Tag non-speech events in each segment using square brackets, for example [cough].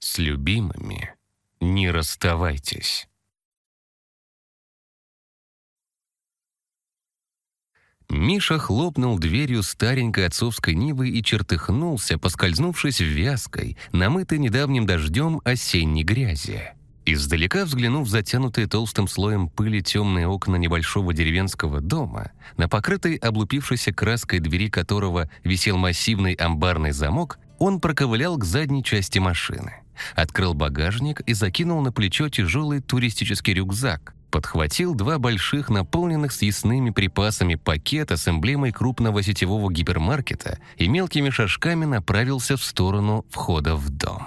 С любимыми не расставайтесь. Миша хлопнул дверью старенькой отцовской Нивы и чертыхнулся, поскользнувшись в вязкой, намытой недавним дождем осенней грязи. Издалека взглянув затянутые толстым слоем пыли темные окна небольшого деревенского дома, на покрытой облупившейся краской двери которого висел массивный амбарный замок, он проковылял к задней части машины. Открыл багажник и закинул на плечо тяжелый туристический рюкзак, подхватил два больших, наполненных съестными припасами пакета с эмблемой крупного сетевого гипермаркета и мелкими шажками направился в сторону входа в дом.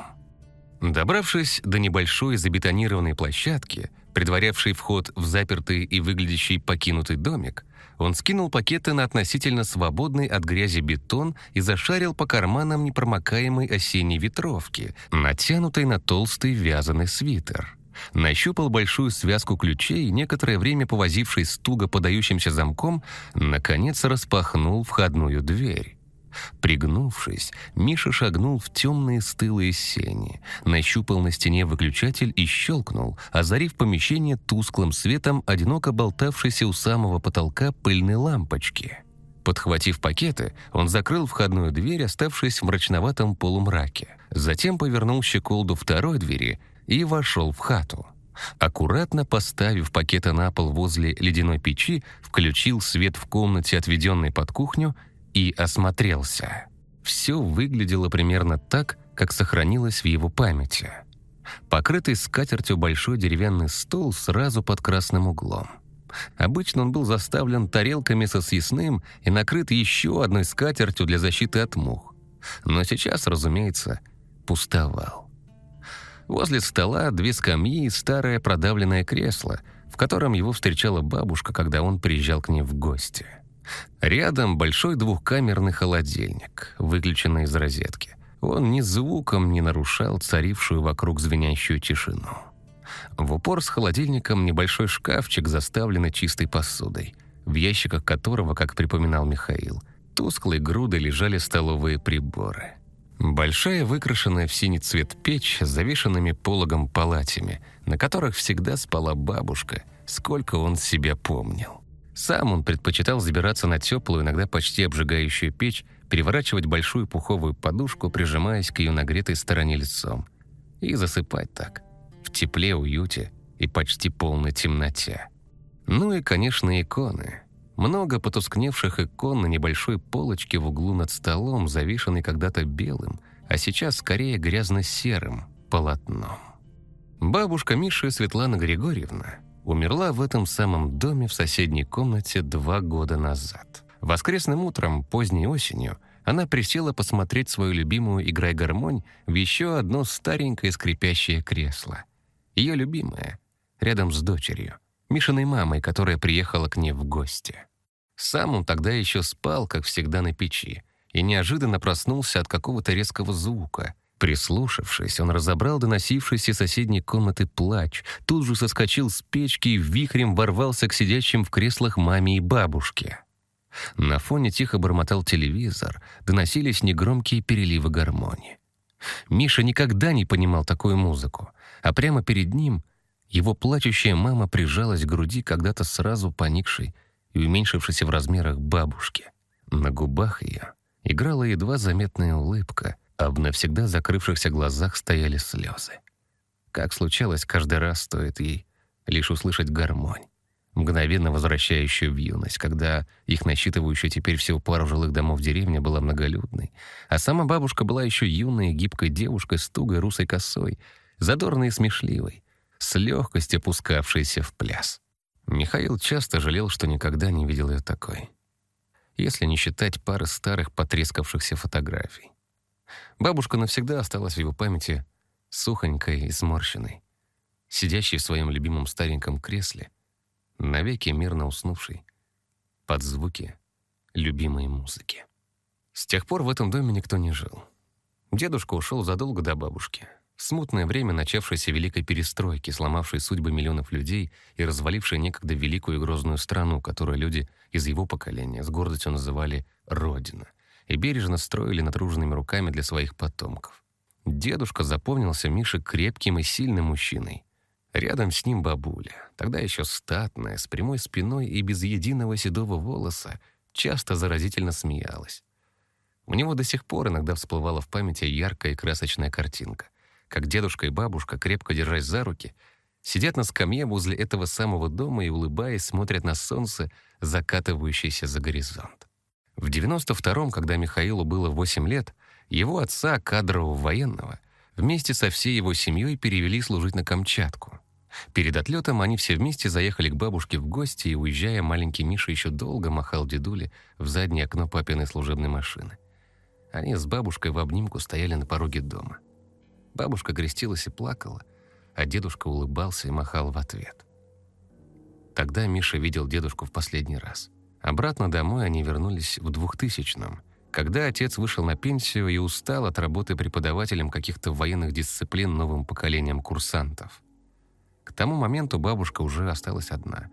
Добравшись до небольшой забетонированной площадки, предварявшей вход в запертый и выглядящий покинутый домик, он скинул пакеты на относительно свободный от грязи бетон и зашарил по карманам непромокаемой осенней ветровки, натянутой на толстый вязаный свитер. Нащупал большую связку ключей и, некоторое время повозившись туго подающимся замком, наконец распахнул входную дверь. Пригнувшись, Миша шагнул в темные стылые сени, нащупал на стене выключатель и щелкнул, озарив помещение тусклым светом одиноко болтавшейся у самого потолка пыльной лампочки. Подхватив пакеты, он закрыл входную дверь, оставшись в мрачноватом полумраке. Затем повернул щеколду второй двери и вошел в хату. Аккуратно поставив пакеты на пол возле ледяной печи, включил свет в комнате, отведенной под кухню, и осмотрелся. Все выглядело примерно так, как сохранилось в его памяти. Покрытый скатертью большой деревянный стол сразу под красным углом. Обычно он был заставлен тарелками со съестным и накрыт еще одной скатертью для защиты от мух. Но сейчас, разумеется, пустовал. Возле стола две скамьи и старое продавленное кресло, в котором его встречала бабушка, когда он приезжал к ней в гости. Рядом большой двухкамерный холодильник, выключенный из розетки. Он ни звуком не нарушал царившую вокруг звенящую тишину. В упор с холодильником небольшой шкафчик, заставленный чистой посудой, в ящиках которого, как припоминал Михаил, тусклой грудой лежали столовые приборы. Большая выкрашенная в синий цвет печь с завешенными пологом палатями, на которых всегда спала бабушка, сколько он себя помнил. Сам он предпочитал забираться на теплую, иногда почти обжигающую печь, переворачивать большую пуховую подушку, прижимаясь к ее нагретой стороне лицом. И засыпать так, в тепле, уюте и почти полной темноте. Ну и, конечно, иконы. Много потускневших икон на небольшой полочке в углу над столом, завешенной когда-то белым, а сейчас скорее грязно-серым полотном. Бабушка Миши Светлана Григорьевна умерла в этом самом доме в соседней комнате два года назад. Воскресным утром, поздней осенью, она присела посмотреть свою любимую «Играй гармонь» в еще одно старенькое скрипящее кресло. Ее любимое, рядом с дочерью, Мишиной мамой, которая приехала к ней в гости. Сам он тогда еще спал, как всегда, на печи, и неожиданно проснулся от какого-то резкого звука — Прислушавшись, он разобрал доносившийся из соседней комнаты плач, тут же соскочил с печки и вихрем ворвался к сидящим в креслах маме и бабушке. На фоне тихо бормотал телевизор, доносились негромкие переливы гармонии. Миша никогда не понимал такую музыку, а прямо перед ним его плачущая мама прижалась к груди когда-то сразу поникшей и уменьшившейся в размерах бабушки. На губах ее играла едва заметная улыбка — а в навсегда закрывшихся глазах стояли слезы. Как случалось каждый раз, стоит ей лишь услышать гармонь, мгновенно возвращающую в юность, когда их насчитывающая теперь всего пару жилых домов деревня была многолюдной, а сама бабушка была еще юной гибкой девушкой с тугой русой косой, задорной и смешливой, с легкостью пускавшейся в пляс. Михаил часто жалел, что никогда не видел ее такой. Если не считать пары старых потрескавшихся фотографий. Бабушка навсегда осталась в его памяти сухонькой и сморщенной, сидящей в своем любимом стареньком кресле, навеки мирно уснувшей, под звуки любимой музыки. С тех пор в этом доме никто не жил. Дедушка ушел задолго до бабушки. Смутное время начавшейся великой перестройки, сломавшей судьбы миллионов людей и развалившей некогда великую и грозную страну, которую люди из его поколения с гордостью называли «Родина», и бережно строили натруженными руками для своих потомков. Дедушка запомнился Мише крепким и сильным мужчиной. Рядом с ним бабуля, тогда еще статная, с прямой спиной и без единого седого волоса, часто заразительно смеялась. У него до сих пор иногда всплывала в памяти яркая и красочная картинка, как дедушка и бабушка, крепко держась за руки, сидят на скамье возле этого самого дома и, улыбаясь, смотрят на солнце, закатывающееся за горизонт. В 92-м, когда Михаилу было 8 лет, его отца, кадрового военного, вместе со всей его семьей перевели служить на Камчатку. Перед отлетом они все вместе заехали к бабушке в гости, и, уезжая, маленький Миша еще долго махал дедуле в заднее окно папиной служебной машины. Они с бабушкой в обнимку стояли на пороге дома. Бабушка крестилась и плакала, а дедушка улыбался и махал в ответ. Тогда Миша видел дедушку в последний раз. Обратно домой они вернулись в 2000-м, когда отец вышел на пенсию и устал от работы преподавателем каких-то военных дисциплин новым поколением курсантов. К тому моменту бабушка уже осталась одна,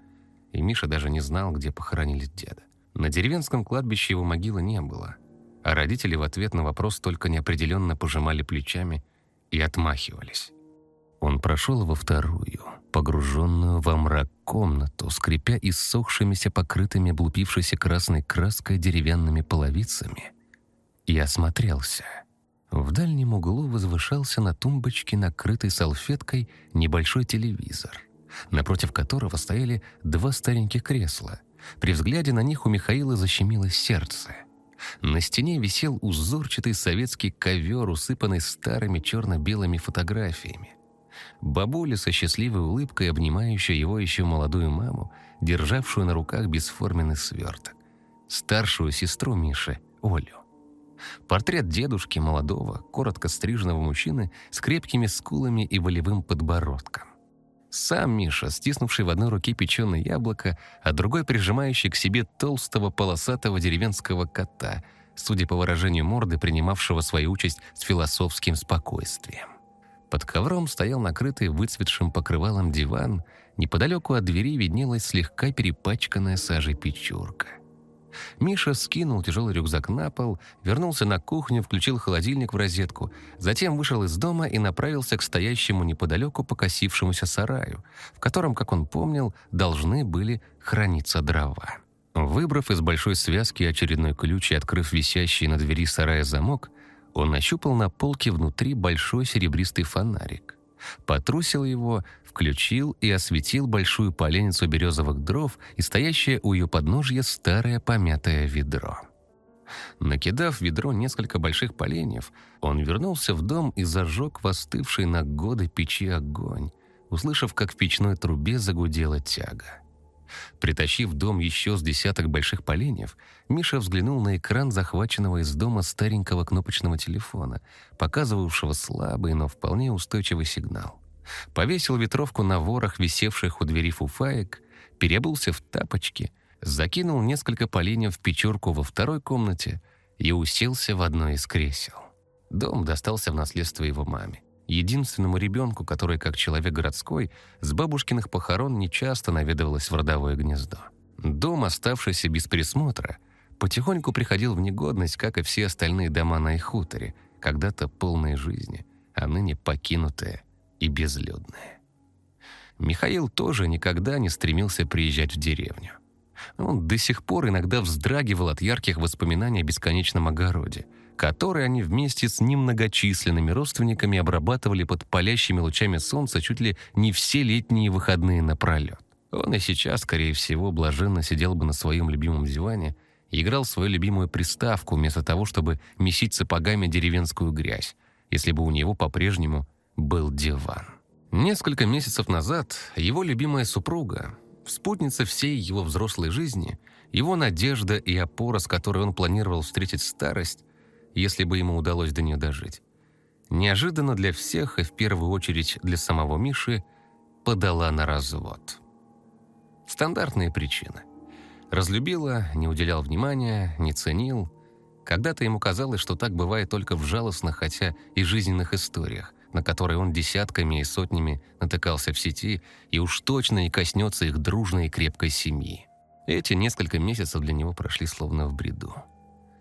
и Миша даже не знал, где похоронили деда. На деревенском кладбище его могилы не было — а родители в ответ на вопрос только неопределенно пожимали плечами и отмахивались. Он прошел во вторую, погруженную во мрак комнату, скрипя иссохшимися покрытыми облупившейся красной краской деревянными половицами, и осмотрелся. В дальнем углу возвышался на тумбочке, накрытой салфеткой, небольшой телевизор, напротив которого стояли два стареньких кресла. При взгляде на них у Михаила защемилось сердце — на стене висел узорчатый советский ковер, усыпанный старыми черно-белыми фотографиями. Бабуля со счастливой улыбкой, обнимающая его еще молодую маму, державшую на руках бесформенный сверток. Старшую сестру Миши, Олю. Портрет дедушки, молодого, коротко стриженного мужчины с крепкими скулами и волевым подбородком. Сам Миша, стиснувший в одной руке печеное яблоко, а другой прижимающий к себе толстого полосатого деревенского кота, судя по выражению морды, принимавшего свою участь с философским спокойствием. Под ковром стоял накрытый выцветшим покрывалом диван, неподалеку от двери виднелась слегка перепачканная сажей печурка. Миша скинул тяжелый рюкзак на пол, вернулся на кухню, включил холодильник в розетку, затем вышел из дома и направился к стоящему неподалеку покосившемуся сараю, в котором, как он помнил, должны были храниться дрова. Выбрав из большой связки очередной ключ и открыв висящий на двери сарая замок, он нащупал на полке внутри большой серебристый фонарик. Потрусил его, включил и осветил большую поленницу березовых дров и стоящее у ее подножья старое помятое ведро. Накидав в ведро несколько больших поленьев, он вернулся в дом и зажег востывший на годы печи огонь, услышав, как в печной трубе загудела тяга. Притащив в дом еще с десяток больших поленьев, Миша взглянул на экран захваченного из дома старенького кнопочного телефона, показывавшего слабый, но вполне устойчивый сигнал. Повесил ветровку на ворох, висевших у двери фуфаек, переобулся в тапочки, закинул несколько поленьев в печурку во второй комнате и уселся в одно из кресел. Дом достался в наследство его маме единственному ребенку, который, как человек городской, с бабушкиных похорон нечасто наведывалась в родовое гнездо. Дом, оставшийся без присмотра, потихоньку приходил в негодность, как и все остальные дома на их хуторе, когда-то полные жизни, а ныне покинутые и безлюдные. Михаил тоже никогда не стремился приезжать в деревню. Он до сих пор иногда вздрагивал от ярких воспоминаний о бесконечном огороде – который они вместе с немногочисленными родственниками обрабатывали под палящими лучами солнца чуть ли не все летние выходные напролет. Он и сейчас, скорее всего, блаженно сидел бы на своем любимом диване и играл свою любимую приставку вместо того, чтобы месить сапогами деревенскую грязь, если бы у него по-прежнему был диван. Несколько месяцев назад его любимая супруга, спутница всей его взрослой жизни, его надежда и опора, с которой он планировал встретить старость, если бы ему удалось до нее дожить. Неожиданно для всех, и в первую очередь для самого Миши, подала на развод. Стандартные причины. Разлюбила, не уделял внимания, не ценил. Когда-то ему казалось, что так бывает только в жалостных, хотя и жизненных историях, на которые он десятками и сотнями натыкался в сети, и уж точно не коснется их дружной и крепкой семьи. Эти несколько месяцев для него прошли словно в бреду.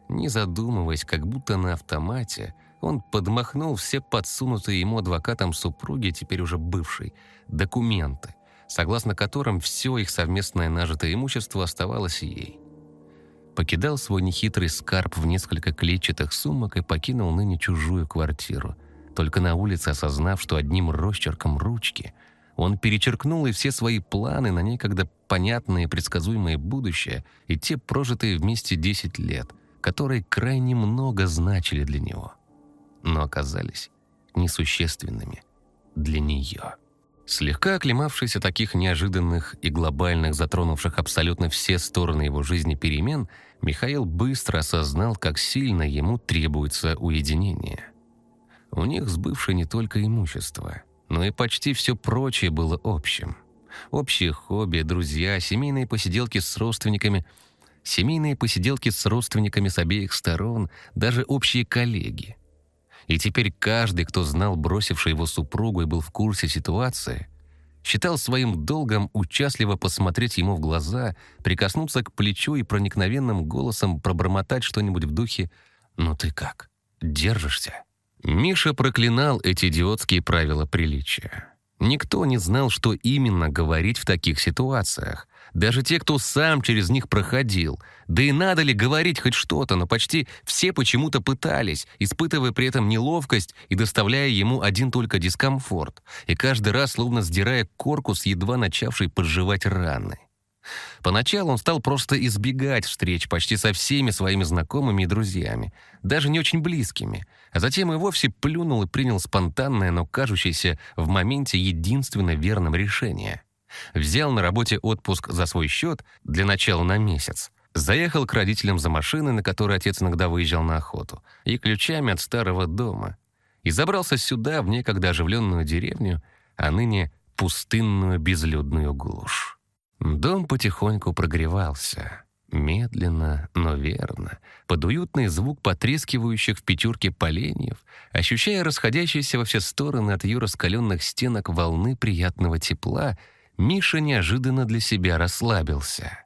Не задумываясь, как будто на автомате, он подмахнул все подсунутые ему адвокатом супруги, теперь уже бывшей, документы, согласно которым все их совместное нажитое имущество оставалось ей. Покидал свой нехитрый скарб в несколько клетчатых сумок и покинул ныне чужую квартиру, только на улице осознав, что одним росчерком ручки он перечеркнул и все свои планы на некогда понятное и предсказуемое будущее и те прожитые вместе 10 лет, которые крайне много значили для него, но оказались несущественными для нее. Слегка оклемавшись от таких неожиданных и глобальных, затронувших абсолютно все стороны его жизни перемен, Михаил быстро осознал, как сильно ему требуется уединение. У них с бывшей не только имущество, но и почти все прочее было общим. Общие хобби, друзья, семейные посиделки с родственниками, семейные посиделки с родственниками с обеих сторон, даже общие коллеги. И теперь каждый, кто знал бросивший его супругу и был в курсе ситуации, считал своим долгом участливо посмотреть ему в глаза, прикоснуться к плечу и проникновенным голосом пробормотать что-нибудь в духе «Ну ты как? Держишься?» Миша проклинал эти идиотские правила приличия. Никто не знал, что именно говорить в таких ситуациях, даже те, кто сам через них проходил. Да и надо ли говорить хоть что-то, но почти все почему-то пытались, испытывая при этом неловкость и доставляя ему один только дискомфорт, и каждый раз словно сдирая корку с едва начавшей подживать раны. Поначалу он стал просто избегать встреч почти со всеми своими знакомыми и друзьями, даже не очень близкими, а затем и вовсе плюнул и принял спонтанное, но кажущееся в моменте единственно верным решение — Взял на работе отпуск за свой счет для начала на месяц. Заехал к родителям за машиной, на которой отец иногда выезжал на охоту, и ключами от старого дома. И забрался сюда, в некогда оживленную деревню, а ныне пустынную безлюдную глушь. Дом потихоньку прогревался. Медленно, но верно, под уютный звук потрескивающих в пятерке поленьев, ощущая расходящиеся во все стороны от ее раскаленных стенок волны приятного тепла — Миша неожиданно для себя расслабился.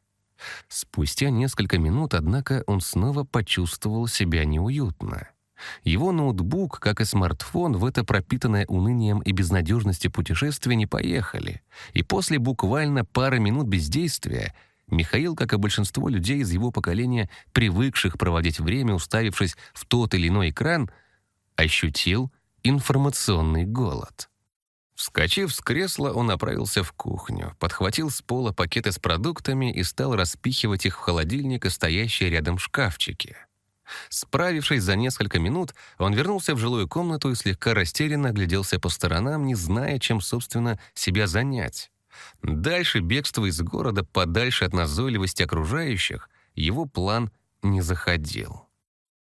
Спустя несколько минут, однако, он снова почувствовал себя неуютно. Его ноутбук, как и смартфон, в это пропитанное унынием и безнадежностью путешествие не поехали. И после буквально пары минут бездействия Михаил, как и большинство людей из его поколения, привыкших проводить время, уставившись в тот или иной экран, ощутил информационный голод. Вскочив с кресла, он направился в кухню, подхватил с пола пакеты с продуктами и стал распихивать их в холодильник и стоящие рядом шкафчики. Справившись за несколько минут, он вернулся в жилую комнату и слегка растерянно огляделся по сторонам, не зная, чем, собственно, себя занять. Дальше бегство из города, подальше от назойливости окружающих, его план не заходил.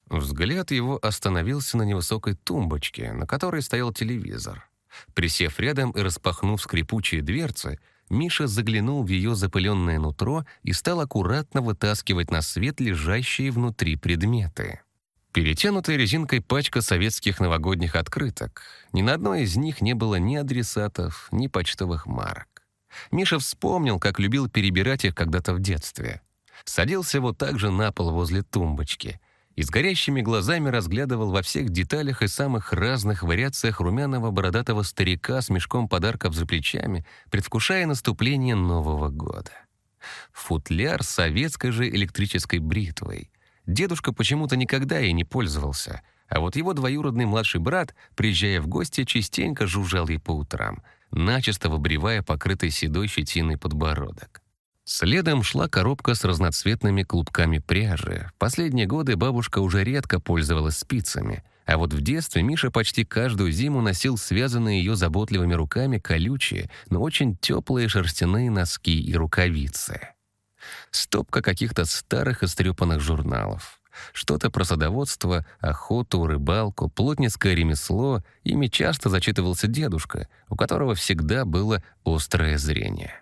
Взгляд его остановился на невысокой тумбочке, на которой стоял телевизор. Присев рядом и распахнув скрипучие дверцы, Миша заглянул в ее запыленное нутро и стал аккуратно вытаскивать на свет лежащие внутри предметы. Перетянутая резинкой пачка советских новогодних открыток. Ни на одной из них не было ни адресатов, ни почтовых марок. Миша вспомнил, как любил перебирать их когда-то в детстве. Садился вот так же на пол возле тумбочки и с горящими глазами разглядывал во всех деталях и самых разных вариациях румяного бородатого старика с мешком подарков за плечами, предвкушая наступление Нового года. Футляр с советской же электрической бритвой. Дедушка почему-то никогда ей не пользовался, а вот его двоюродный младший брат, приезжая в гости, частенько жужжал ей по утрам, начисто выбривая покрытый седой щетиной подбородок. Следом шла коробка с разноцветными клубками пряжи. В последние годы бабушка уже редко пользовалась спицами, а вот в детстве Миша почти каждую зиму носил связанные ее заботливыми руками колючие, но очень теплые шерстяные носки и рукавицы. Стопка каких-то старых истрепанных журналов. Что-то про садоводство, охоту, рыбалку, плотницкое ремесло. Ими часто зачитывался дедушка, у которого всегда было острое зрение.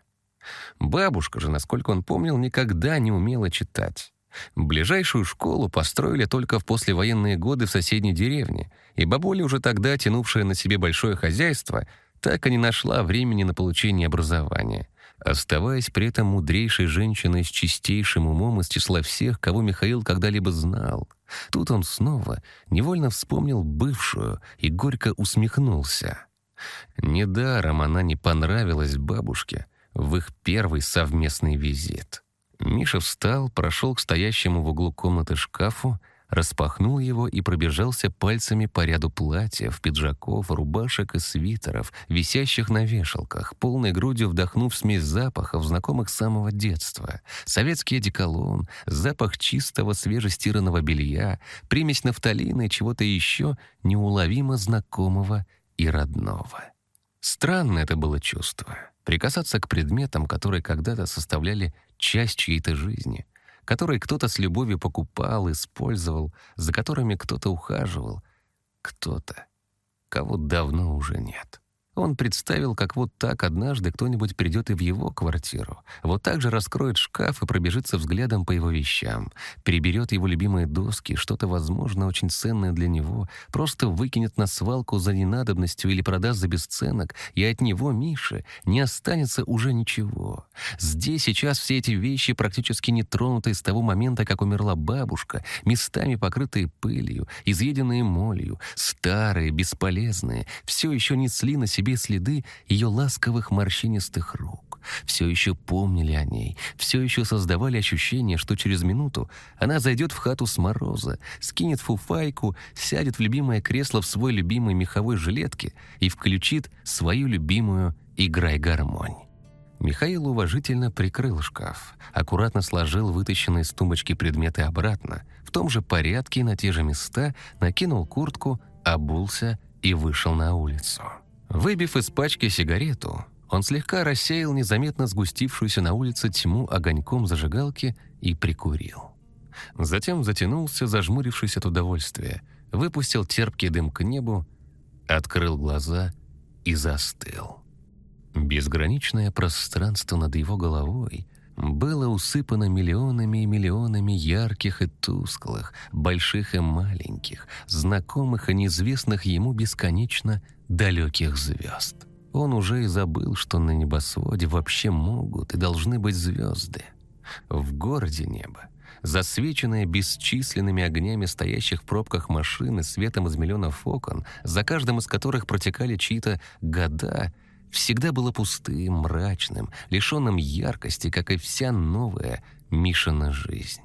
Бабушка же, насколько он помнил, никогда не умела читать. Ближайшую школу построили только в послевоенные годы в соседней деревне, и бабуля, уже тогда тянувшая на себе большое хозяйство, так и не нашла времени на получение образования. оставаясь при этом мудрейшей женщиной с чистейшим умом из числа всех, кого Михаил когда-либо знал. Тут он снова невольно вспомнил бывшую и горько усмехнулся. Недаром она не понравилась бабушке в их первый совместный визит. Миша встал, прошел к стоящему в углу комнаты шкафу, распахнул его и пробежался пальцами по ряду платьев, пиджаков, рубашек и свитеров, висящих на вешалках, полной грудью вдохнув смесь запахов, знакомых с самого детства. Советский одеколон, запах чистого свежестиранного белья, примесь нафталина и чего-то еще неуловимо знакомого и родного. Странно это было чувство — прикасаться к предметам, которые когда-то составляли часть чьей-то жизни — которые кто-то с любовью покупал, использовал, за которыми кто-то ухаживал. Кто-то, кого давно уже нет. Он представил, как вот так однажды кто-нибудь придет и в его квартиру. Вот так же раскроет шкаф и пробежится взглядом по его вещам, переберет его любимые доски, что-то, возможно, очень ценное для него, просто выкинет на свалку за ненадобностью или продаст за бесценок, и от него, Миши, не останется уже ничего. Здесь сейчас все эти вещи практически не тронуты с того момента, как умерла бабушка, местами покрытые пылью, изъеденные молью, старые, бесполезные, все еще несли на себе себе следы ее ласковых морщинистых рук. Все еще помнили о ней, все еще создавали ощущение, что через минуту она зайдет в хату с мороза, скинет фуфайку, сядет в любимое кресло в свой любимой меховой жилетке и включит свою любимую «Играй гармонь». Михаил уважительно прикрыл шкаф, аккуратно сложил вытащенные из тумбочки предметы обратно, в том же порядке на те же места, накинул куртку, обулся и вышел на улицу. Выбив из пачки сигарету, он слегка рассеял незаметно сгустившуюся на улице тьму огоньком зажигалки и прикурил. Затем затянулся, зажмурившись от удовольствия, выпустил терпкий дым к небу, открыл глаза и застыл. Безграничное пространство над его головой было усыпано миллионами и миллионами ярких и тусклых, больших и маленьких, знакомых и неизвестных ему бесконечно далеких звезд. Он уже и забыл, что на небосводе вообще могут и должны быть звезды. В городе небо, засвеченное бесчисленными огнями стоящих в пробках машин и светом из миллионов окон, за каждым из которых протекали чьи-то года — всегда было пустым, мрачным, лишенным яркости, как и вся новая Мишина жизнь.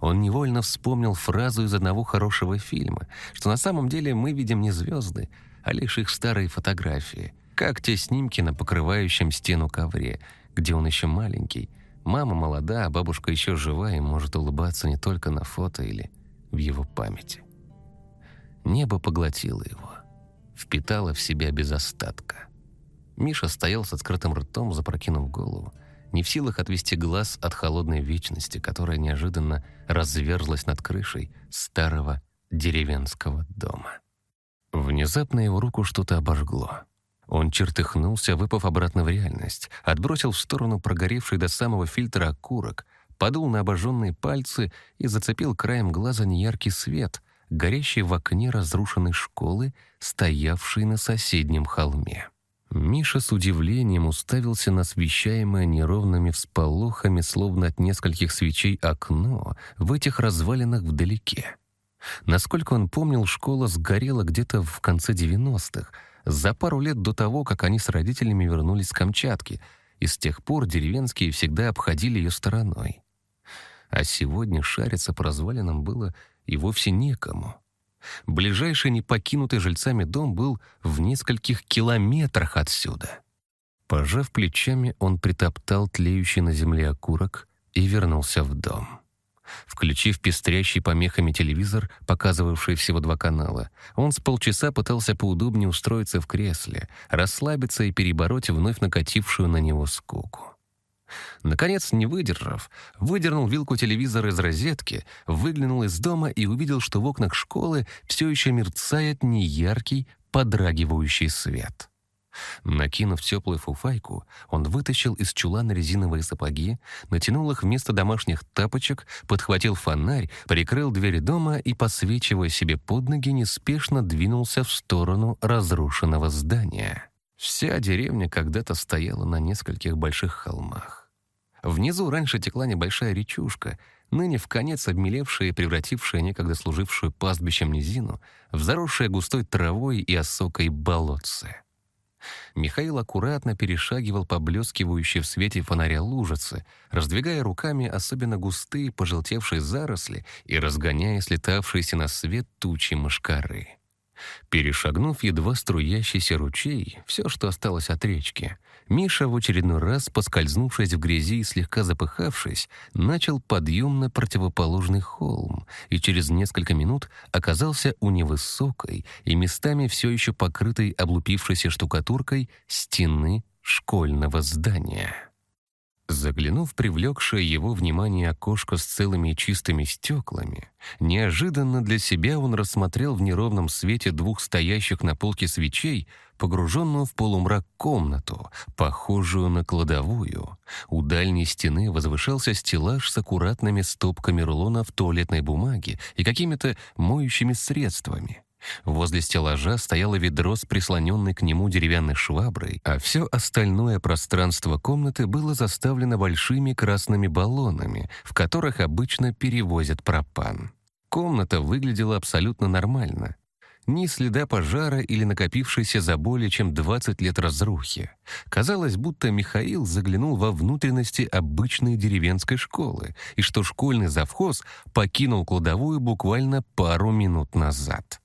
Он невольно вспомнил фразу из одного хорошего фильма, что на самом деле мы видим не звезды, а лишь их старые фотографии, как те снимки на покрывающем стену ковре, где он еще маленький, мама молода, а бабушка еще жива и может улыбаться не только на фото или в его памяти. Небо поглотило его, впитало в себя без остатка. Миша стоял с открытым ртом, запрокинув голову, не в силах отвести глаз от холодной вечности, которая неожиданно разверзлась над крышей старого деревенского дома. Внезапно его руку что-то обожгло. Он чертыхнулся, выпав обратно в реальность, отбросил в сторону прогоревший до самого фильтра окурок, подул на обожженные пальцы и зацепил краем глаза неяркий свет, горящий в окне разрушенной школы, стоявшей на соседнем холме. Миша с удивлением уставился на освещаемое неровными всполохами, словно от нескольких свечей, окно в этих развалинах вдалеке. Насколько он помнил, школа сгорела где-то в конце 90-х, за пару лет до того, как они с родителями вернулись с Камчатки, и с тех пор деревенские всегда обходили ее стороной. А сегодня шариться по развалинам было и вовсе некому. Ближайший непокинутый жильцами дом был в нескольких километрах отсюда. Пожав плечами, он притоптал тлеющий на земле окурок и вернулся в дом. Включив пестрящий помехами телевизор, показывавший всего два канала, он с полчаса пытался поудобнее устроиться в кресле, расслабиться и перебороть вновь накатившую на него скуку. Наконец, не выдержав, выдернул вилку телевизора из розетки, выглянул из дома и увидел, что в окнах школы все еще мерцает неяркий, подрагивающий свет. Накинув теплую фуфайку, он вытащил из чулана резиновые сапоги, натянул их вместо домашних тапочек, подхватил фонарь, прикрыл двери дома и, посвечивая себе под ноги, неспешно двинулся в сторону разрушенного здания. Вся деревня когда-то стояла на нескольких больших холмах. Внизу раньше текла небольшая речушка, ныне в конец обмелевшая и превратившая некогда служившую пастбищем низину в заросшее густой травой и осокой болотце. Михаил аккуратно перешагивал поблескивающие в свете фонаря лужицы, раздвигая руками особенно густые пожелтевшие заросли и разгоняя слетавшиеся на свет тучи мошкары. Перешагнув едва струящийся ручей, все, что осталось от речки, Миша в очередной раз, поскользнувшись в грязи и слегка запыхавшись, начал подъем на противоположный холм и через несколько минут оказался у невысокой и местами все еще покрытой облупившейся штукатуркой стены школьного здания. Заглянув привлекшее его внимание окошко с целыми чистыми стеклами, неожиданно для себя он рассмотрел в неровном свете двух стоящих на полке свечей погруженную в полумрак комнату, похожую на кладовую. У дальней стены возвышался стеллаж с аккуратными стопками рулонов туалетной бумаги и какими-то моющими средствами. Возле стеллажа стояло ведро с прислоненной к нему деревянной шваброй, а все остальное пространство комнаты было заставлено большими красными баллонами, в которых обычно перевозят пропан. Комната выглядела абсолютно нормально. Ни следа пожара или накопившейся за более чем 20 лет разрухи. Казалось, будто Михаил заглянул во внутренности обычной деревенской школы, и что школьный завхоз покинул кладовую буквально пару минут назад.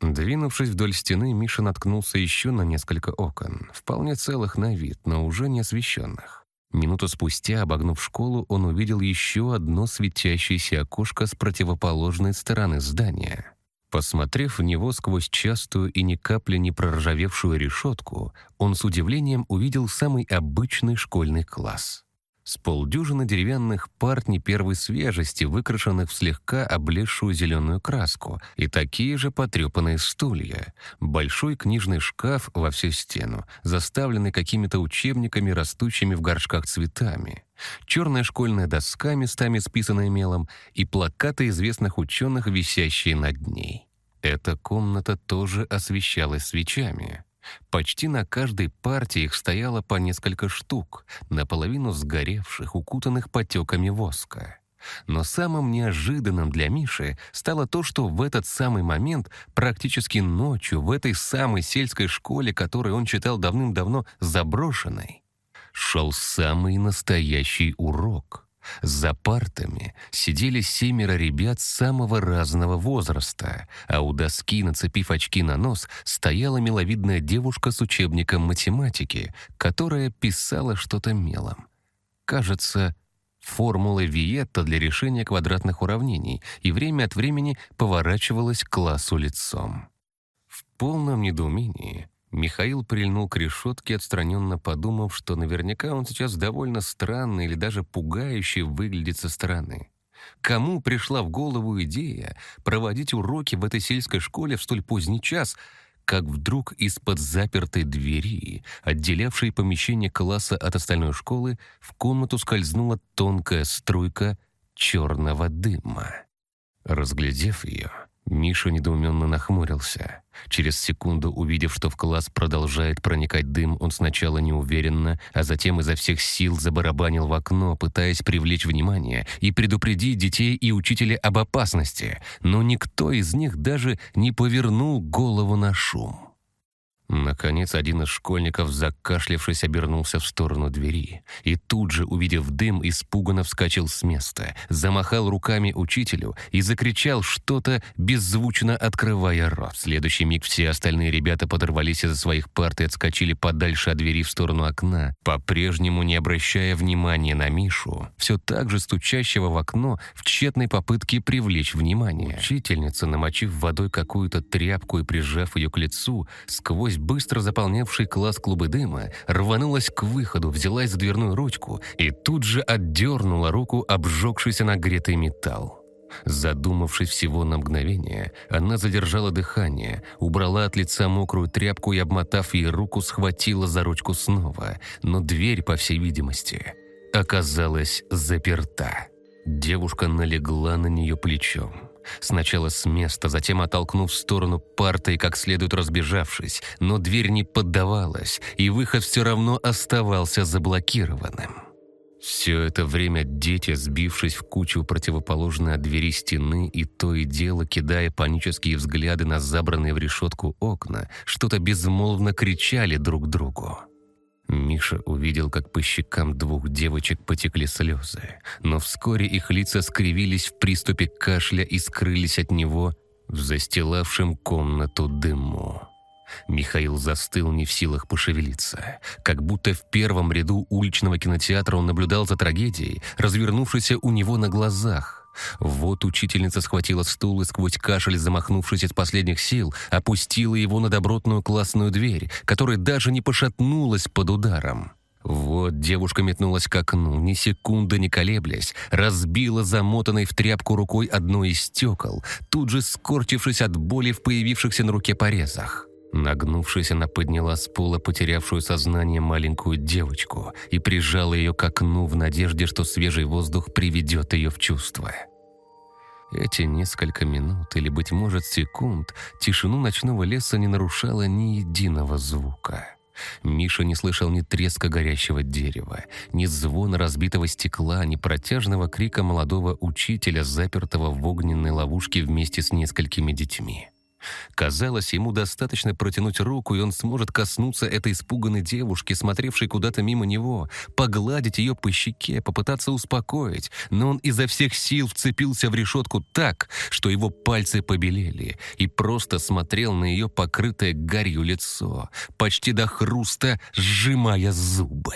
Двинувшись вдоль стены, Миша наткнулся еще на несколько окон, вполне целых на вид, но уже не освещенных. Минуту спустя, обогнув школу, он увидел еще одно светящееся окошко с противоположной стороны здания. Посмотрев в него сквозь частую и ни капли не проржавевшую решетку, он с удивлением увидел самый обычный школьный класс с полдюжины деревянных пар не первой свежести, выкрашенных в слегка облезшую зеленую краску, и такие же потрепанные стулья, большой книжный шкаф во всю стену, заставленный какими-то учебниками, растущими в горшках цветами, черная школьная доска, местами списанная мелом, и плакаты известных ученых, висящие над ней. Эта комната тоже освещалась свечами. Почти на каждой партии их стояло по несколько штук, наполовину сгоревших, укутанных потеками воска. Но самым неожиданным для Миши стало то, что в этот самый момент, практически ночью, в этой самой сельской школе, которую он читал давным-давно заброшенной, шел самый настоящий урок — за партами сидели семеро ребят самого разного возраста, а у доски, нацепив очки на нос, стояла миловидная девушка с учебником математики, которая писала что-то мелом. Кажется, формулы Виетта для решения квадратных уравнений и время от времени поворачивалась к классу лицом. В полном недоумении Михаил прильнул к решетке, отстраненно подумав, что наверняка он сейчас довольно странно или даже пугающе выглядит со стороны. Кому пришла в голову идея проводить уроки в этой сельской школе в столь поздний час, как вдруг из-под запертой двери, отделявшей помещение класса от остальной школы, в комнату скользнула тонкая струйка черного дыма. Разглядев ее, Миша недоуменно нахмурился. Через секунду, увидев, что в класс продолжает проникать дым, он сначала неуверенно, а затем изо всех сил забарабанил в окно, пытаясь привлечь внимание и предупредить детей и учителя об опасности, но никто из них даже не повернул голову на шум. Наконец, один из школьников, закашлявшись, обернулся в сторону двери. И тут же, увидев дым, испуганно вскочил с места, замахал руками учителю и закричал что-то, беззвучно открывая рот. В следующий миг все остальные ребята подорвались из-за своих парт и отскочили подальше от двери в сторону окна, по-прежнему не обращая внимания на Мишу, все так же стучащего в окно в тщетной попытке привлечь внимание. Учительница, намочив водой какую-то тряпку и прижав ее к лицу, сквозь быстро заполнявший класс клубы дыма, рванулась к выходу, взялась за дверную ручку и тут же отдернула руку обжегшийся нагретый металл. Задумавшись всего на мгновение, она задержала дыхание, убрала от лица мокрую тряпку и, обмотав ей руку, схватила за ручку снова, но дверь, по всей видимости, оказалась заперта. Девушка налегла на нее плечом. Сначала с места, затем оттолкнув в сторону парты и как следует разбежавшись, но дверь не поддавалась, и выход все равно оставался заблокированным. Все это время дети, сбившись в кучу противоположной от двери стены и то и дело, кидая панические взгляды на забранные в решетку окна, что-то безмолвно кричали друг другу. Миша увидел, как по щекам двух девочек потекли слезы, но вскоре их лица скривились в приступе кашля и скрылись от него в застилавшем комнату дыму. Михаил застыл не в силах пошевелиться. Как будто в первом ряду уличного кинотеатра он наблюдал за трагедией, развернувшейся у него на глазах. Вот учительница схватила стул и сквозь кашель, замахнувшись из последних сил, опустила его на добротную классную дверь, которая даже не пошатнулась под ударом. Вот девушка метнулась к окну, ни секунды не колеблясь, разбила замотанной в тряпку рукой одно из стекол, тут же скорчившись от боли в появившихся на руке порезах. Нагнувшись, она подняла с пола потерявшую сознание маленькую девочку и прижала ее к окну в надежде, что свежий воздух приведет ее в чувство. Эти несколько минут или, быть может, секунд тишину ночного леса не нарушало ни единого звука. Миша не слышал ни треска горящего дерева, ни звона разбитого стекла, ни протяжного крика молодого учителя, запертого в огненной ловушке вместе с несколькими детьми. Казалось, ему достаточно протянуть руку, и он сможет коснуться этой испуганной девушки, смотревшей куда-то мимо него, погладить ее по щеке, попытаться успокоить, но он изо всех сил вцепился в решетку так, что его пальцы побелели, и просто смотрел на ее покрытое гарью лицо, почти до хруста сжимая зубы.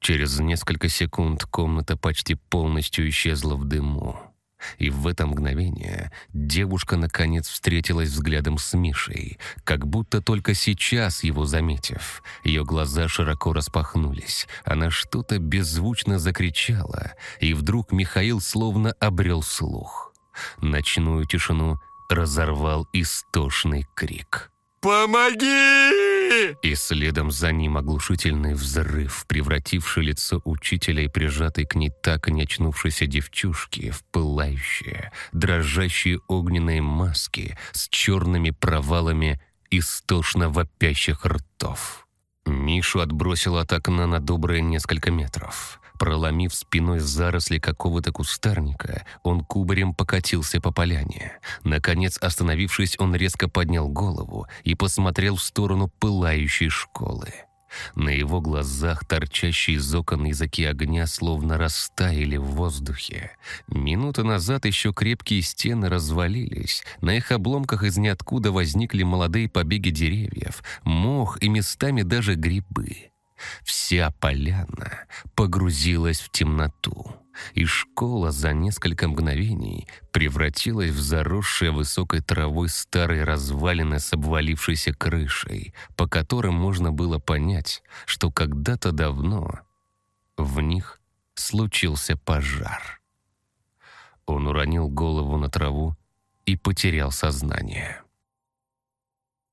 Через несколько секунд комната почти полностью исчезла в дыму. И в это мгновение девушка наконец встретилась взглядом с Мишей, как будто только сейчас его заметив. Ее глаза широко распахнулись, она что-то беззвучно закричала, и вдруг Михаил словно обрел слух. Ночную тишину разорвал истошный крик. «Помоги!» И следом за ним оглушительный взрыв, превративший лицо учителя и прижатой к ней так и не очнувшейся девчушки в пылающие, дрожащие огненные маски с черными провалами истошно вопящих ртов. Мишу отбросило от окна на добрые несколько метров. Проломив спиной заросли какого-то кустарника, он кубарем покатился по поляне. Наконец, остановившись, он резко поднял голову и посмотрел в сторону пылающей школы. На его глазах торчащие из окон языки огня словно растаяли в воздухе. Минуту назад еще крепкие стены развалились, на их обломках из ниоткуда возникли молодые побеги деревьев, мох и местами даже грибы. Вся поляна погрузилась в темноту, и школа за несколько мгновений превратилась в заросшее высокой травой старые развалины с обвалившейся крышей, по которым можно было понять, что когда-то давно в них случился пожар. Он уронил голову на траву и потерял сознание.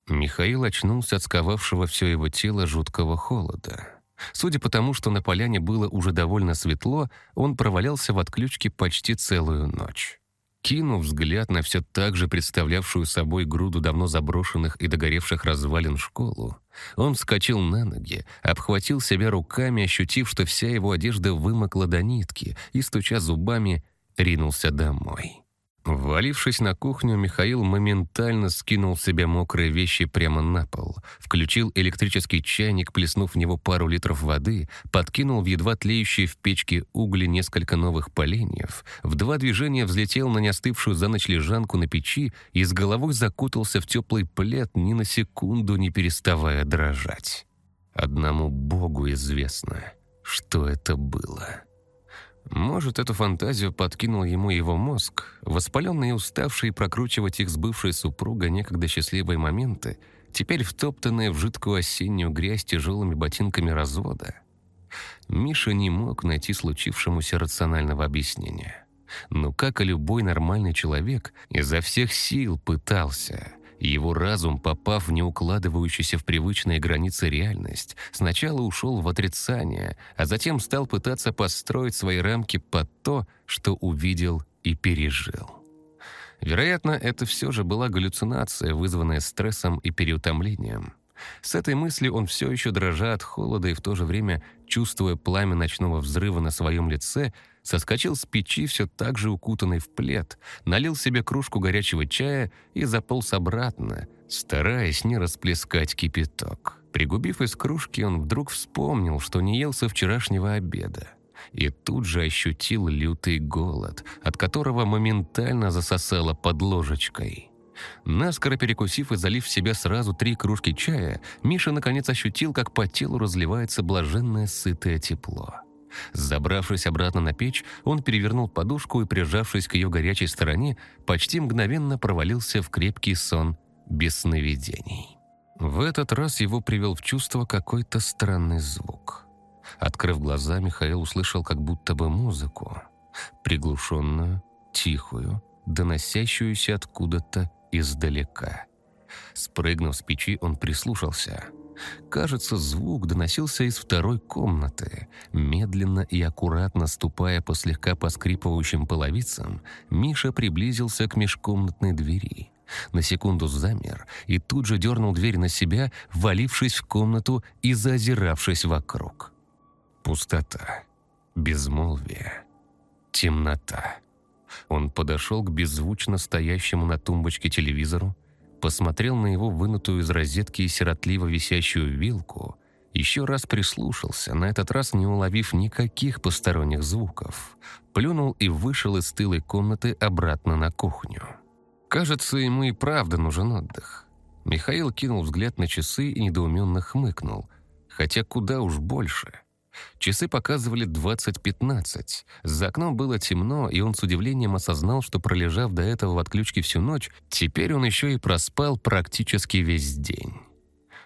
Михаил очнулся от сковавшего все его тело жуткого холода. Судя по тому, что на поляне было уже довольно светло, он провалялся в отключке почти целую ночь. Кинув взгляд на все так же представлявшую собой груду давно заброшенных и догоревших развалин школу, он вскочил на ноги, обхватил себя руками, ощутив, что вся его одежда вымокла до нитки, и, стуча зубами, ринулся домой. Валившись на кухню, Михаил моментально скинул с себя мокрые вещи прямо на пол, включил электрический чайник, плеснув в него пару литров воды, подкинул в едва тлеющие в печке угли несколько новых поленьев, в два движения взлетел на неостывшую за ночь лежанку на печи и с головой закутался в теплый плед, ни на секунду не переставая дрожать. Одному Богу известно, что это было. Может, эту фантазию подкинул ему его мозг, воспаленный и уставший прокручивать их с бывшей супругой некогда счастливые моменты, теперь втоптанные в жидкую осеннюю грязь тяжелыми ботинками развода. Миша не мог найти случившемуся рационального объяснения. Но, как и любой нормальный человек, изо всех сил пытался – его разум, попав в неукладывающуюся в привычные границы реальность, сначала ушел в отрицание, а затем стал пытаться построить свои рамки под то, что увидел и пережил. Вероятно, это все же была галлюцинация, вызванная стрессом и переутомлением. С этой мыслью он все еще дрожа от холода и в то же время, чувствуя пламя ночного взрыва на своем лице, соскочил с печи, все так же укутанный в плед, налил себе кружку горячего чая и заполз обратно, стараясь не расплескать кипяток. Пригубив из кружки, он вдруг вспомнил, что не ел со вчерашнего обеда. И тут же ощутил лютый голод, от которого моментально засосало под ложечкой. Наскоро перекусив и залив в себя сразу три кружки чая, Миша наконец ощутил, как по телу разливается блаженное сытое тепло. Забравшись обратно на печь, он перевернул подушку и, прижавшись к ее горячей стороне, почти мгновенно провалился в крепкий сон без сновидений. В этот раз его привел в чувство какой-то странный звук. Открыв глаза, Михаил услышал как будто бы музыку, приглушенную, тихую, доносящуюся откуда-то издалека. Спрыгнув с печи, он прислушался. Кажется, звук доносился из второй комнаты. Медленно и аккуратно ступая по слегка поскрипывающим половицам, Миша приблизился к межкомнатной двери на секунду замер и тут же дернул дверь на себя, валившись в комнату и заозиравшись вокруг. Пустота, безмолвие, темнота. Он подошел к беззвучно стоящему на тумбочке телевизору, посмотрел на его вынутую из розетки и сиротливо висящую вилку, еще раз прислушался, на этот раз не уловив никаких посторонних звуков, плюнул и вышел из тылой комнаты обратно на кухню. Кажется, ему и правда нужен отдых. Михаил кинул взгляд на часы и недоуменно хмыкнул. Хотя куда уж больше. Часы показывали 20.15. За окном было темно, и он с удивлением осознал, что пролежав до этого в отключке всю ночь, теперь он еще и проспал практически весь день.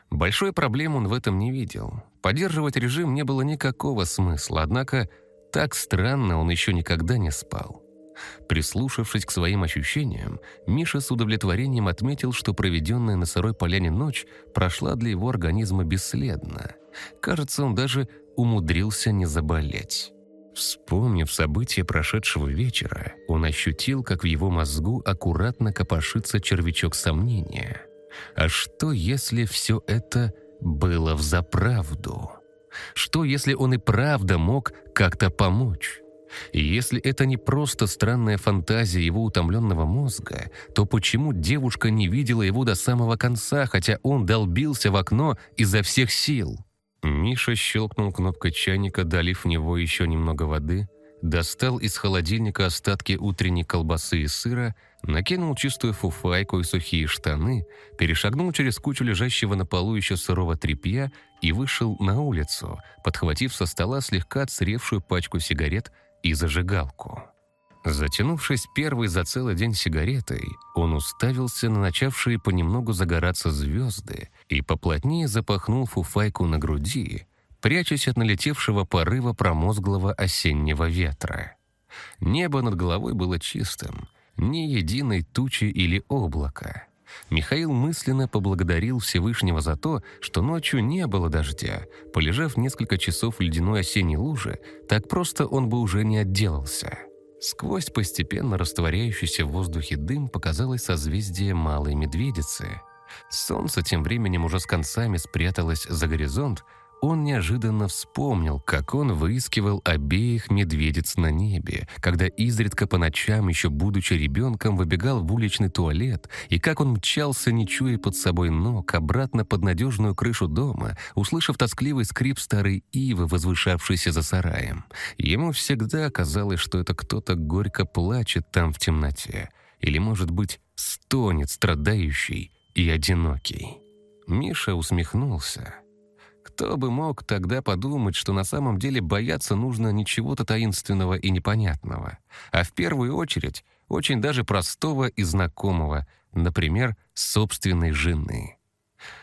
Большой проблем он в этом не видел. Поддерживать режим не было никакого смысла, однако так странно он еще никогда не спал. Прислушавшись к своим ощущениям, Миша с удовлетворением отметил, что проведенная на сырой поляне ночь прошла для его организма бесследно. Кажется, он даже умудрился не заболеть. Вспомнив события прошедшего вечера, он ощутил, как в его мозгу аккуратно копошится червячок сомнения. А что, если все это было взаправду? Что, если он и правда мог как-то помочь? И если это не просто странная фантазия его утомленного мозга, то почему девушка не видела его до самого конца, хотя он долбился в окно изо всех сил? Миша щелкнул кнопкой чайника, долив в него еще немного воды, достал из холодильника остатки утренней колбасы и сыра, накинул чистую фуфайку и сухие штаны, перешагнул через кучу лежащего на полу еще сырого тряпья и вышел на улицу, подхватив со стола слегка отсыревшую пачку сигарет и зажигалку. Затянувшись первой за целый день сигаретой, он уставился на начавшие понемногу загораться звезды и поплотнее запахнул фуфайку на груди, прячась от налетевшего порыва промозглого осеннего ветра. Небо над головой было чистым, ни единой тучи или облака. Михаил мысленно поблагодарил Всевышнего за то, что ночью не было дождя. Полежав несколько часов в ледяной осенней луже, так просто он бы уже не отделался. Сквозь постепенно растворяющийся в воздухе дым показалось созвездие Малой Медведицы. Солнце тем временем уже с концами спряталось за горизонт, он неожиданно вспомнил, как он выискивал обеих медведиц на небе, когда изредка по ночам, еще будучи ребенком, выбегал в уличный туалет, и как он мчался, не чуя под собой ног, обратно под надежную крышу дома, услышав тоскливый скрип старой ивы, возвышавшейся за сараем. Ему всегда казалось, что это кто-то горько плачет там в темноте, или, может быть, стонет страдающий и одинокий. Миша усмехнулся. Кто бы мог тогда подумать, что на самом деле бояться нужно не чего-то таинственного и непонятного, а в первую очередь очень даже простого и знакомого, например, собственной жены.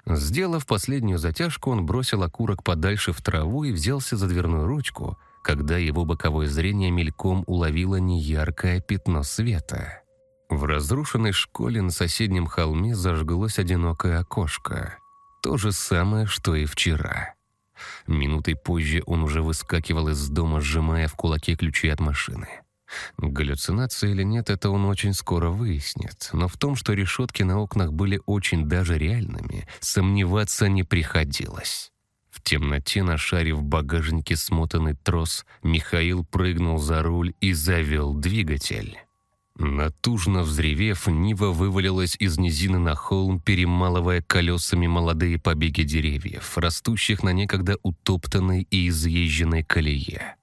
Сделав последнюю затяжку, он бросил окурок подальше в траву и взялся за дверную ручку, когда его боковое зрение мельком уловило неяркое пятно света. В разрушенной школе на соседнем холме зажглось одинокое окошко — то же самое, что и вчера. Минутой позже он уже выскакивал из дома, сжимая в кулаке ключи от машины. Галлюцинация или нет, это он очень скоро выяснит. Но в том, что решетки на окнах были очень даже реальными, сомневаться не приходилось. В темноте, нашарив в багажнике смотанный трос, Михаил прыгнул за руль и завел двигатель. Натужно взревев, Нива вывалилась из низины на холм, перемалывая колесами молодые побеги деревьев, растущих на некогда утоптанной и изъезженной колее.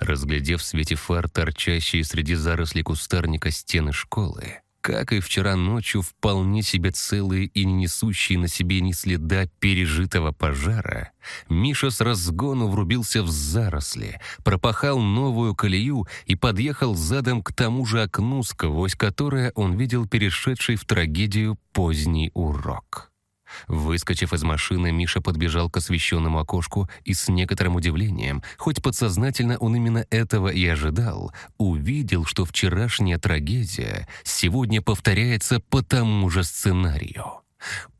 Разглядев в свете фар торчащие среди зарослей кустарника стены школы, как и вчера ночью, вполне себе целые и не несущие на себе ни следа пережитого пожара, Миша с разгону врубился в заросли, пропахал новую колею и подъехал задом к тому же окну, сквозь которое он видел перешедший в трагедию поздний урок. Выскочив из машины, Миша подбежал к освещенному окошку и с некоторым удивлением, хоть подсознательно он именно этого и ожидал, увидел, что вчерашняя трагедия сегодня повторяется по тому же сценарию.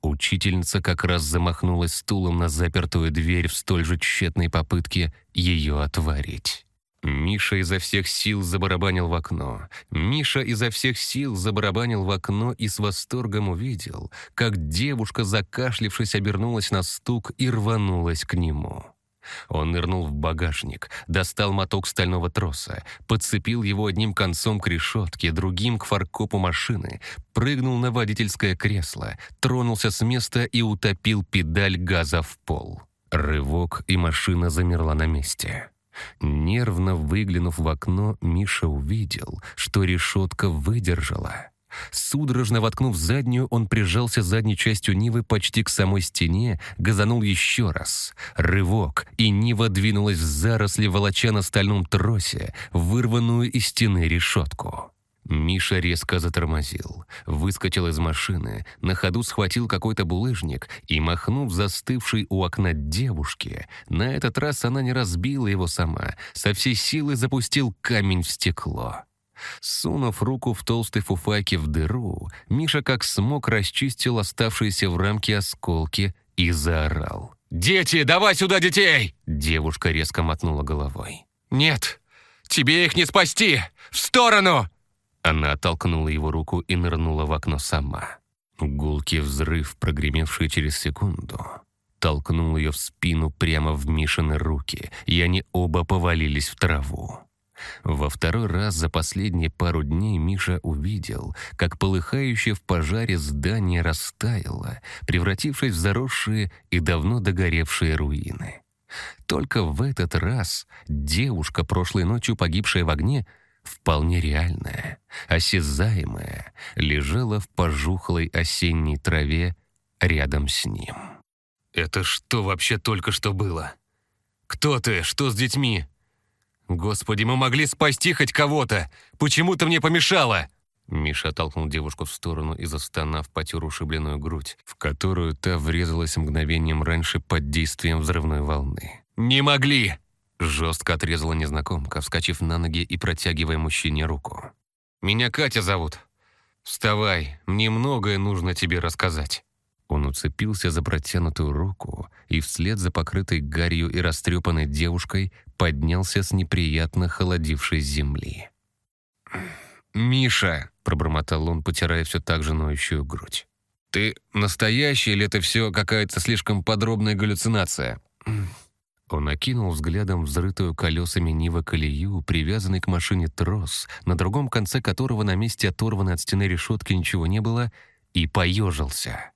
Учительница как раз замахнулась стулом на запертую дверь в столь же тщетной попытке ее отворить. Миша изо всех сил забарабанил в окно. Миша изо всех сил забарабанил в окно и с восторгом увидел, как девушка, закашлившись, обернулась на стук и рванулась к нему. Он нырнул в багажник, достал моток стального троса, подцепил его одним концом к решетке, другим к фаркопу машины, прыгнул на водительское кресло, тронулся с места и утопил педаль газа в пол. Рывок, и машина замерла на месте. Нервно выглянув в окно, Миша увидел, что решетка выдержала. Судорожно воткнув заднюю, он прижался задней частью Нивы почти к самой стене, газанул еще раз. Рывок, и Нива двинулась в заросли, волоча на стальном тросе, вырванную из стены решетку. Миша резко затормозил, выскочил из машины, на ходу схватил какой-то булыжник и, махнув застывшей у окна девушке, на этот раз она не разбила его сама, со всей силы запустил камень в стекло. Сунув руку в толстой фуфайке в дыру, Миша как смог расчистил оставшиеся в рамке осколки и заорал. «Дети, давай сюда детей!» Девушка резко мотнула головой. «Нет, тебе их не спасти! В сторону!» Она оттолкнула его руку и нырнула в окно сама. Гулкий взрыв, прогремевший через секунду, толкнул ее в спину прямо в Мишины руки, и они оба повалились в траву. Во второй раз за последние пару дней Миша увидел, как полыхающее в пожаре здание растаяло, превратившись в заросшие и давно догоревшие руины. Только в этот раз девушка, прошлой ночью погибшая в огне, вполне реальная, осязаемая, лежала в пожухлой осенней траве рядом с ним. «Это что вообще только что было? Кто ты? Что с детьми? Господи, мы могли спасти хоть кого-то! Почему ты мне помешала?» Миша толкнул девушку в сторону и, застонав, потер ушибленную грудь, в которую та врезалась мгновением раньше под действием взрывной волны. «Не могли!» Жестко отрезала незнакомка, вскочив на ноги и протягивая мужчине руку. «Меня Катя зовут. Вставай, мне многое нужно тебе рассказать». Он уцепился за протянутую руку и вслед за покрытой гарью и растрепанной девушкой поднялся с неприятно холодившей земли. «Миша!» — пробормотал он, потирая все так же ноющую грудь. «Ты настоящий или это все какая-то слишком подробная галлюцинация?» Он окинул взглядом взрытую колесами Нива колею, привязанный к машине трос, на другом конце которого на месте оторванной от стены решетки ничего не было, и поежился.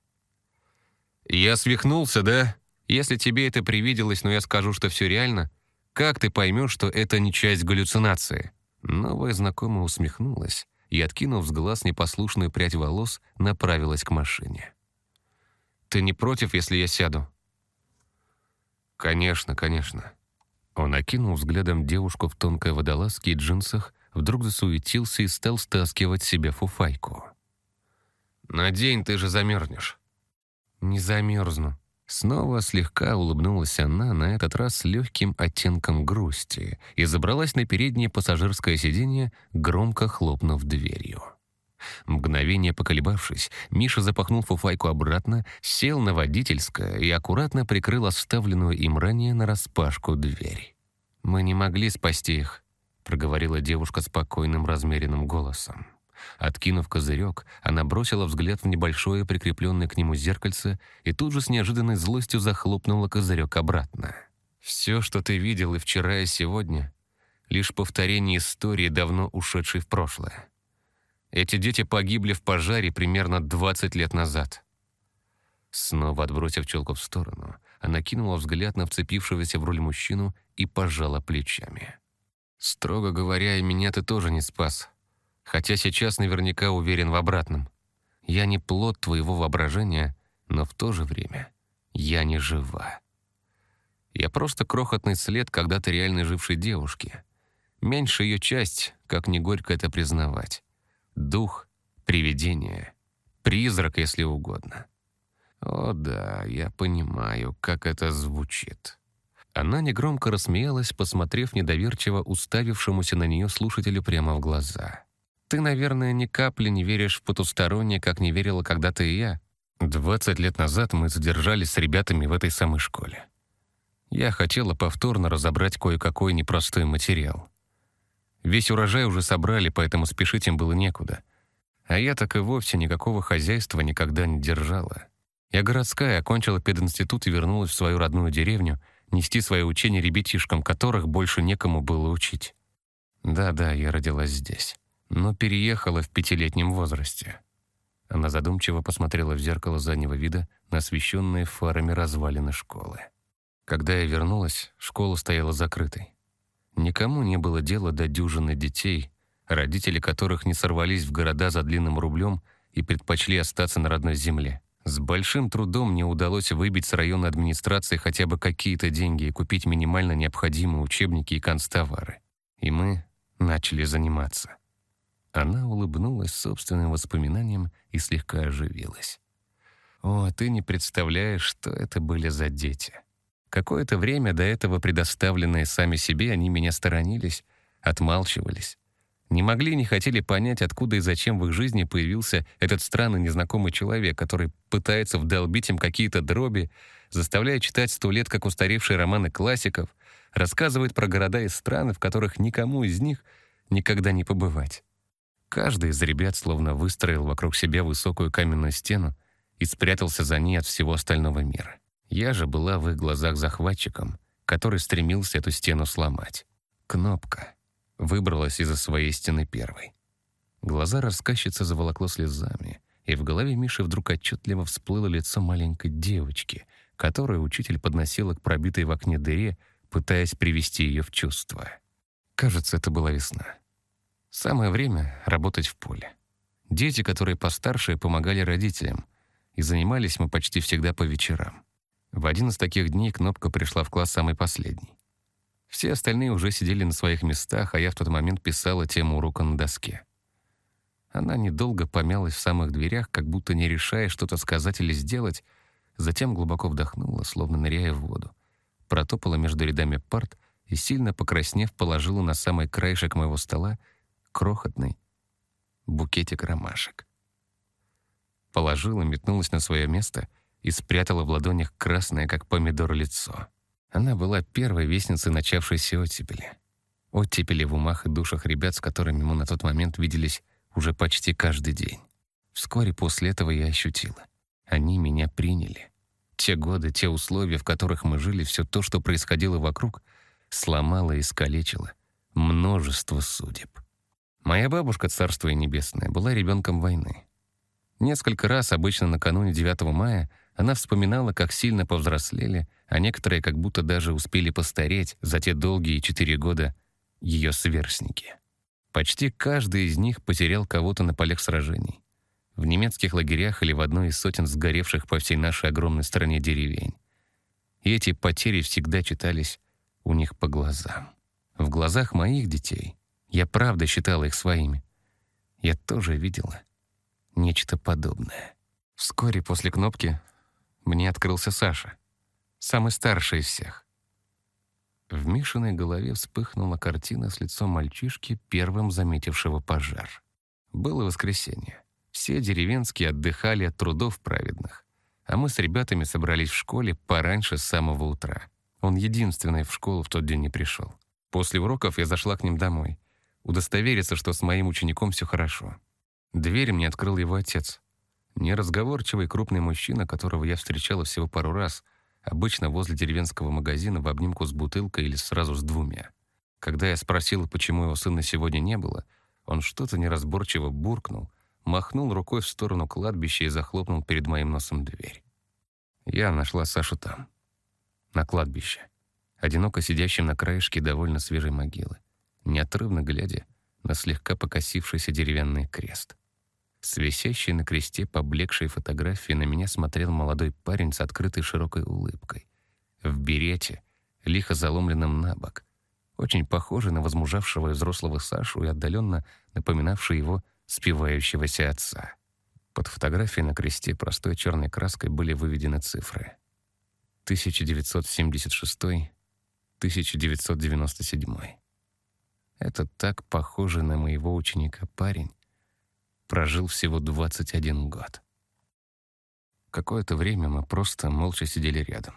«Я свихнулся, да? Если тебе это привиделось, но я скажу, что все реально, как ты поймешь, что это не часть галлюцинации?» Новая знакомая усмехнулась и, откинув с глаз непослушную прядь волос, направилась к машине. «Ты не против, если я сяду?» «Конечно, конечно». Он окинул взглядом девушку в тонкой водолазке и джинсах, вдруг засуетился и стал стаскивать себе фуфайку. «Надень, ты же замерзнешь». «Не замерзну». Снова слегка улыбнулась она, на этот раз с легким оттенком грусти, и забралась на переднее пассажирское сиденье, громко хлопнув дверью. Мгновение поколебавшись, Миша запахнул фуфайку обратно, сел на водительское и аккуратно прикрыл оставленную им ранее нараспашку дверь. «Мы не могли спасти их. проговорила девушка спокойным размеренным голосом. Откинув козырек, она бросила взгляд в небольшое прикрепленное к нему зеркальце и тут же с неожиданной злостью захлопнула козырек обратно. «Все, что ты видел и вчера, и сегодня, лишь повторение истории, давно ушедшей в прошлое. Эти дети погибли в пожаре примерно 20 лет назад». Снова отбросив челку в сторону, она кинула взгляд на вцепившегося в руль мужчину и пожала плечами. «Строго говоря, и меня ты тоже не спас хотя сейчас наверняка уверен в обратном. Я не плод твоего воображения, но в то же время я не жива. Я просто крохотный след когда-то реально жившей девушки. Меньше ее часть, как не горько это признавать. Дух, привидение, призрак, если угодно. О да, я понимаю, как это звучит. Она негромко рассмеялась, посмотрев недоверчиво уставившемуся на нее слушателю прямо в глаза. Ты, наверное, ни капли не веришь в потустороннее, как не верила когда-то и я. Двадцать лет назад мы задержались с ребятами в этой самой школе. Я хотела повторно разобрать кое-какой непростой материал. Весь урожай уже собрали, поэтому спешить им было некуда. А я так и вовсе никакого хозяйства никогда не держала. Я городская, окончила пединститут и вернулась в свою родную деревню нести свои учения ребятишкам, которых больше некому было учить. Да-да, я родилась здесь но переехала в пятилетнем возрасте. Она задумчиво посмотрела в зеркало заднего вида на освещенные фарами развалины школы. Когда я вернулась, школа стояла закрытой. Никому не было дела до дюжины детей, родители которых не сорвались в города за длинным рублем и предпочли остаться на родной земле. С большим трудом мне удалось выбить с районной администрации хотя бы какие-то деньги и купить минимально необходимые учебники и констовары. И мы начали заниматься. Она улыбнулась собственным воспоминаниям и слегка оживилась. «О, ты не представляешь, что это были за дети. Какое-то время до этого предоставленные сами себе, они меня сторонились, отмалчивались. Не могли, не хотели понять, откуда и зачем в их жизни появился этот странный незнакомый человек, который пытается вдолбить им какие-то дроби, заставляя читать сто лет как устаревшие романы классиков, рассказывает про города и страны, в которых никому из них никогда не побывать. Каждый из ребят словно выстроил вокруг себя высокую каменную стену и спрятался за ней от всего остального мира. Я же была в их глазах захватчиком, который стремился эту стену сломать. Кнопка выбралась из-за своей стены первой. Глаза рассказчицы заволокло слезами, и в голове Миши вдруг отчетливо всплыло лицо маленькой девочки, которую учитель подносила к пробитой в окне дыре, пытаясь привести ее в чувство. Кажется, это была весна. Самое время работать в поле. Дети, которые постарше, помогали родителям, и занимались мы почти всегда по вечерам. В один из таких дней Кнопка пришла в класс самый последний. Все остальные уже сидели на своих местах, а я в тот момент писала тему урока на доске. Она недолго помялась в самых дверях, как будто не решая что-то сказать или сделать, затем глубоко вдохнула, словно ныряя в воду, протопала между рядами парт и, сильно покраснев, положила на самый краешек моего стола крохотный букетик ромашек. Положила, метнулась на свое место и спрятала в ладонях красное, как помидор, лицо. Она была первой вестницей начавшейся оттепели. Оттепели в умах и душах ребят, с которыми мы на тот момент виделись уже почти каждый день. Вскоре после этого я ощутила. Они меня приняли. Те годы, те условия, в которых мы жили, все то, что происходило вокруг, сломало и искалечило множество судеб. Моя бабушка, царство и небесное, была ребенком войны. Несколько раз, обычно накануне 9 мая, она вспоминала, как сильно повзрослели, а некоторые как будто даже успели постареть за те долгие четыре года ее сверстники. Почти каждый из них потерял кого-то на полях сражений. В немецких лагерях или в одной из сотен сгоревших по всей нашей огромной стране деревень. И эти потери всегда читались у них по глазам. В глазах моих детей я правда считала их своими. Я тоже видела нечто подобное. Вскоре после кнопки мне открылся Саша, самый старший из всех. В Мишиной голове вспыхнула картина с лицом мальчишки, первым заметившего пожар. Было воскресенье. Все деревенские отдыхали от трудов праведных, а мы с ребятами собрались в школе пораньше с самого утра. Он единственный в школу в тот день не пришел. После уроков я зашла к ним домой, удостовериться, что с моим учеником все хорошо. Дверь мне открыл его отец. Неразговорчивый крупный мужчина, которого я встречала всего пару раз, обычно возле деревенского магазина в обнимку с бутылкой или сразу с двумя. Когда я спросила, почему его сына сегодня не было, он что-то неразборчиво буркнул, махнул рукой в сторону кладбища и захлопнул перед моим носом дверь. Я нашла Сашу там, на кладбище, одиноко сидящим на краешке довольно свежей могилы, неотрывно глядя на слегка покосившийся деревянный крест. С висящей на кресте поблекшей фотографии на меня смотрел молодой парень с открытой широкой улыбкой. В берете, лихо заломленном на бок, очень похожий на возмужавшего взрослого Сашу и отдаленно напоминавший его спивающегося отца. Под фотографией на кресте простой черной краской были выведены цифры. 1976-1997. Это так похоже на моего ученика парень, прожил всего 21 год. Какое-то время мы просто молча сидели рядом.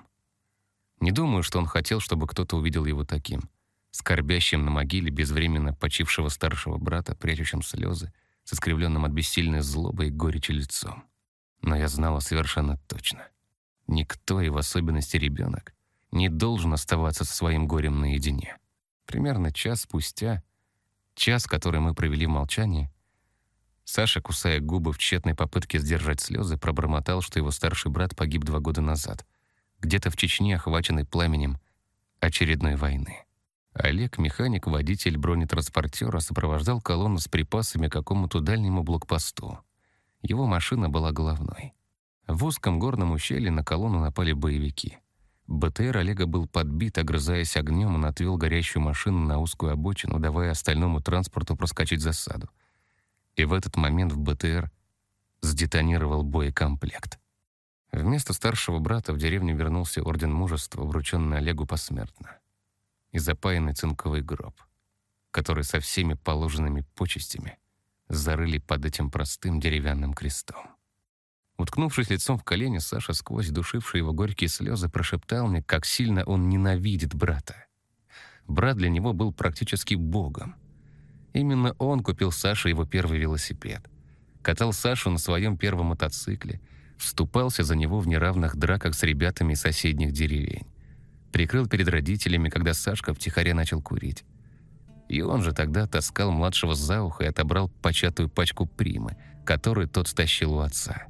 Не думаю, что он хотел, чтобы кто-то увидел его таким, скорбящим на могиле безвременно почившего старшего брата, прячущим слезы, с искривленным от бессильной злобы и горечи лицом. Но я знала совершенно точно. Никто, и в особенности ребенок, не должен оставаться со своим горем наедине. Примерно час спустя, час, который мы провели в молчании, Саша, кусая губы в тщетной попытке сдержать слезы, пробормотал, что его старший брат погиб два года назад, где-то в Чечне, охваченный пламенем очередной войны. Олег, механик, водитель бронетранспортера, сопровождал колонну с припасами к какому-то дальнему блокпосту. Его машина была головной. В узком горном ущелье на колонну напали боевики. БТР Олега был подбит, огрызаясь огнем, он отвел горящую машину на узкую обочину, давая остальному транспорту проскочить засаду и в этот момент в БТР сдетонировал боекомплект. Вместо старшего брата в деревню вернулся орден мужества, врученный Олегу посмертно, и запаянный цинковый гроб, который со всеми положенными почестями зарыли под этим простым деревянным крестом. Уткнувшись лицом в колени, Саша сквозь душившие его горькие слезы прошептал мне, как сильно он ненавидит брата. Брат для него был практически богом. Именно он купил Саше его первый велосипед. Катал Сашу на своем первом мотоцикле, вступался за него в неравных драках с ребятами из соседних деревень. Прикрыл перед родителями, когда Сашка втихаря начал курить. И он же тогда таскал младшего за ухо и отобрал початую пачку примы, которую тот стащил у отца.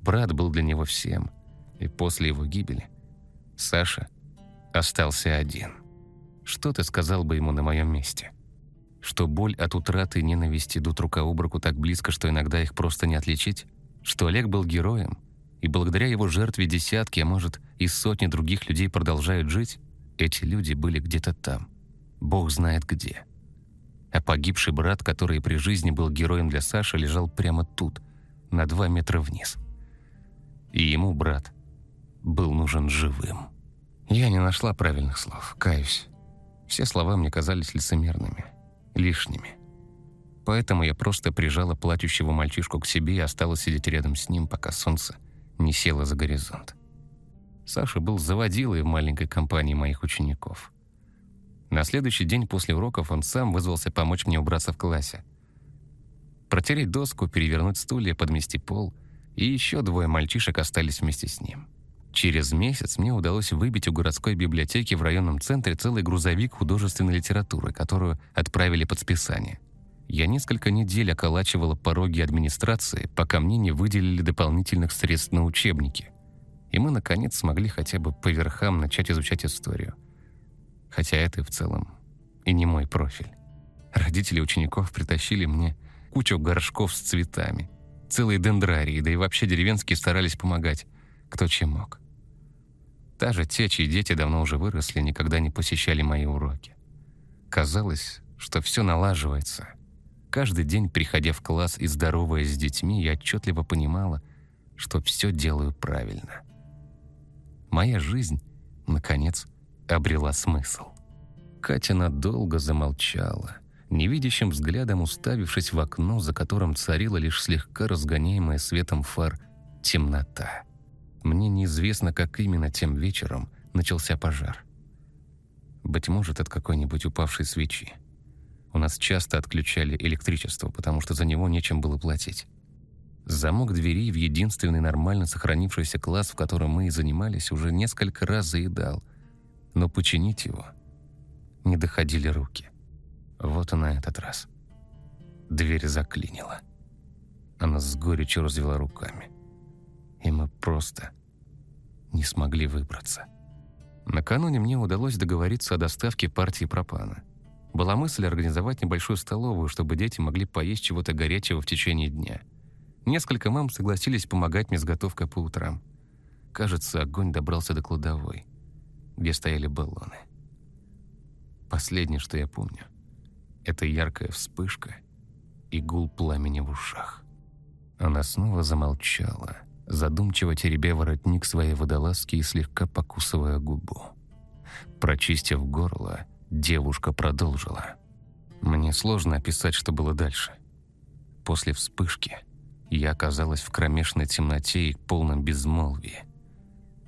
Брат был для него всем, и после его гибели Саша остался один. Что ты сказал бы ему на моем месте?» Что боль от утраты и ненависти идут рука об руку так близко, что иногда их просто не отличить? Что Олег был героем, и благодаря его жертве десятки, а может и сотни других людей продолжают жить? Эти люди были где-то там. Бог знает где. А погибший брат, который при жизни был героем для Саши, лежал прямо тут, на два метра вниз. И ему, брат, был нужен живым. Я не нашла правильных слов, каюсь. Все слова мне казались лицемерными лишними. Поэтому я просто прижала плачущего мальчишку к себе и осталась сидеть рядом с ним, пока солнце не село за горизонт. Саша был заводилой в маленькой компании моих учеников. На следующий день после уроков он сам вызвался помочь мне убраться в классе. Протереть доску, перевернуть стулья, подмести пол, и еще двое мальчишек остались вместе с ним. Через месяц мне удалось выбить у городской библиотеки в районном центре целый грузовик художественной литературы, которую отправили под списание. Я несколько недель околачивала пороги администрации, пока мне не выделили дополнительных средств на учебники. И мы, наконец, смогли хотя бы по верхам начать изучать историю. Хотя это в целом и не мой профиль. Родители учеников притащили мне кучу горшков с цветами, целые дендрарии, да и вообще деревенские старались помогать, кто чем мог. Даже те, чьи дети давно уже выросли, никогда не посещали мои уроки. Казалось, что все налаживается. Каждый день, приходя в класс и здороваясь с детьми, я отчетливо понимала, что все делаю правильно. Моя жизнь, наконец, обрела смысл. Катя надолго замолчала, невидящим взглядом уставившись в окно, за которым царила лишь слегка разгоняемая светом фар темнота. Мне неизвестно, как именно тем вечером начался пожар. Быть может, от какой-нибудь упавшей свечи. У нас часто отключали электричество, потому что за него нечем было платить. Замок двери в единственный нормально сохранившийся класс, в котором мы и занимались, уже несколько раз заедал. Но починить его не доходили руки. Вот и на этот раз. Дверь заклинила. Она с горечью развела руками. И мы просто не смогли выбраться. Накануне мне удалось договориться о доставке партии пропана. Была мысль организовать небольшую столовую, чтобы дети могли поесть чего-то горячего в течение дня. Несколько мам согласились помогать мне с готовкой по утрам. Кажется, огонь добрался до кладовой, где стояли баллоны. Последнее, что я помню, это яркая вспышка и гул пламени в ушах. Она снова замолчала, задумчиво теребя воротник своей водолазки и слегка покусывая губу. Прочистив горло, Девушка продолжила. Мне сложно описать, что было дальше. После вспышки я оказалась в кромешной темноте и полном безмолвии.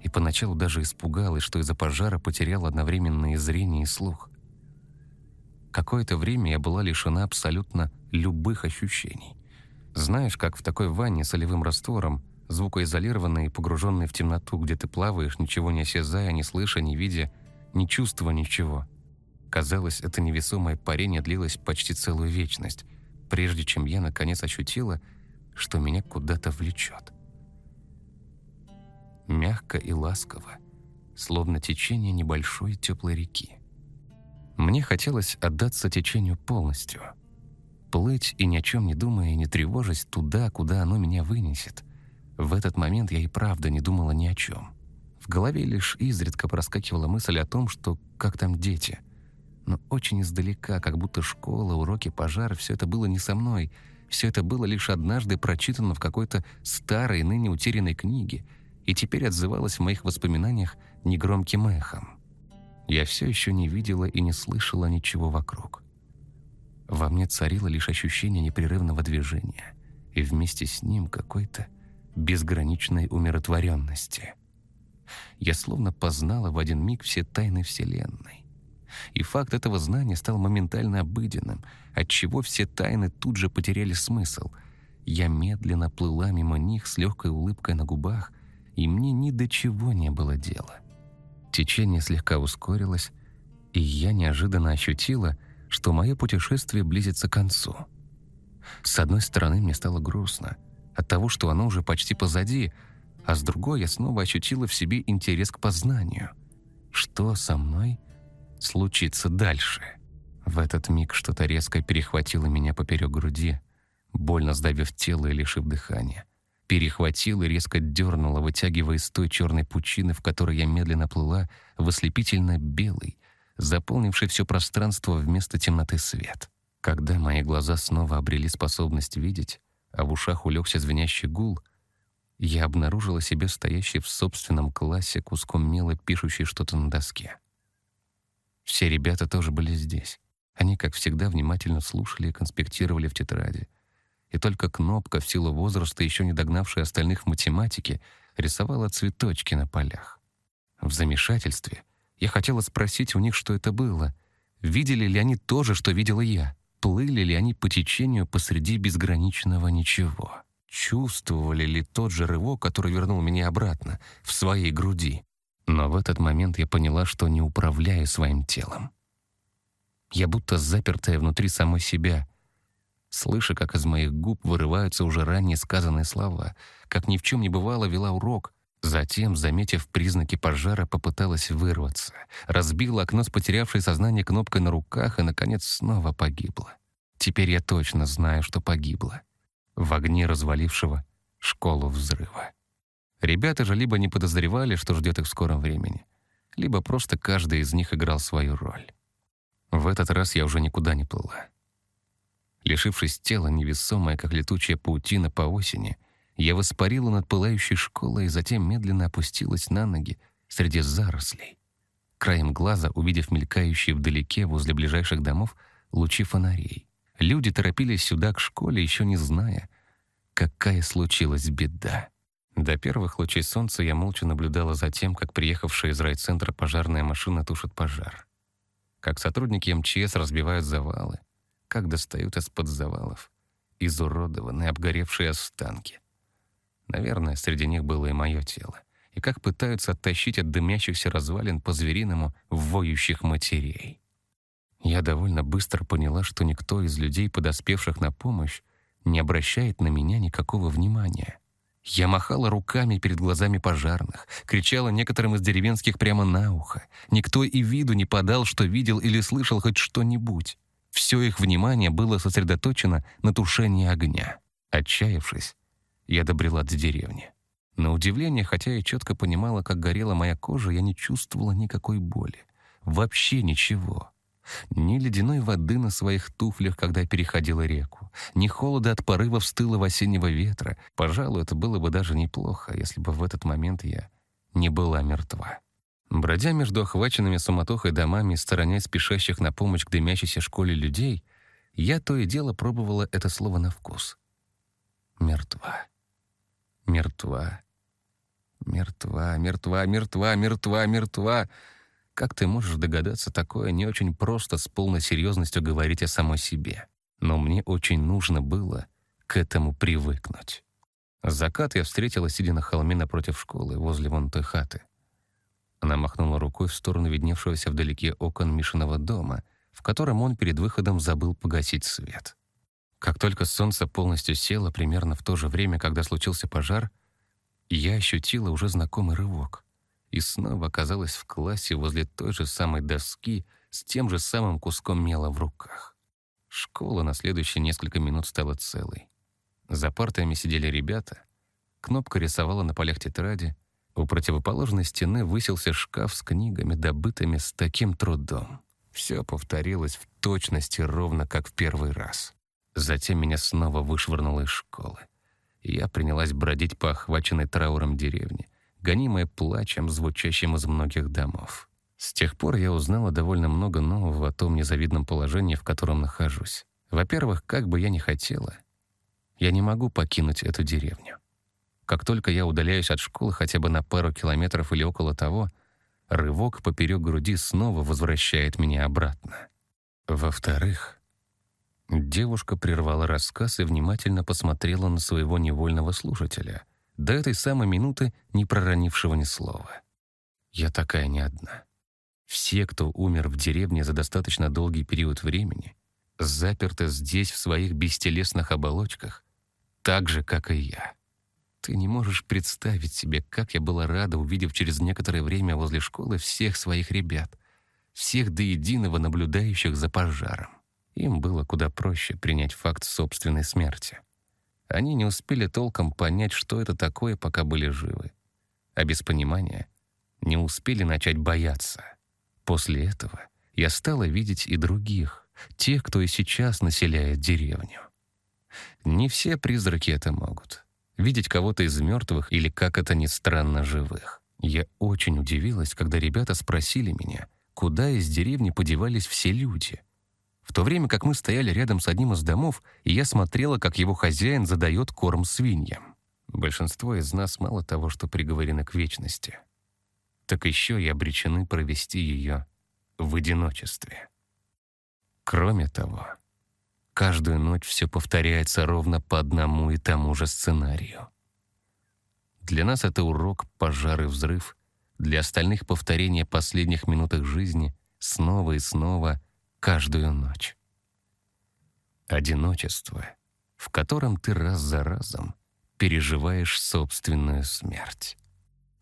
И поначалу даже испугалась, что из-за пожара потерял одновременно и зрение, и слух. Какое-то время я была лишена абсолютно любых ощущений. Знаешь, как в такой ванне солевым раствором, звукоизолированной и погруженной в темноту, где ты плаваешь, ничего не осязая, не слыша, не видя, не чувствуя ничего. Казалось, это невесомое парение длилось почти целую вечность, прежде чем я наконец ощутила, что меня куда-то влечет. Мягко и ласково, словно течение небольшой теплой реки. Мне хотелось отдаться течению полностью, плыть и ни о чем не думая и не тревожась туда, куда оно меня вынесет. В этот момент я и правда не думала ни о чем. В голове лишь изредка проскакивала мысль о том, что как там дети — но очень издалека, как будто школа, уроки, пожар — все это было не со мной. Все это было лишь однажды прочитано в какой-то старой, ныне утерянной книге, и теперь отзывалось в моих воспоминаниях негромким эхом. Я все еще не видела и не слышала ничего вокруг. Во мне царило лишь ощущение непрерывного движения, и вместе с ним какой-то безграничной умиротворенности. Я словно познала в один миг все тайны Вселенной и факт этого знания стал моментально обыденным, отчего все тайны тут же потеряли смысл. Я медленно плыла мимо них с легкой улыбкой на губах, и мне ни до чего не было дела. Течение слегка ускорилось, и я неожиданно ощутила, что мое путешествие близится к концу. С одной стороны, мне стало грустно от того, что оно уже почти позади, а с другой я снова ощутила в себе интерес к познанию. Что со мной – случится дальше. В этот миг что-то резко перехватило меня поперек груди, больно сдавив тело и лишив дыхания. Перехватило и резко дернуло, вытягивая из той черной пучины, в которой я медленно плыла, в ослепительно белый, заполнивший все пространство вместо темноты свет. Когда мои глаза снова обрели способность видеть, а в ушах улегся звенящий гул, я обнаружила себя стоящей в собственном классе куском мела, пишущей что-то на доске. Все ребята тоже были здесь. Они, как всегда, внимательно слушали и конспектировали в тетради. И только Кнопка, в силу возраста, еще не догнавшая остальных в математике, рисовала цветочки на полях. В замешательстве я хотела спросить у них, что это было. Видели ли они то же, что видела я? Плыли ли они по течению посреди безграничного ничего? Чувствовали ли тот же рывок, который вернул меня обратно, в своей груди? Но в этот момент я поняла, что не управляю своим телом. Я будто запертая внутри самой себя, слыша, как из моих губ вырываются уже ранее сказанные слова, как ни в чем не бывало вела урок, затем, заметив признаки пожара, попыталась вырваться, разбила окно с потерявшей сознание кнопкой на руках и, наконец, снова погибла. Теперь я точно знаю, что погибла. В огне развалившего школу взрыва. Ребята же либо не подозревали, что ждет их в скором времени, либо просто каждый из них играл свою роль. В этот раз я уже никуда не плыла. Лишившись тела, невесомая, как летучая паутина по осени, я воспарила над пылающей школой и затем медленно опустилась на ноги среди зарослей. Краем глаза, увидев мелькающие вдалеке возле ближайших домов лучи фонарей. Люди торопились сюда, к школе, еще не зная, какая случилась беда. До первых лучей солнца я молча наблюдала за тем, как приехавшая из райцентра пожарная машина тушит пожар. как сотрудники МЧС разбивают завалы, как достают из-под завалов изуродованные обгоревшие останки. Наверное, среди них было и мое тело. И как пытаются оттащить от дымящихся развалин по-звериному воющих матерей. Я довольно быстро поняла, что никто из людей, подоспевших на помощь, не обращает на меня никакого внимания. Я махала руками перед глазами пожарных, кричала некоторым из деревенских прямо на ухо. Никто и виду не подал, что видел или слышал хоть что-нибудь. Все их внимание было сосредоточено на тушении огня. Отчаявшись, я добрела до деревни. На удивление, хотя я четко понимала, как горела моя кожа, я не чувствовала никакой боли. Вообще ничего. Ни ледяной воды на своих туфлях, когда переходила реку, ни холода от порывов стылого осеннего ветра. Пожалуй, это было бы даже неплохо, если бы в этот момент я не была мертва. Бродя между охваченными суматохой домами и сторонясь спешащих на помощь к дымящейся школе людей, я то и дело пробовала это слово на вкус. Мертва. Мертва. Мертва, мертва, мертва, мертва, мертва. Как ты можешь догадаться, такое не очень просто с полной серьезностью говорить о самой себе. Но мне очень нужно было к этому привыкнуть. Закат я встретила, сидя на холме напротив школы, возле вон той хаты. Она махнула рукой в сторону видневшегося вдалеке окон Мишиного дома, в котором он перед выходом забыл погасить свет. Как только солнце полностью село, примерно в то же время, когда случился пожар, я ощутила уже знакомый рывок и снова оказалась в классе возле той же самой доски с тем же самым куском мела в руках. Школа на следующие несколько минут стала целой. За партами сидели ребята, кнопка рисовала на полях тетради, у противоположной стены высился шкаф с книгами, добытыми с таким трудом. Все повторилось в точности ровно как в первый раз. Затем меня снова вышвырнуло из школы. Я принялась бродить по охваченной трауром деревне, гонимая плачем, звучащим из многих домов. С тех пор я узнала довольно много нового о том незавидном положении, в котором нахожусь. Во-первых, как бы я ни хотела, я не могу покинуть эту деревню. Как только я удаляюсь от школы хотя бы на пару километров или около того, рывок поперек груди снова возвращает меня обратно. Во-вторых, девушка прервала рассказ и внимательно посмотрела на своего невольного слушателя — до этой самой минуты не проронившего ни слова. Я такая не одна. Все, кто умер в деревне за достаточно долгий период времени, заперты здесь в своих бестелесных оболочках, так же, как и я. Ты не можешь представить себе, как я была рада, увидев через некоторое время возле школы всех своих ребят, всех до единого наблюдающих за пожаром. Им было куда проще принять факт собственной смерти. Они не успели толком понять, что это такое, пока были живы. А без понимания не успели начать бояться. После этого я стала видеть и других, тех, кто и сейчас населяет деревню. Не все призраки это могут. Видеть кого-то из мертвых или, как это ни странно, живых. Я очень удивилась, когда ребята спросили меня, куда из деревни подевались все люди — в то время как мы стояли рядом с одним из домов, и я смотрела, как его хозяин задает корм свиньям. Большинство из нас мало того, что приговорены к вечности, так еще и обречены провести ее в одиночестве. Кроме того, каждую ночь все повторяется ровно по одному и тому же сценарию. Для нас это урок, пожар и взрыв, для остальных повторение последних минутах жизни снова и снова — каждую ночь. Одиночество, в котором ты раз за разом переживаешь собственную смерть.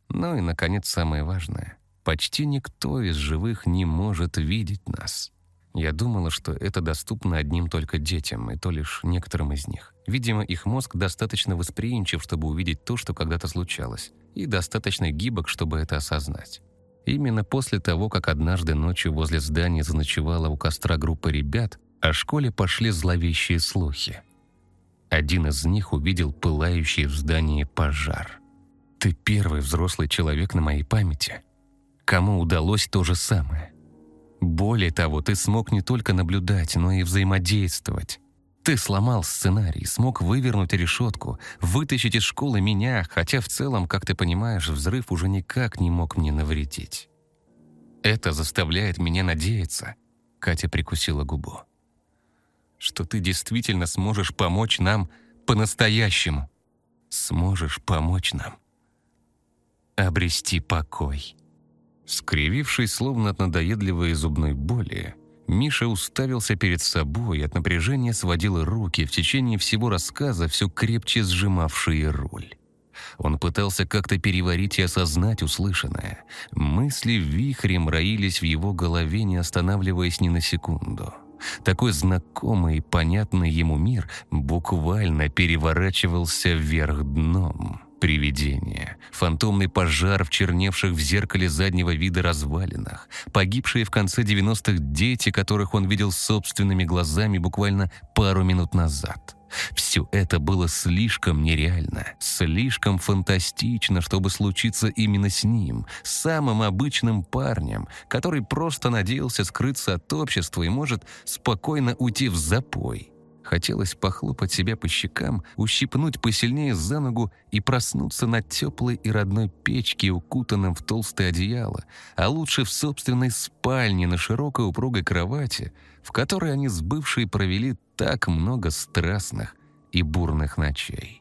Ну и, наконец, самое важное. Почти никто из живых не может видеть нас. Я думала, что это доступно одним только детям, и то лишь некоторым из них. Видимо, их мозг достаточно восприимчив, чтобы увидеть то, что когда-то случалось, и достаточно гибок, чтобы это осознать. Именно после того, как однажды ночью возле здания заночевала у костра группа ребят, о школе пошли зловещие слухи. Один из них увидел пылающий в здании пожар. «Ты первый взрослый человек на моей памяти, кому удалось то же самое. Более того, ты смог не только наблюдать, но и взаимодействовать. Ты сломал сценарий, смог вывернуть решетку, вытащить из школы меня, хотя в целом, как ты понимаешь, взрыв уже никак не мог мне навредить. Это заставляет меня надеяться, Катя прикусила губу. «Что ты действительно сможешь помочь нам по-настоящему. Сможешь помочь нам обрести покой». Скривившись, словно от надоедливой зубной боли, Миша уставился перед собой и от напряжения сводил руки в течение всего рассказа, все крепче сжимавшие руль. Он пытался как-то переварить и осознать услышанное. Мысли вихрем роились в его голове, не останавливаясь ни на секунду. Такой знакомый и понятный ему мир буквально переворачивался вверх дном. Привидение, фантомный пожар в черневших в зеркале заднего вида развалинах, погибшие в конце 90-х дети, которых он видел собственными глазами буквально пару минут назад. Все это было слишком нереально, слишком фантастично, чтобы случиться именно с ним, самым обычным парнем, который просто надеялся скрыться от общества и может спокойно уйти в запой. Хотелось похлопать себя по щекам, ущипнуть посильнее за ногу и проснуться на теплой и родной печке, укутанном в толстое одеяло, а лучше в собственной спальне на широкой упругой кровати, в которой они с бывшей провели так много страстных и бурных ночей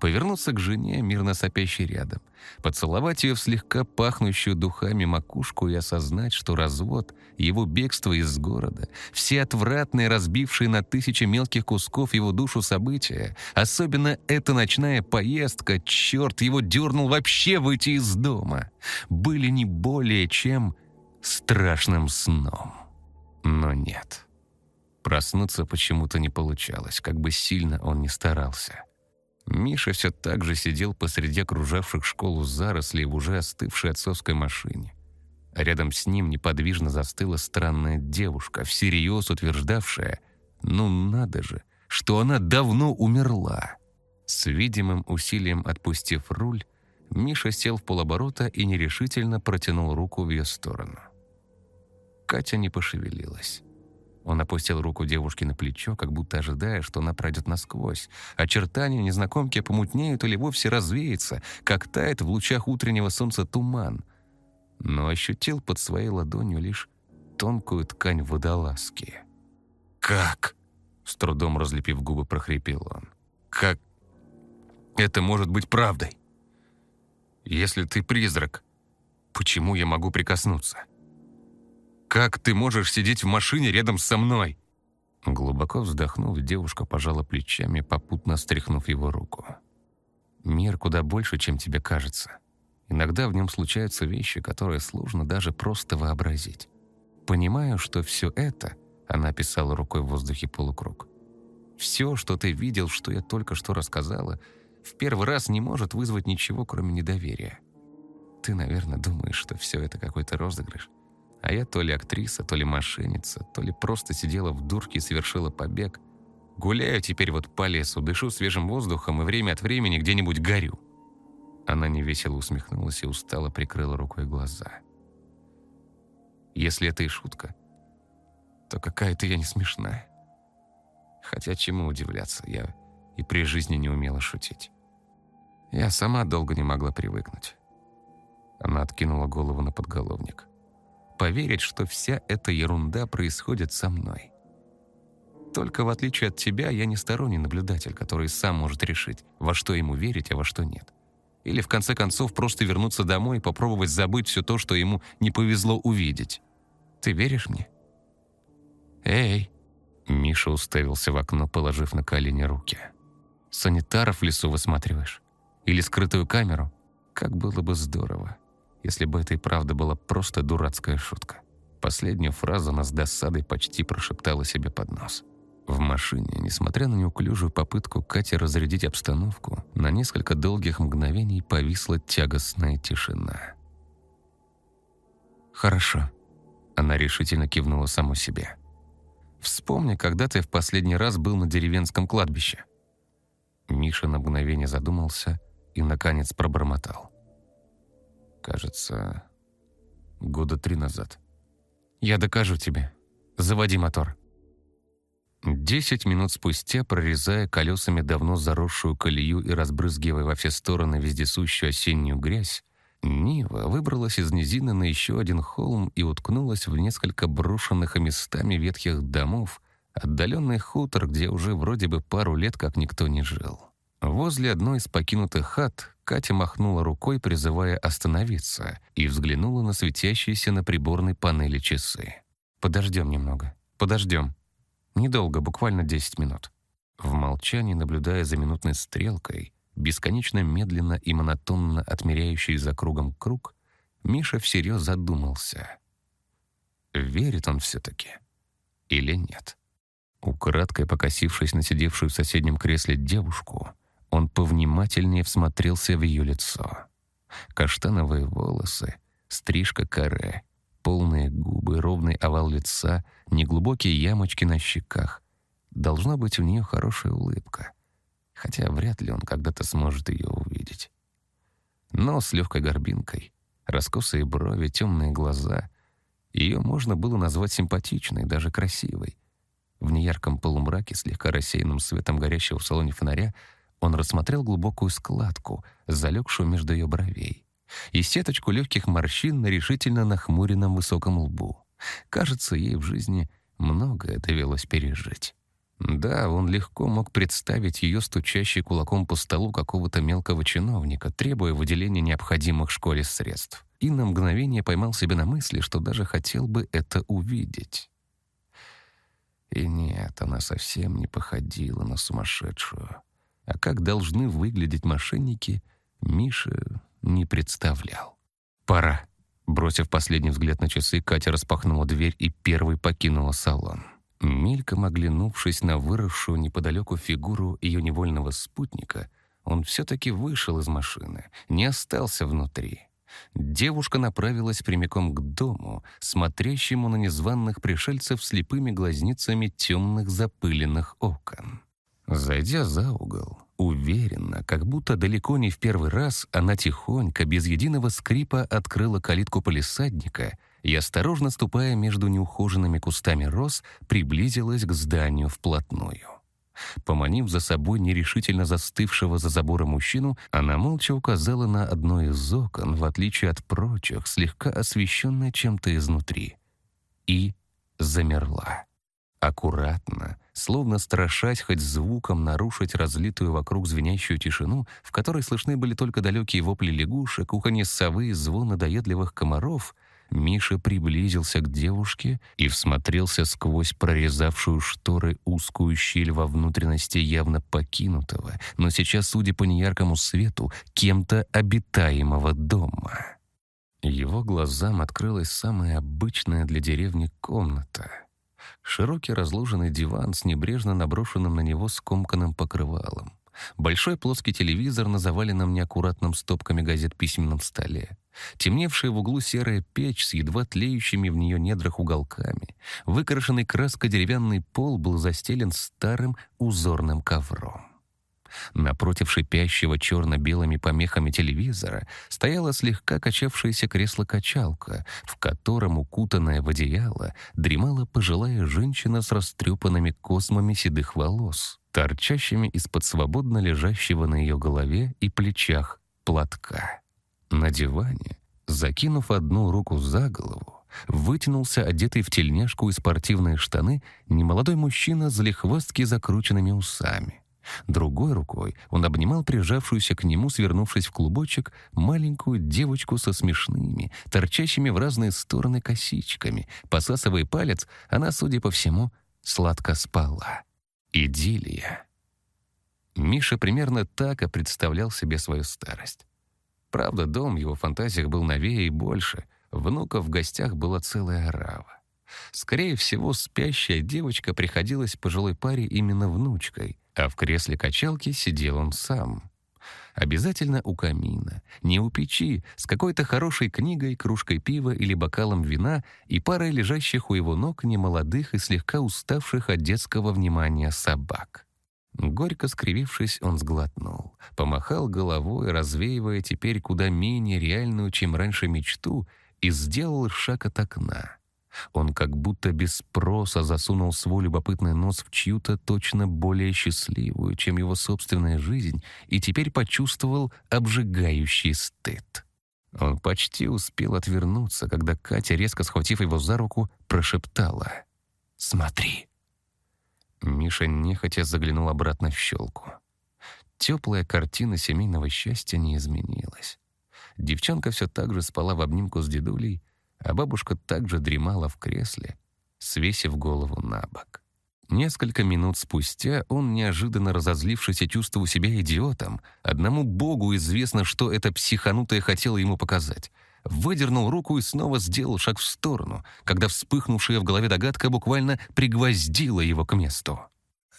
повернуться к жене, мирно сопящей рядом, поцеловать ее в слегка пахнущую духами макушку и осознать, что развод, его бегство из города, все отвратные, разбившие на тысячи мелких кусков его душу события, особенно эта ночная поездка, черт, его дернул вообще выйти из дома, были не более чем страшным сном. Но нет. Проснуться почему-то не получалось, как бы сильно он ни старался. Миша все так же сидел посреди окружавших школу зарослей в уже остывшей отцовской машине. А рядом с ним неподвижно застыла странная девушка, всерьез утверждавшая, ну надо же, что она давно умерла. С видимым усилием отпустив руль, Миша сел в полоборота и нерешительно протянул руку в ее сторону. Катя не пошевелилась. Он опустил руку девушки на плечо, как будто ожидая, что она пройдет насквозь. Очертания незнакомки помутнеют или вовсе развеются, как тает в лучах утреннего солнца туман. Но ощутил под своей ладонью лишь тонкую ткань водолазки. «Как?» — с трудом разлепив губы, прохрипел он. «Как это может быть правдой? Если ты призрак, почему я могу прикоснуться?» Как ты можешь сидеть в машине рядом со мной?» Глубоко вздохнув, девушка пожала плечами, попутно стряхнув его руку. «Мир куда больше, чем тебе кажется. Иногда в нем случаются вещи, которые сложно даже просто вообразить. Понимаю, что все это...» — она писала рукой в воздухе полукруг. «Все, что ты видел, что я только что рассказала, в первый раз не может вызвать ничего, кроме недоверия. Ты, наверное, думаешь, что все это какой-то розыгрыш. А я то ли актриса, то ли мошенница, то ли просто сидела в дурке и совершила побег. Гуляю теперь вот по лесу, дышу свежим воздухом и время от времени где-нибудь горю. Она невесело усмехнулась и устало прикрыла рукой глаза. Если это и шутка, то какая-то я не смешная. Хотя чему удивляться, я и при жизни не умела шутить. Я сама долго не могла привыкнуть. Она откинула голову на подголовник поверить, что вся эта ерунда происходит со мной. Только в отличие от тебя, я не сторонний наблюдатель, который сам может решить, во что ему верить, а во что нет. Или в конце концов просто вернуться домой и попробовать забыть все то, что ему не повезло увидеть. Ты веришь мне? Эй! Миша уставился в окно, положив на колени руки. Санитаров в лесу высматриваешь? Или скрытую камеру? Как было бы здорово если бы это и правда была просто дурацкая шутка. Последнюю фразу она с досадой почти прошептала себе под нос. В машине, несмотря на неуклюжую попытку Кати разрядить обстановку, на несколько долгих мгновений повисла тягостная тишина. «Хорошо», — она решительно кивнула саму себе. «Вспомни, когда ты в последний раз был на деревенском кладбище». Миша на мгновение задумался и, наконец, пробормотал. Кажется, года три назад. Я докажу тебе. Заводи мотор. Десять минут спустя, прорезая колесами давно заросшую колею и разбрызгивая во все стороны вездесущую осеннюю грязь, Нива выбралась из низины на еще один холм и уткнулась в несколько брошенных и местами ветхих домов, отдаленный хутор, где уже вроде бы пару лет как никто не жил. Возле одной из покинутых хат Катя махнула рукой, призывая остановиться, и взглянула на светящиеся на приборной панели часы. «Подождем немного. Подождем. Недолго, буквально 10 минут». В молчании, наблюдая за минутной стрелкой, бесконечно медленно и монотонно отмеряющий за кругом круг, Миша всерьез задумался. Верит он все-таки или нет? Украдкой покосившись на сидевшую в соседнем кресле девушку, он повнимательнее всмотрелся в ее лицо. Каштановые волосы, стрижка каре, полные губы, ровный овал лица, неглубокие ямочки на щеках. Должна быть у нее хорошая улыбка — хотя вряд ли он когда-то сможет ее увидеть. Но с легкой горбинкой, раскосые брови, темные глаза. Ее можно было назвать симпатичной, даже красивой. В неярком полумраке, слегка рассеянным светом горящего в салоне фонаря, он рассмотрел глубокую складку, залегшую между ее бровей, и сеточку легких морщин на решительно нахмуренном высоком лбу. Кажется, ей в жизни многое довелось пережить. Да, он легко мог представить ее стучащей кулаком по столу какого-то мелкого чиновника, требуя выделения необходимых школе средств. И на мгновение поймал себя на мысли, что даже хотел бы это увидеть. И нет, она совсем не походила на сумасшедшую. А как должны выглядеть мошенники, Миша не представлял. «Пора». Бросив последний взгляд на часы, Катя распахнула дверь и первой покинула салон. Мельком оглянувшись на выросшую неподалеку фигуру ее невольного спутника, он все-таки вышел из машины, не остался внутри. Девушка направилась прямиком к дому, смотрящему на незваных пришельцев слепыми глазницами темных запыленных окон. Зайдя за угол, уверенно, как будто далеко не в первый раз, она тихонько, без единого скрипа открыла калитку полисадника — и, осторожно ступая между неухоженными кустами роз, приблизилась к зданию вплотную. Поманив за собой нерешительно застывшего за забором мужчину, она молча указала на одно из окон, в отличие от прочих, слегка освещенное чем-то изнутри. И замерла. Аккуратно, словно страшась хоть звуком нарушить разлитую вокруг звенящую тишину, в которой слышны были только далекие вопли лягушек, уханье совы и звон надоедливых комаров, Миша приблизился к девушке и всмотрелся сквозь прорезавшую шторы узкую щель во внутренности явно покинутого, но сейчас, судя по неяркому свету, кем-то обитаемого дома. Его глазам открылась самая обычная для деревни комната. Широкий разложенный диван с небрежно наброшенным на него скомканным покрывалом. Большой плоский телевизор на заваленном неаккуратным стопками газет письменном столе. Темневшая в углу серая печь с едва тлеющими в нее недрах уголками. Выкрашенный краской деревянный пол был застелен старым узорным ковром. Напротив шипящего черно-белыми помехами телевизора стояла слегка качавшаяся кресло-качалка, в котором, укутанная в одеяло, дремала пожилая женщина с растрепанными космами седых волос торчащими из-под свободно лежащего на ее голове и плечах платка. На диване, закинув одну руку за голову, вытянулся одетый в тельняшку и спортивные штаны немолодой мужчина с лихвостки закрученными усами. Другой рукой он обнимал прижавшуюся к нему, свернувшись в клубочек, маленькую девочку со смешными, торчащими в разные стороны косичками. Посасывая палец, она, судя по всему, сладко спала. Идиллия. Миша примерно так и представлял себе свою старость. Правда, дом в его фантазиях был новее и больше. Внуков в гостях была целая орава. Скорее всего, спящая девочка приходилась пожилой паре именно внучкой, а в кресле качалки сидел он сам. Обязательно у камина, не у печи, с какой-то хорошей книгой, кружкой пива или бокалом вина и парой лежащих у его ног немолодых и слегка уставших от детского внимания собак. Горько скривившись, он сглотнул, помахал головой, развеивая теперь куда менее реальную, чем раньше мечту, и сделал шаг от окна. Он как будто без спроса засунул свой любопытный нос в чью-то точно более счастливую, чем его собственная жизнь, и теперь почувствовал обжигающий стыд. Он почти успел отвернуться, когда Катя, резко схватив его за руку, прошептала «Смотри». Миша нехотя заглянул обратно в щелку. Теплая картина семейного счастья не изменилась. Девчонка все так же спала в обнимку с дедулей, а бабушка также дремала в кресле, свесив голову на бок. Несколько минут спустя он, неожиданно разозлившись и чувствовал себя идиотом, одному богу известно, что эта психанутая хотела ему показать, выдернул руку и снова сделал шаг в сторону, когда вспыхнувшая в голове догадка буквально пригвоздила его к месту.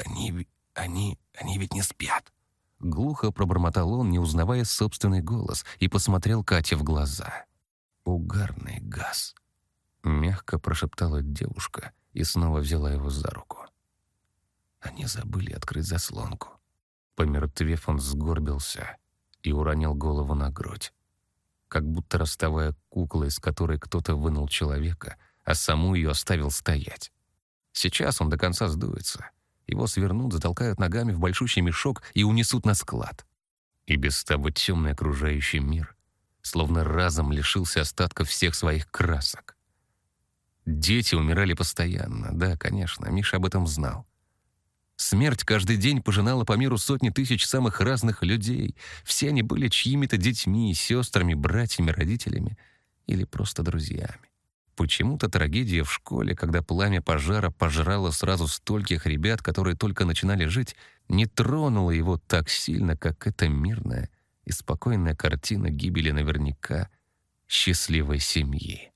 «Они... они... они ведь не спят!» Глухо пробормотал он, не узнавая собственный голос, и посмотрел Кате в глаза. «Угарный газ», — мягко прошептала девушка и снова взяла его за руку. Они забыли открыть заслонку. Помертвев, он сгорбился и уронил голову на грудь. Как будто расставая куклой, из которой кто-то вынул человека, а саму ее оставил стоять. Сейчас он до конца сдуется. Его свернут, затолкают ногами в большущий мешок и унесут на склад. И без того темный окружающий мир словно разом лишился остатков всех своих красок. Дети умирали постоянно, да, конечно, Миша об этом знал. Смерть каждый день пожинала по миру сотни тысяч самых разных людей. Все они были чьими-то детьми, сестрами, братьями, родителями или просто друзьями. Почему-то трагедия в школе, когда пламя пожара пожрало сразу стольких ребят, которые только начинали жить, не тронула его так сильно, как эта мирная и спокойная картина гибели наверняка счастливой семьи.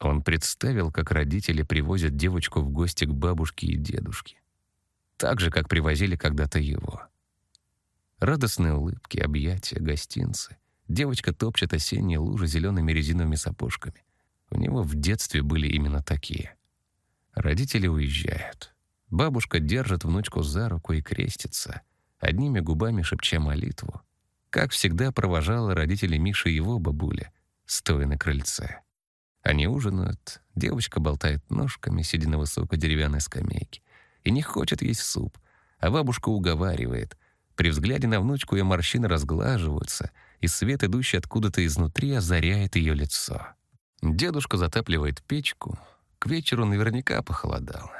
Он представил, как родители привозят девочку в гости к бабушке и дедушке так же, как привозили когда-то его. Радостные улыбки, объятия, гостинцы. Девочка топчет осенние лужи зелеными резиновыми сапожками. У него в детстве были именно такие. Родители уезжают. Бабушка держит внучку за руку и крестится, одними губами шепча молитву. Как всегда провожала родителей Миши его бабуля, стоя на крыльце. Они ужинают, девочка болтает ножками, сидя на высокой деревянной скамейке и не хочет есть суп, а бабушка уговаривает. При взгляде на внучку ее морщины разглаживаются, и свет, идущий откуда-то изнутри, озаряет ее лицо. Дедушка затапливает печку. К вечеру наверняка похолодало.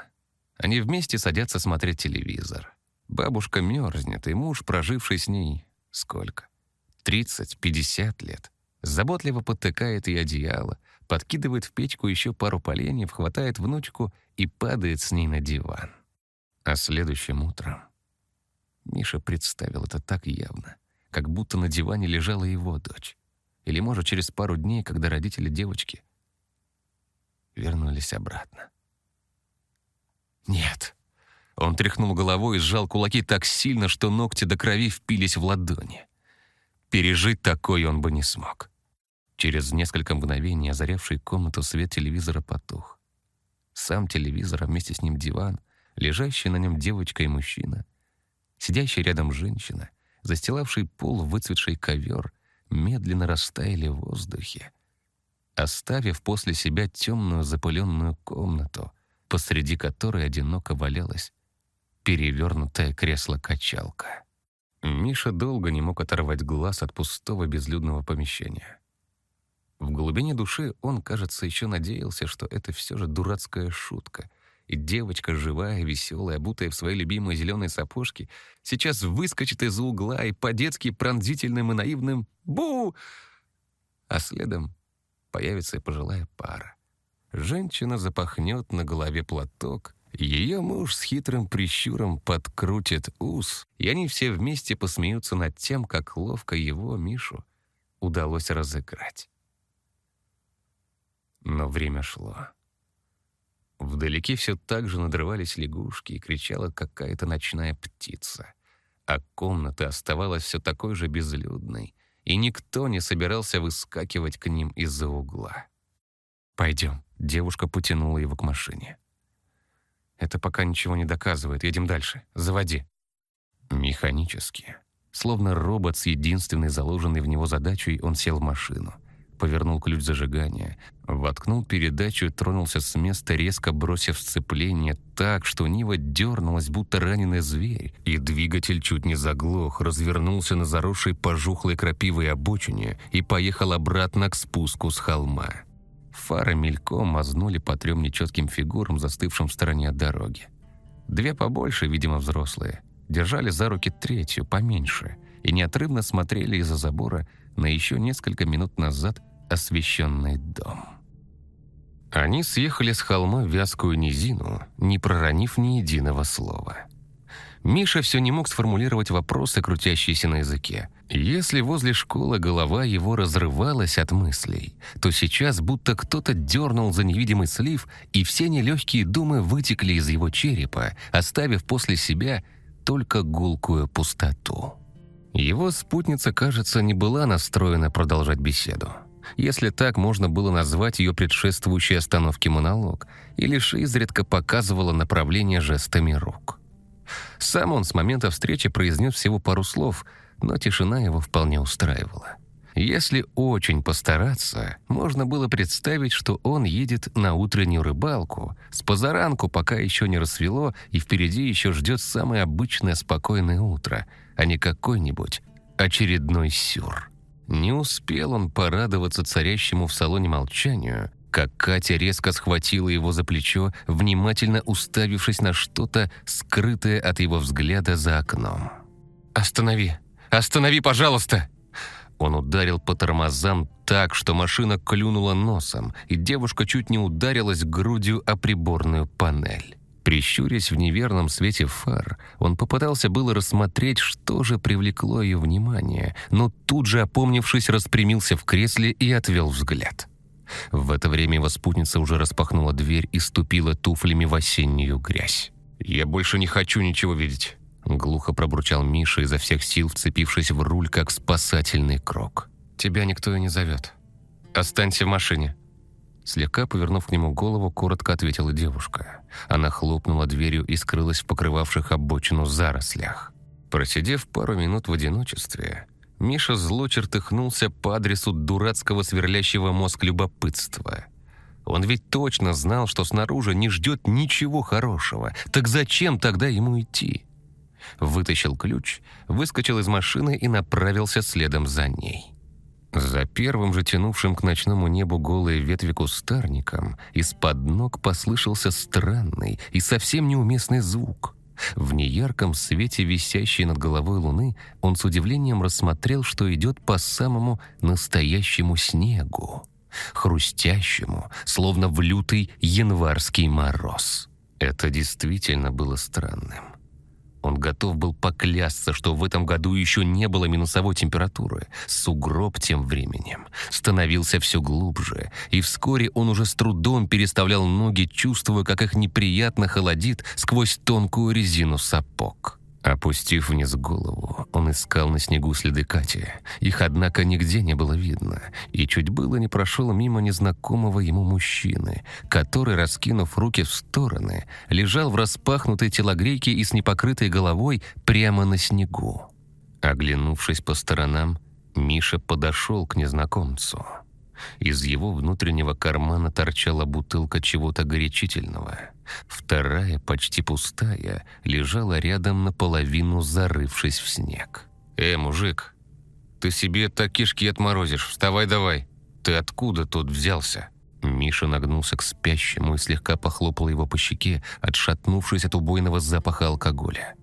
Они вместе садятся смотреть телевизор. Бабушка мерзнет, и муж, проживший с ней, сколько? 30-50 лет. Заботливо подтыкает ей одеяло, подкидывает в печку еще пару поленьев, хватает внучку и падает с ней на диван. А следующим утром Миша представил это так явно, как будто на диване лежала его дочь. Или, может, через пару дней, когда родители девочки вернулись обратно. Нет. Он тряхнул головой и сжал кулаки так сильно, что ногти до крови впились в ладони. Пережить такое он бы не смог. Через несколько мгновений озарявший комнату свет телевизора потух. Сам телевизор, а вместе с ним диван, лежащая на нем девочка и мужчина, сидящая рядом женщина, застилавший пол выцветший ковер, медленно растаяли в воздухе, оставив после себя темную запыленную комнату, посреди которой одиноко валялась перевернутое кресло-качалка. Миша долго не мог оторвать глаз от пустого безлюдного помещения. В глубине души он, кажется, еще надеялся, что это все же дурацкая шутка, и девочка, живая, веселая, обутая в свои любимые зеленые сапожки, сейчас выскочит из угла и по-детски пронзительным и наивным «Бу!», а следом появится и пожилая пара. Женщина запахнет на голове платок, ее муж с хитрым прищуром подкрутит ус, и они все вместе посмеются над тем, как ловко его, Мишу, удалось разыграть. Но время шло. Вдалеке все так же надрывались лягушки и кричала какая-то ночная птица. А комната оставалась все такой же безлюдной, и никто не собирался выскакивать к ним из-за угла. «Пойдем», — девушка потянула его к машине. «Это пока ничего не доказывает. Едем дальше. Заводи». Механически, словно робот с единственной заложенной в него задачей, он сел в машину — повернул ключ зажигания, воткнул передачу и тронулся с места, резко бросив сцепление так, что Нива дернулась, будто раненый зверь, и двигатель чуть не заглох, развернулся на заросшей пожухлой крапивой обочине и поехал обратно к спуску с холма. Фары мельком мазнули по трем нечетким фигурам, застывшим в стороне от дороги. Две побольше, видимо, взрослые, держали за руки третью, поменьше, и неотрывно смотрели из-за забора на еще несколько минут назад освещенный дом. Они съехали с холма в вязкую низину, не проронив ни единого слова. Миша все не мог сформулировать вопросы, крутящиеся на языке. Если возле школы голова его разрывалась от мыслей, то сейчас будто кто-то дернул за невидимый слив, и все нелегкие думы вытекли из его черепа, оставив после себя только гулкую пустоту. Его спутница, кажется, не была настроена продолжать беседу. Если так можно было назвать ее предшествующей остановке монолог, и лишь изредка показывала направление жестами рук. Сам он с момента встречи произнес всего пару слов, но тишина его вполне устраивала. Если очень постараться, можно было представить, что он едет на утреннюю рыбалку, с позаранку, пока еще не рассвело, и впереди еще ждет самое обычное спокойное утро, а не какой-нибудь очередной сюр. Не успел он порадоваться царящему в салоне молчанию, как Катя резко схватила его за плечо, внимательно уставившись на что-то, скрытое от его взгляда за окном. «Останови! Останови, пожалуйста!» Он ударил по тормозам так, что машина клюнула носом, и девушка чуть не ударилась грудью о приборную панель. Прищурясь в неверном свете фар, он попытался было рассмотреть, что же привлекло ее внимание, но тут же, опомнившись, распрямился в кресле и отвел взгляд. В это время его спутница уже распахнула дверь и ступила туфлями в осеннюю грязь. «Я больше не хочу ничего видеть», — глухо пробурчал Миша, изо всех сил вцепившись в руль, как спасательный крок. «Тебя никто и не зовет. Останься в машине». Слегка повернув к нему голову, коротко ответила девушка. Она хлопнула дверью и скрылась в покрывавших обочину зарослях. Просидев пару минут в одиночестве, Миша зло чертыхнулся по адресу дурацкого сверлящего мозг любопытства. Он ведь точно знал, что снаружи не ждет ничего хорошего. Так зачем тогда ему идти? Вытащил ключ, выскочил из машины и направился следом за ней. За первым же тянувшим к ночному небу голые ветви кустарником из-под ног послышался странный и совсем неуместный звук — в неярком свете висящей над головой луны он с удивлением рассмотрел, что идет по самому настоящему снегу, хрустящему, словно в лютый январский мороз. Это действительно было странным. Он готов был поклясться, что в этом году еще не было минусовой температуры. Сугроб тем временем становился все глубже, и вскоре он уже с трудом переставлял ноги, чувствуя, как их неприятно холодит сквозь тонкую резину сапог. Опустив вниз голову, он искал на снегу следы Кати. Их, однако, нигде не было видно, и чуть было не прошел мимо незнакомого ему мужчины, который, раскинув руки в стороны, лежал в распахнутой телогрейке и с непокрытой головой прямо на снегу. Оглянувшись по сторонам, Миша подошел к незнакомцу. Из его внутреннего кармана торчала бутылка чего-то горячительного. Вторая, почти пустая, лежала рядом наполовину, зарывшись в снег. «Э, мужик, ты себе так кишки отморозишь, вставай давай. Ты откуда тут взялся?» Миша нагнулся к спящему и слегка похлопал его по щеке, отшатнувшись от убойного запаха алкоголя.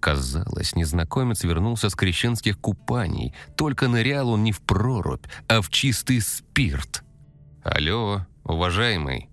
Казалось, незнакомец вернулся с крещенских купаний, только нырял он не в прорубь, а в чистый спирт. «Алло, уважаемый,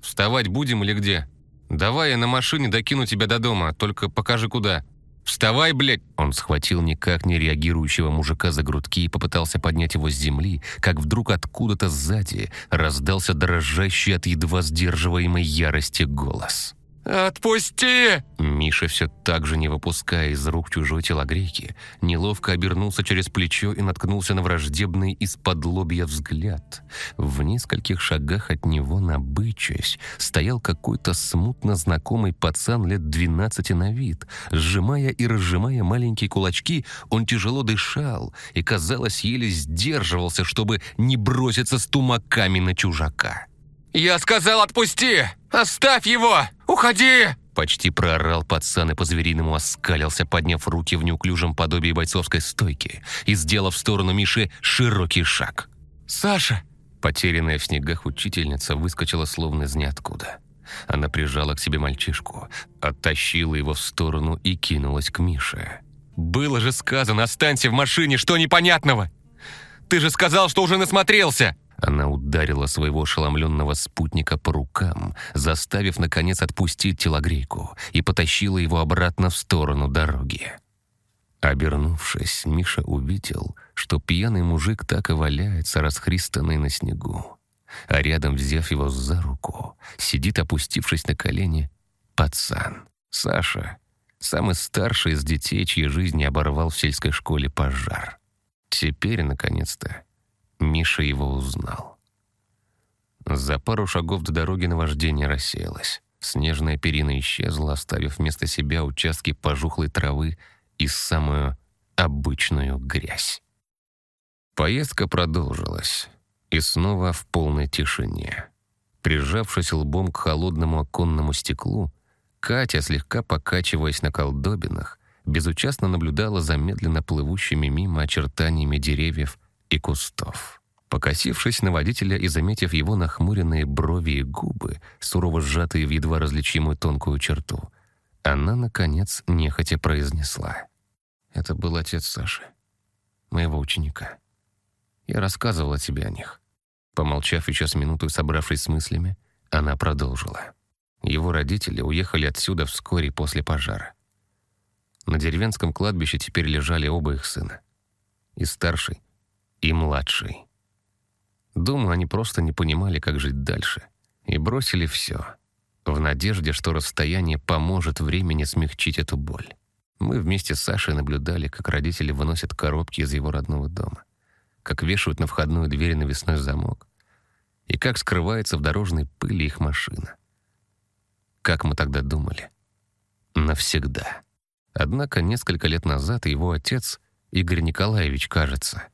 вставать будем или где? Давай я на машине докину тебя до дома, только покажи куда». «Вставай, блядь!» Он схватил никак не реагирующего мужика за грудки и попытался поднять его с земли, как вдруг откуда-то сзади раздался дрожащий от едва сдерживаемой ярости голос. «Отпусти!» Миша, все так же не выпуская из рук чужой телогрейки, неловко обернулся через плечо и наткнулся на враждебный из-под лобья взгляд. В нескольких шагах от него, набычась, стоял какой-то смутно знакомый пацан лет 12 на вид. Сжимая и разжимая маленькие кулачки, он тяжело дышал и, казалось, еле сдерживался, чтобы не броситься с тумаками на чужака. «Я сказал, отпусти! Оставь его! Уходи!» Почти проорал пацан и по-звериному оскалился, подняв руки в неуклюжем подобии бойцовской стойки и сделав в сторону Миши широкий шаг. «Саша!» Потерянная в снегах учительница выскочила словно из ниоткуда. Она прижала к себе мальчишку, оттащила его в сторону и кинулась к Мише. «Было же сказано, останься в машине, что непонятного? Ты же сказал, что уже насмотрелся!» Она ударила своего ошеломленного спутника по рукам, заставив, наконец, отпустить телогрейку, и потащила его обратно в сторону дороги. Обернувшись, Миша увидел, что пьяный мужик так и валяется, расхристанный на снегу. А рядом, взяв его за руку, сидит, опустившись на колени, пацан. Саша, самый старший из детей, чьи жизни оборвал в сельской школе пожар. Теперь, наконец-то, Миша его узнал. За пару шагов до дороги наваждение рассеялось. Снежная перина исчезла, оставив вместо себя участки пожухлой травы и самую обычную грязь. Поездка продолжилась, и снова в полной тишине. Прижавшись лбом к холодному оконному стеклу, Катя, слегка покачиваясь на колдобинах, безучастно наблюдала за медленно плывущими мимо очертаниями деревьев и кустов. Покосившись на водителя и заметив его нахмуренные брови и губы, сурово сжатые в едва различимую тонкую черту, она, наконец, нехотя произнесла. «Это был отец Саши, моего ученика. Я рассказывала тебе о них». Помолчав еще с минуту и собравшись с мыслями, она продолжила. Его родители уехали отсюда вскоре после пожара. На деревенском кладбище теперь лежали оба их сына. И старший, и младший. Думаю, они просто не понимали, как жить дальше, и бросили все, в надежде, что расстояние поможет времени смягчить эту боль. Мы вместе с Сашей наблюдали, как родители выносят коробки из его родного дома, как вешают на входную дверь навесной замок, и как скрывается в дорожной пыли их машина. Как мы тогда думали? Навсегда. Однако несколько лет назад его отец, Игорь Николаевич, кажется,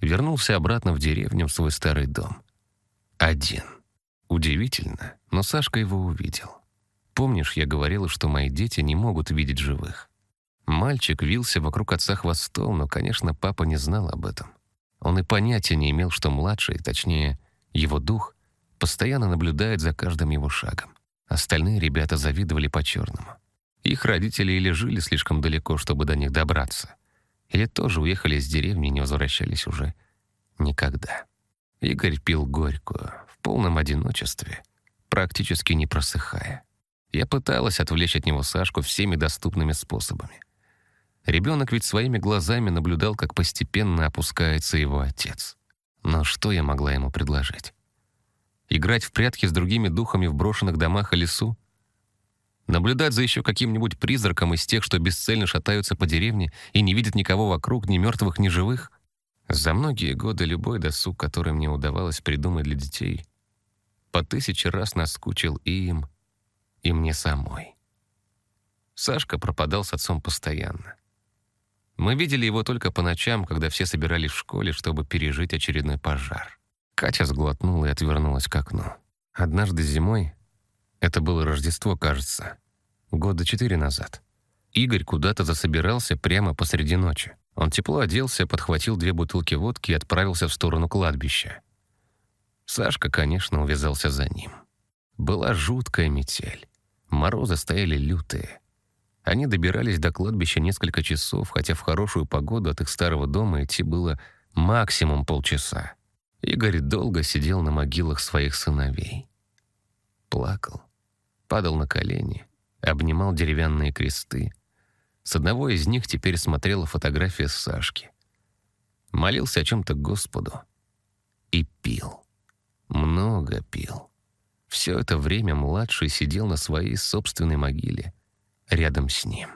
вернулся обратно в деревню в свой старый дом. Один. Удивительно, но Сашка его увидел. Помнишь, я говорила, что мои дети не могут видеть живых? Мальчик вился вокруг отца хвостом, но, конечно, папа не знал об этом. Он и понятия не имел, что младший, точнее, его дух, постоянно наблюдает за каждым его шагом. Остальные ребята завидовали по-черному. Их родители или жили слишком далеко, чтобы до них добраться, или тоже уехали из деревни и не возвращались уже никогда. Игорь пил горькую, в полном одиночестве, практически не просыхая. Я пыталась отвлечь от него Сашку всеми доступными способами. Ребенок ведь своими глазами наблюдал, как постепенно опускается его отец. Но что я могла ему предложить? Играть в прятки с другими духами в брошенных домах и лесу? Наблюдать за еще каким-нибудь призраком из тех, что бесцельно шатаются по деревне и не видят никого вокруг, ни мертвых, ни живых? За многие годы любой досуг, который мне удавалось придумать для детей, по тысяче раз наскучил и им, и мне самой. Сашка пропадал с отцом постоянно. Мы видели его только по ночам, когда все собирались в школе, чтобы пережить очередной пожар. Катя сглотнула и отвернулась к окну. Однажды зимой это было Рождество, кажется. Года четыре назад. Игорь куда-то засобирался прямо посреди ночи. Он тепло оделся, подхватил две бутылки водки и отправился в сторону кладбища. Сашка, конечно, увязался за ним. Была жуткая метель. Морозы стояли лютые. Они добирались до кладбища несколько часов, хотя в хорошую погоду от их старого дома идти было максимум полчаса. Игорь долго сидел на могилах своих сыновей. Плакал падал на колени, обнимал деревянные кресты. С одного из них теперь смотрела фотография Сашки. Молился о чем-то Господу и пил. Много пил. Все это время младший сидел на своей собственной могиле, рядом с ним.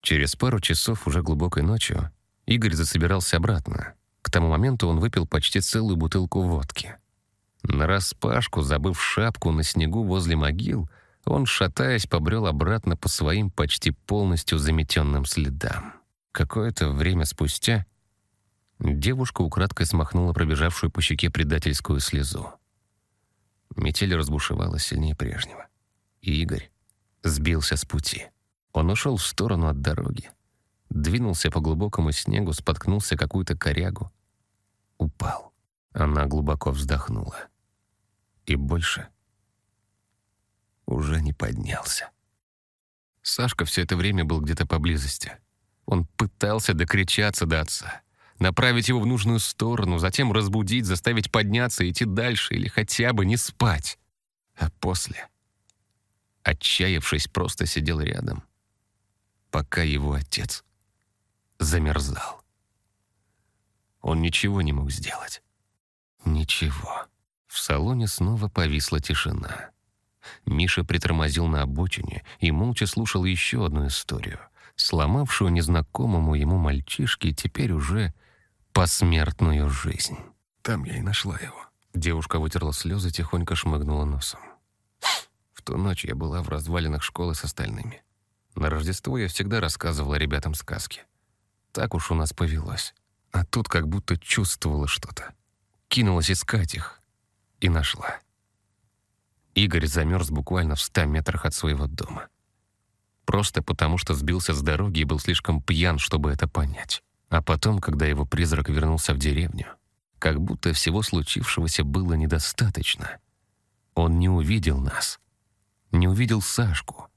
Через пару часов, уже глубокой ночью, Игорь засобирался обратно. К тому моменту он выпил почти целую бутылку водки. Нараспашку, забыв шапку на снегу возле могил, он, шатаясь, побрел обратно по своим почти полностью заметенным следам. Какое-то время спустя девушка украдкой смахнула пробежавшую по щеке предательскую слезу. Метель разбушевалась сильнее прежнего. И Игорь сбился с пути. Он ушел в сторону от дороги, двинулся по глубокому снегу, споткнулся какую-то корягу, упал. Она глубоко вздохнула. И больше уже не поднялся. Сашка все это время был где-то поблизости. Он пытался докричаться до отца, направить его в нужную сторону, затем разбудить, заставить подняться, идти дальше или хотя бы не спать. А после, отчаявшись, просто сидел рядом, пока его отец замерзал. Он ничего не мог сделать. Ничего. В салоне снова повисла тишина. Миша притормозил на обочине и молча слушал еще одну историю, сломавшую незнакомому ему мальчишке теперь уже посмертную жизнь. Там я и нашла его. Девушка вытерла слезы, тихонько шмыгнула носом. В ту ночь я была в развалинах школы с остальными. На Рождество я всегда рассказывала ребятам сказки. Так уж у нас повелось. А тут как будто чувствовала что-то. Кинулась искать их. И нашла. Игорь замерз буквально в ста метрах от своего дома. Просто потому, что сбился с дороги и был слишком пьян, чтобы это понять. А потом, когда его призрак вернулся в деревню, как будто всего случившегося было недостаточно. Он не увидел нас. Не увидел Сашку.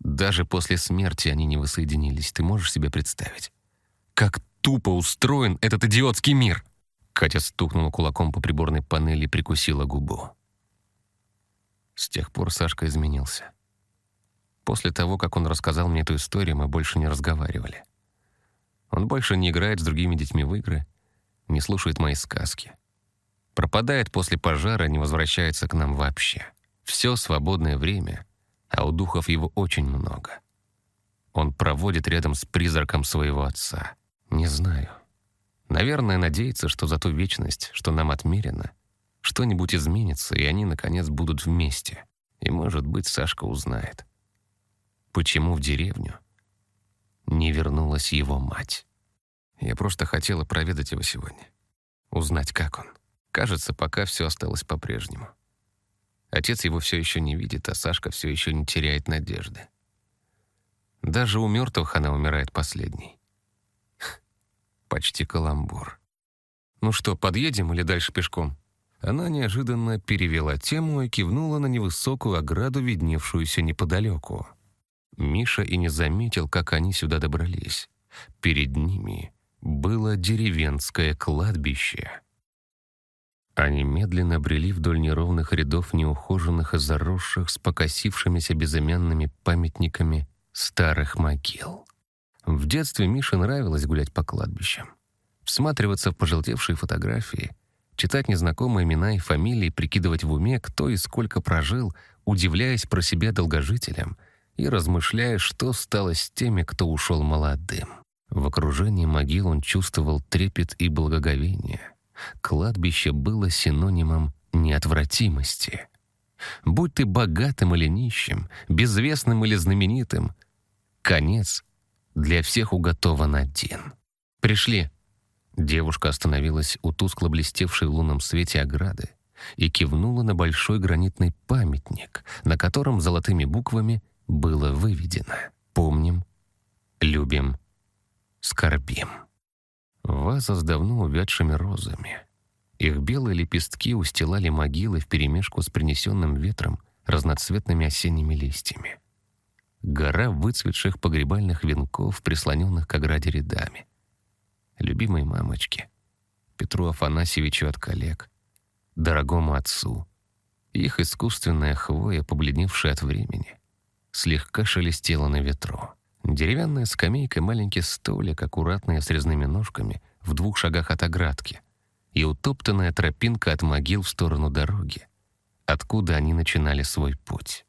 Даже после смерти они не воссоединились. Ты можешь себе представить? Как тупо устроен этот идиотский мир!» Катя стукнула кулаком по приборной панели и прикусила губу. С тех пор Сашка изменился. После того, как он рассказал мне эту историю, мы больше не разговаривали. Он больше не играет с другими детьми в игры, не слушает мои сказки. Пропадает после пожара, не возвращается к нам вообще. Все свободное время, а у духов его очень много. Он проводит рядом с призраком своего отца. Не знаю. Наверное, надеется, что за ту вечность, что нам отмерено, что-нибудь изменится, и они, наконец, будут вместе. И, может быть, Сашка узнает, почему в деревню не вернулась его мать. Я просто хотела проведать его сегодня. Узнать, как он. Кажется, пока все осталось по-прежнему. Отец его все еще не видит, а Сашка все еще не теряет надежды. Даже у мертвых она умирает последней почти каламбур. «Ну что, подъедем или дальше пешком?» Она неожиданно перевела тему и кивнула на невысокую ограду, видневшуюся неподалеку. Миша и не заметил, как они сюда добрались. Перед ними было деревенское кладбище. Они медленно брели вдоль неровных рядов неухоженных и заросших с покосившимися безымянными памятниками старых могил. В детстве Мише нравилось гулять по кладбищам, всматриваться в пожелтевшие фотографии, читать незнакомые имена и фамилии, прикидывать в уме, кто и сколько прожил, удивляясь про себя долгожителям и размышляя, что стало с теми, кто ушел молодым. В окружении могил он чувствовал трепет и благоговение. Кладбище было синонимом неотвратимости. Будь ты богатым или нищим, безвестным или знаменитым, конец для всех уготован один. Пришли. Девушка остановилась у тускло блестевшей в лунном свете ограды и кивнула на большой гранитный памятник, на котором золотыми буквами было выведено «Помним, любим, скорбим». Ваза с давно увядшими розами. Их белые лепестки устилали могилы вперемешку с принесенным ветром разноцветными осенними листьями гора выцветших погребальных венков, прислоненных к ограде рядами. Любимой мамочке, Петру Афанасьевичу от коллег, дорогому отцу, их искусственная хвоя, побледневшая от времени, слегка шелестела на ветру. Деревянная скамейка, маленький столик, аккуратные с резными ножками, в двух шагах от оградки, и утоптанная тропинка от могил в сторону дороги, откуда они начинали свой путь.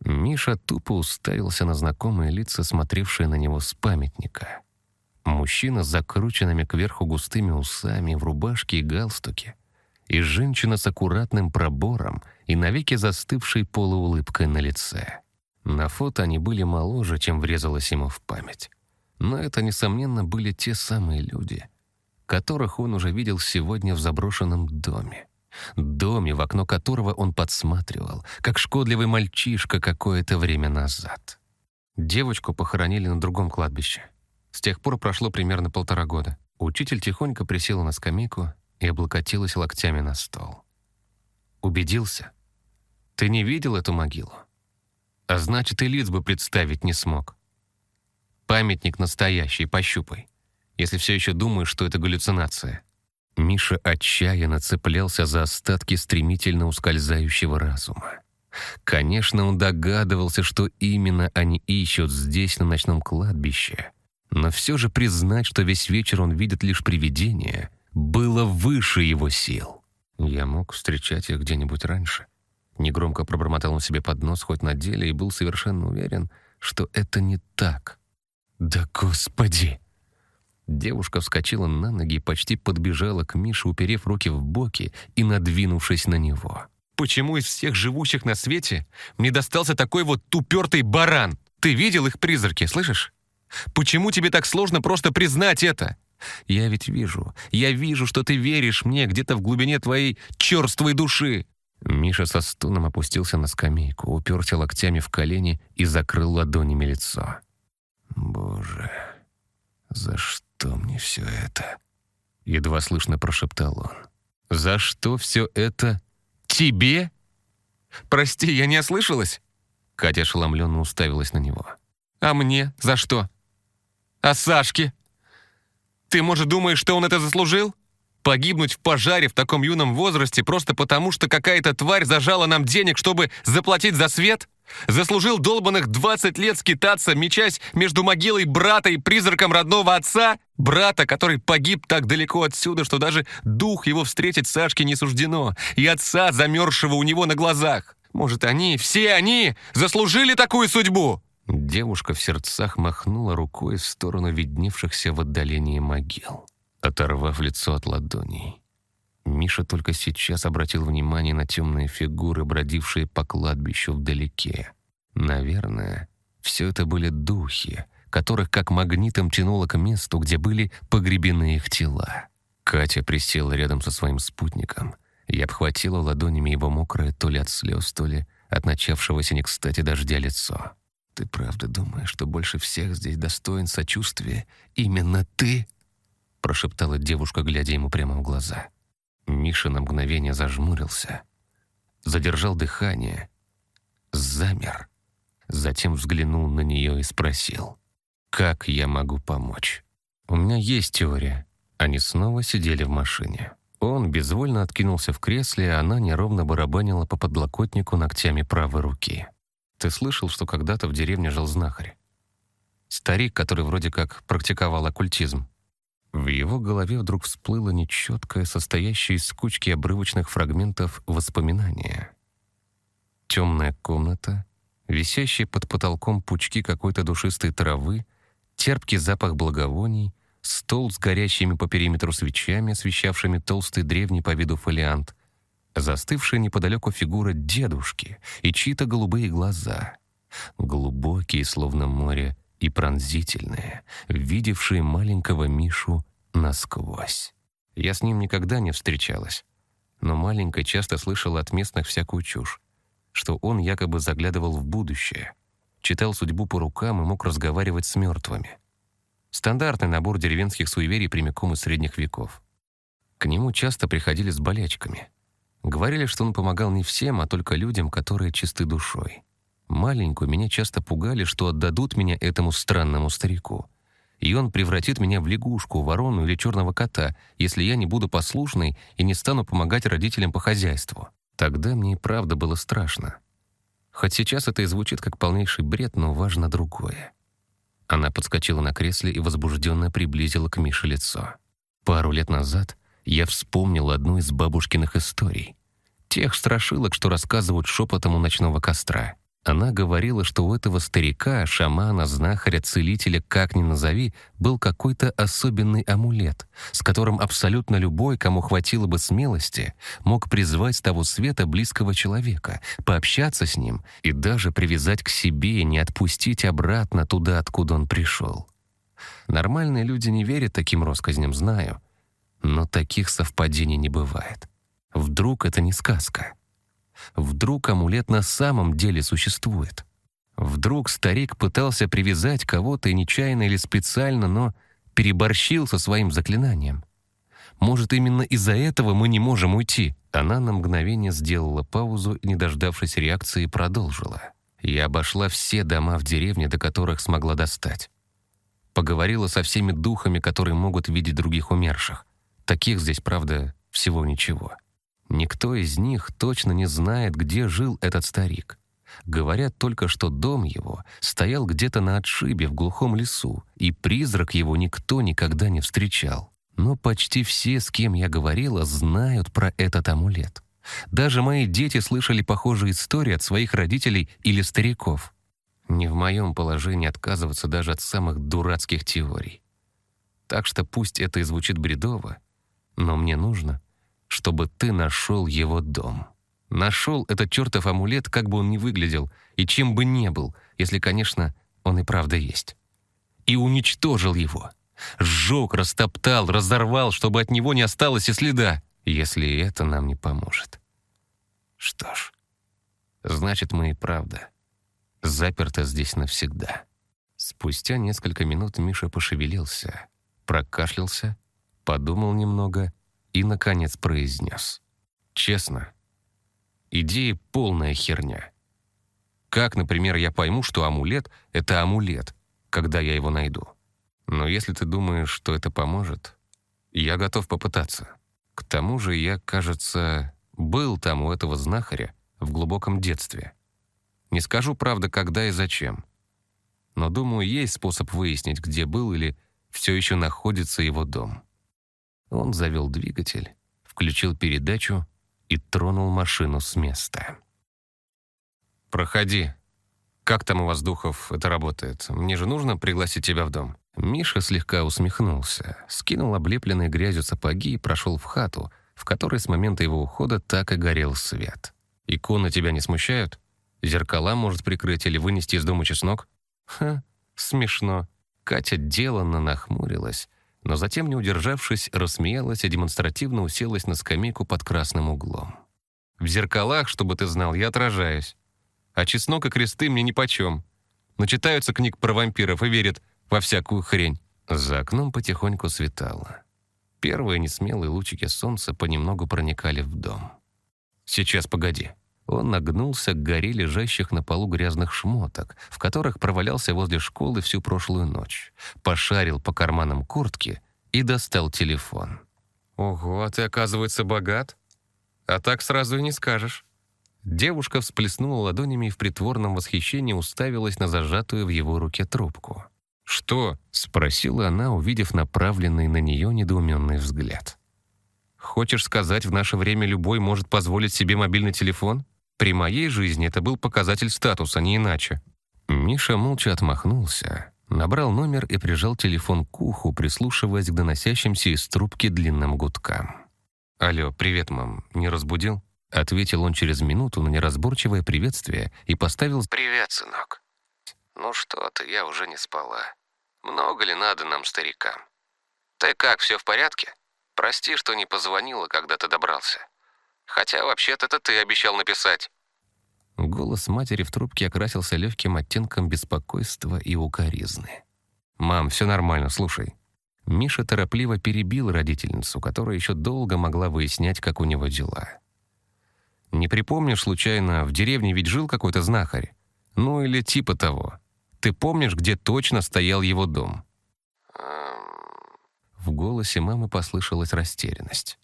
Миша тупо уставился на знакомые лица, смотревшие на него с памятника. Мужчина с закрученными кверху густыми усами, в рубашке и галстуке, и женщина с аккуратным пробором и навеки застывшей полуулыбкой на лице. На фото они были моложе, чем врезалось ему в память. Но это, несомненно, были те самые люди, которых он уже видел сегодня в заброшенном доме. Доме, в окно которого он подсматривал, как шкодливый мальчишка какое-то время назад. Девочку похоронили на другом кладбище. С тех пор прошло примерно полтора года. Учитель тихонько присела на скамейку и облокотилась локтями на стол. «Убедился? Ты не видел эту могилу? А значит, и лиц бы представить не смог. Памятник настоящий, пощупай, если все еще думаешь, что это галлюцинация». Миша отчаянно цеплялся за остатки стремительно ускользающего разума. Конечно, он догадывался, что именно они ищут здесь, на ночном кладбище. Но все же признать, что весь вечер он видит лишь привидения, было выше его сил. Я мог встречать их где-нибудь раньше. Негромко пробормотал он себе под нос, хоть на деле, и был совершенно уверен, что это не так. «Да господи!» Девушка вскочила на ноги и почти подбежала к Мише, уперев руки в боки и надвинувшись на него. «Почему из всех живущих на свете мне достался такой вот тупертый баран? Ты видел их призраки, слышишь? Почему тебе так сложно просто признать это? Я ведь вижу, я вижу, что ты веришь мне где-то в глубине твоей черствой души». Миша со стоном опустился на скамейку, уперся локтями в колени и закрыл ладонями лицо. «Боже, за что мне все это?» Едва слышно прошептал он. «За что все это? Тебе? Прости, я не ослышалась?» Катя ошеломленно уставилась на него. «А мне? За что? А Сашке? Ты, может, думаешь, что он это заслужил? Погибнуть в пожаре в таком юном возрасте просто потому, что какая-то тварь зажала нам денег, чтобы заплатить за свет? Заслужил долбанных 20 лет скитаться, мечась между могилой брата и призраком родного отца? Брата, который погиб так далеко отсюда, что даже дух его встретить Сашке не суждено, и отца, замерзшего у него на глазах. Может, они, все они, заслужили такую судьбу? Девушка в сердцах махнула рукой в сторону видневшихся в отдалении могил, оторвав лицо от ладоней. Миша только сейчас обратил внимание на темные фигуры, бродившие по кладбищу вдалеке. Наверное, все это были духи, которых как магнитом тянуло к месту, где были погребены их тела. Катя присела рядом со своим спутником и обхватила ладонями его мокрое то ли от слез, то ли от начавшегося не кстати дождя лицо. «Ты правда думаешь, что больше всех здесь достоин сочувствия именно ты?» прошептала девушка, глядя ему прямо в глаза. Миша на мгновение зажмурился, задержал дыхание, замер, затем взглянул на нее и спросил, «Как я могу помочь?» «У меня есть теория». Они снова сидели в машине. Он безвольно откинулся в кресле, а она неровно барабанила по подлокотнику ногтями правой руки. Ты слышал, что когда-то в деревне жил знахарь? Старик, который вроде как практиковал оккультизм. В его голове вдруг всплыло нечеткое, состоящее из кучки обрывочных фрагментов воспоминания. Темная комната, висящие под потолком пучки какой-то душистой травы, терпкий запах благовоний, стол с горящими по периметру свечами, освещавшими толстый древний по виду фолиант, застывшая неподалеку фигура дедушки и чьи-то голубые глаза, глубокие, словно море, и пронзительные, видевшие маленького Мишу насквозь. Я с ним никогда не встречалась, но маленькая часто слышала от местных всякую чушь, что он якобы заглядывал в будущее, читал судьбу по рукам и мог разговаривать с мертвыми. Стандартный набор деревенских суеверий прямиком из средних веков. К нему часто приходили с болячками — Говорили, что он помогал не всем, а только людям, которые чисты душой. Маленькую меня часто пугали, что отдадут меня этому странному старику. И он превратит меня в лягушку, ворону или черного кота, если я не буду послушной и не стану помогать родителям по хозяйству. Тогда мне и правда было страшно. Хоть сейчас это и звучит как полнейший бред, но важно другое. Она подскочила на кресле и возбужденно приблизила к Мише лицо. Пару лет назад я вспомнил одну из бабушкиных историй. Тех страшилок, что рассказывают шепотом у ночного костра. Она говорила, что у этого старика, шамана, знахаря, целителя, как ни назови, был какой-то особенный амулет, с которым абсолютно любой, кому хватило бы смелости, мог призвать с того света близкого человека, пообщаться с ним и даже привязать к себе, не отпустить обратно туда, откуда он пришел. Нормальные люди не верят таким россказням, знаю, но таких совпадений не бывает. Вдруг это не сказка? Вдруг амулет на самом деле существует? Вдруг старик пытался привязать кого-то нечаянно или специально, но переборщил со своим заклинанием? Может, именно из-за этого мы не можем уйти?» Она на мгновение сделала паузу не дождавшись реакции, продолжила. «Я обошла все дома в деревне, до которых смогла достать. Поговорила со всеми духами, которые могут видеть других умерших. Таких здесь, правда, всего ничего. Никто из них точно не знает, где жил этот старик. Говорят только, что дом его стоял где-то на отшибе в глухом лесу, и призрак его никто никогда не встречал. Но почти все, с кем я говорила, знают про этот амулет. Даже мои дети слышали похожие истории от своих родителей или стариков. Не в моем положении отказываться даже от самых дурацких теорий. Так что пусть это и звучит бредово, но мне нужно, чтобы ты нашел его дом. Нашел этот чертов амулет, как бы он ни выглядел, и чем бы ни был, если, конечно, он и правда есть. И уничтожил его. Сжег, растоптал, разорвал, чтобы от него не осталось и следа, если это нам не поможет. Что ж, значит, мы и правда заперты здесь навсегда. Спустя несколько минут Миша пошевелился, прокашлялся, подумал немного и, наконец, произнес. «Честно, идея полная херня. Как, например, я пойму, что амулет — это амулет, когда я его найду? Но если ты думаешь, что это поможет, я готов попытаться. К тому же я, кажется, был там у этого знахаря в глубоком детстве. Не скажу, правда, когда и зачем. Но, думаю, есть способ выяснить, где был или все еще находится его дом. Он завел двигатель, включил передачу и тронул машину с места. «Проходи. Как там у вас, Духов, это работает? Мне же нужно пригласить тебя в дом?» Миша слегка усмехнулся, скинул облепленные грязью сапоги и прошел в хату, в которой с момента его ухода так и горел свет. «Иконы тебя не смущают? Зеркала может прикрыть или вынести из дома чеснок?» «Ха, смешно». Катя деланно нахмурилась, но затем, не удержавшись, рассмеялась и демонстративно уселась на скамейку под красным углом. «В зеркалах, чтобы ты знал, я отражаюсь. А чеснок и кресты мне нипочем. Начитаются книг про вампиров и верят во всякую хрень». За окном потихоньку светало. Первые несмелые лучики солнца понемногу проникали в дом. «Сейчас, погоди». Он нагнулся к горе лежащих на полу грязных шмоток, в которых провалялся возле школы всю прошлую ночь, пошарил по карманам куртки и достал телефон. «Ого, а ты, оказывается, богат? А так сразу и не скажешь». Девушка всплеснула ладонями и в притворном восхищении уставилась на зажатую в его руке трубку. «Что?» — спросила она, увидев направленный на нее недоуменный взгляд. «Хочешь сказать, в наше время любой может позволить себе мобильный телефон?» При моей жизни это был показатель статуса, не иначе. Миша молча отмахнулся, набрал номер и прижал телефон к уху, прислушиваясь к доносящимся из трубки длинным гудкам. «Алло, привет, мам. Не разбудил?» Ответил он через минуту на неразборчивое приветствие и поставил «Привет, сынок. Ну что ты, я уже не спала. Много ли надо нам, старикам? Ты как, все в порядке? Прости, что не позвонила, когда ты добрался. Хотя вообще-то это ты обещал написать». Голос матери в трубке окрасился легким оттенком беспокойства и укоризны. «Мам, все нормально, слушай». Миша торопливо перебил родительницу, которая еще долго могла выяснять, как у него дела. «Не припомнишь, случайно, в деревне ведь жил какой-то знахарь? Ну или типа того. Ты помнишь, где точно стоял его дом?» В голосе мамы послышалась растерянность.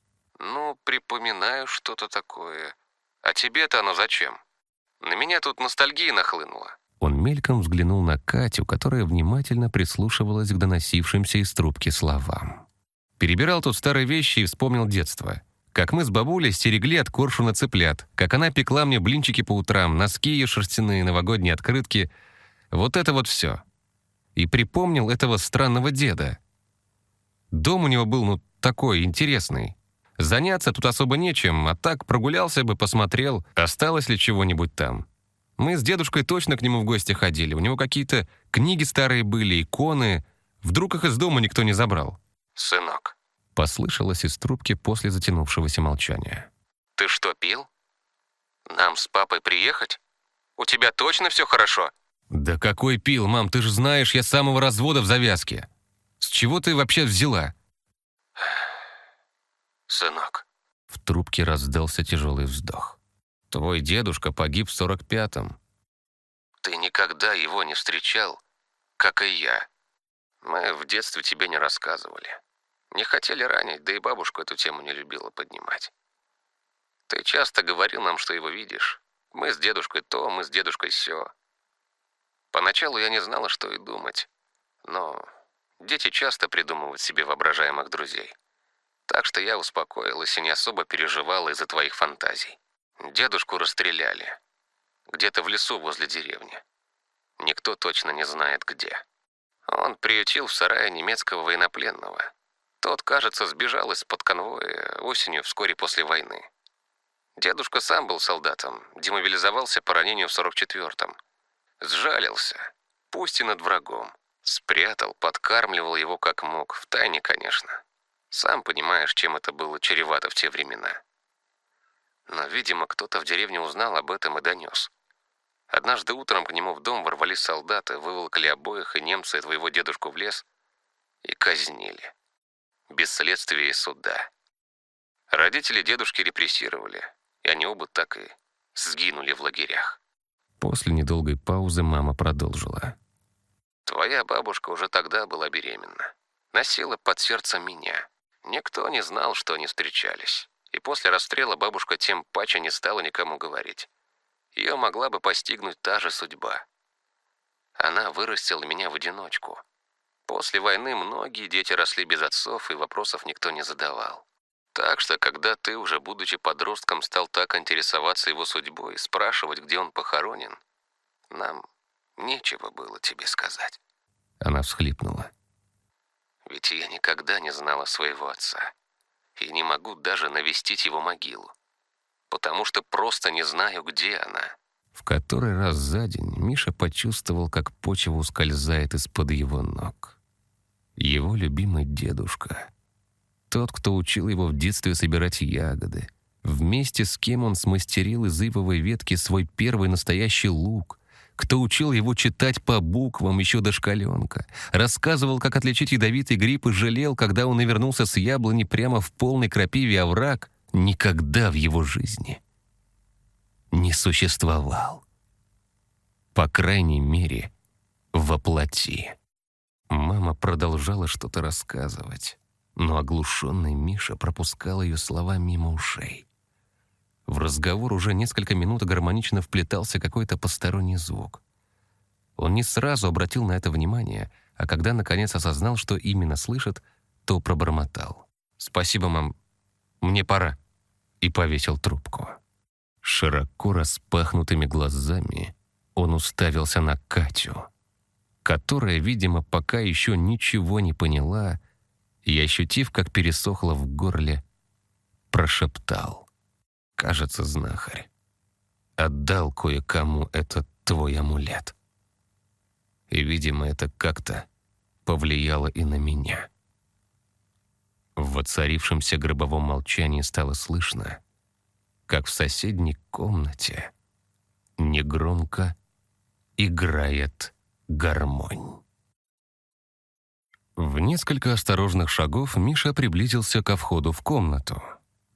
«Ну, припоминаю что-то такое. А тебе-то оно зачем? На меня тут ностальгия нахлынула». Он мельком взглянул на Катю, которая внимательно прислушивалась к доносившимся из трубки словам. Перебирал тут старые вещи и вспомнил детство. как мы с бабулей стерегли от коршуна цыплят, как она пекла мне блинчики по утрам, носки ее шерстяные, новогодние открытки. Вот это вот все. И припомнил этого странного деда. Дом у него был, ну, такой интересный. Заняться тут особо нечем, а так прогулялся бы, посмотрел, осталось ли чего-нибудь там. Мы с дедушкой точно к нему в гости ходили. У него какие-то книги старые были, иконы. Вдруг их из дома никто не забрал. «Сынок, Послышалось из трубки после затянувшегося молчания. ты что, пил? Нам с папой приехать? У тебя точно все хорошо?» «Да какой пил, мам, ты же знаешь, я с самого развода в завязке. С чего ты вообще взяла?» «Сынок, В трубке раздался тяжелый вздох. «Твой дедушка погиб в сорок пятом. ты никогда его не встречал, как и я. Мы в детстве тебе не рассказывали. Не хотели ранить, да и бабушку эту тему не любила поднимать. Ты часто говорил нам, что его видишь. Мы с дедушкой то, мы с дедушкой сё. Поначалу я не знала, что и думать. Но дети часто придумывают себе воображаемых друзей. Так что я успокоилась и не особо переживала из-за твоих фантазий. Дедушку расстреляли. Где-то в лесу возле деревни. Никто точно не знает где. Он приютил в сарае немецкого военнопленного. Тот, кажется, сбежал из-под конвоя осенью вскоре после войны. Дедушка сам был солдатом, демобилизовался по ранению в 44-м. Сжалился, пусть и над врагом. Спрятал, подкармливал его как мог, в тайне, конечно. Сам понимаешь, чем это было чревато в те времена. Но, видимо, кто-то в деревне узнал об этом и донес. Однажды утром к нему в дом ворвались солдаты, выволокли обоих и немца и твоего дедушку в лес и казнили. Без следствия и суда. Родители дедушки репрессировали, и они оба так и сгинули в лагерях. После недолгой паузы мама продолжила. Твоя бабушка уже тогда была беременна. Носила под сердцем меня. Никто не знал, что они встречались. И после расстрела бабушка тем паче не стала никому говорить. Ее могла бы постигнуть та же судьба. Она вырастила меня в одиночку. После войны многие дети росли без отцов, и вопросов никто не задавал. Так что, когда ты, уже будучи подростком, стал так интересоваться его судьбой, спрашивать, где он похоронен, нам нечего было тебе сказать. Она всхлипнула. Ведь я никогда не знала своего отца. И не могу даже навестить его могилу. Потому что просто не знаю, где она. В который раз за день Миша почувствовал, как почва ускользает из-под его ног. Его любимый дедушка. Тот, кто учил его в детстве собирать ягоды. Вместе с кем он смастерил из ивовой ветки свой первый настоящий лук. Кто учил его читать по буквам еще до шкаленка. Рассказывал, как отличить ядовитый гриб и жалел, когда он навернулся с яблони прямо в полной крапиве овраг. Никогда в его жизни не существовал. По крайней мере, воплоти. Мама продолжала что-то рассказывать, но оглушенный Миша пропускал ее слова мимо ушей. В разговор уже несколько минут гармонично вплетался какой-то посторонний звук. Он не сразу обратил на это внимание, а когда наконец осознал, что именно слышит, то пробормотал. «Спасибо, мам. Мне пора». И повесил трубку. Широко распахнутыми глазами он уставился на Катю, которая, видимо, пока еще ничего не поняла, и, ощутив, как пересохло в горле, прошептал. «Кажется, знахарь. Отдал кое-кому этот твой амулет. И, видимо, это как-то повлияло и на меня». В воцарившемся гробовом молчании стало слышно, как в соседней комнате негромко играет гармонь. В несколько осторожных шагов Миша приблизился ко входу в комнату.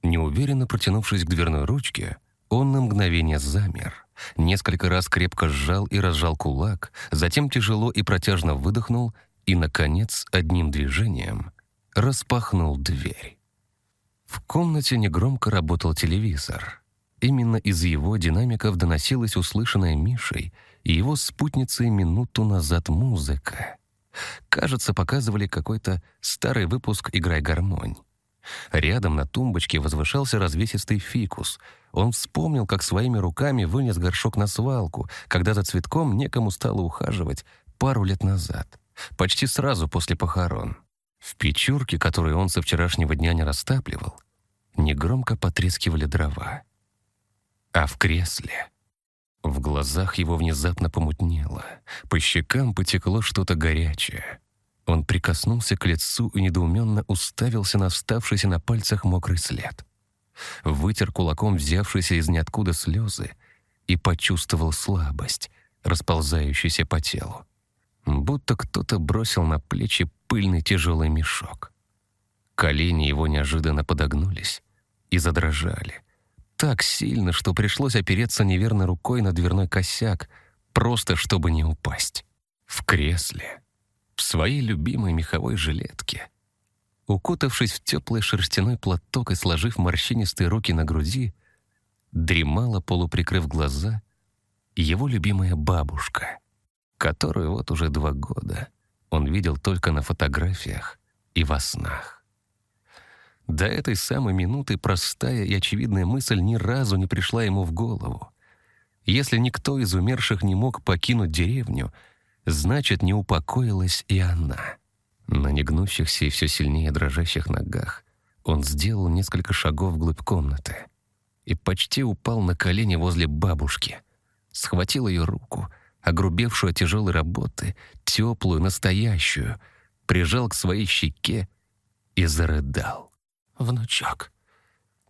Неуверенно протянувшись к дверной ручке, он на мгновение замер, несколько раз крепко сжал и разжал кулак, затем тяжело и протяжно выдохнул и, наконец, одним движением распахнул дверь. В комнате негромко работал телевизор. Именно из его динамиков доносилась услышанная Мишей и его спутницей минуту назад музыка. Кажется, показывали какой-то старый выпуск «Играй гармонь». Рядом на тумбочке возвышался развесистый фикус. Он вспомнил, как своими руками вынес горшок на свалку, когда за цветком некому стало ухаживать пару лет назад, почти сразу после похорон. В печурке, которую он со вчерашнего дня не растапливал, негромко потрескивали дрова. А в кресле... В глазах его внезапно помутнело, по щекам потекло что-то горячее. Он прикоснулся к лицу и недоуменно уставился на оставшийся на пальцах мокрый след. Вытер кулаком взявшиеся из ниоткуда слезы и почувствовал слабость, расползающуюся по телу. Будто кто-то бросил на плечи пыльный тяжелый мешок. Колени его неожиданно подогнулись и задрожали — так сильно, что пришлось опереться неверной рукой на дверной косяк, просто чтобы не упасть. В кресле, в своей любимой меховой жилетке, укутавшись в теплый шерстяной платок и сложив морщинистые руки на груди, дремала, полуприкрыв глаза, его любимая бабушка, которую вот уже два года он видел только на фотографиях и во снах. До этой самой минуты простая и очевидная мысль ни разу не пришла ему в голову. Если никто из умерших не мог покинуть деревню, значит, не упокоилась и она. На негнущихся и все сильнее дрожащих ногах он сделал несколько шагов вглубь комнаты и почти упал на колени возле бабушки. Схватил ее руку, огрубевшую от тяжелой работы, теплую, настоящую, прижал к своей щеке и зарыдал внучок.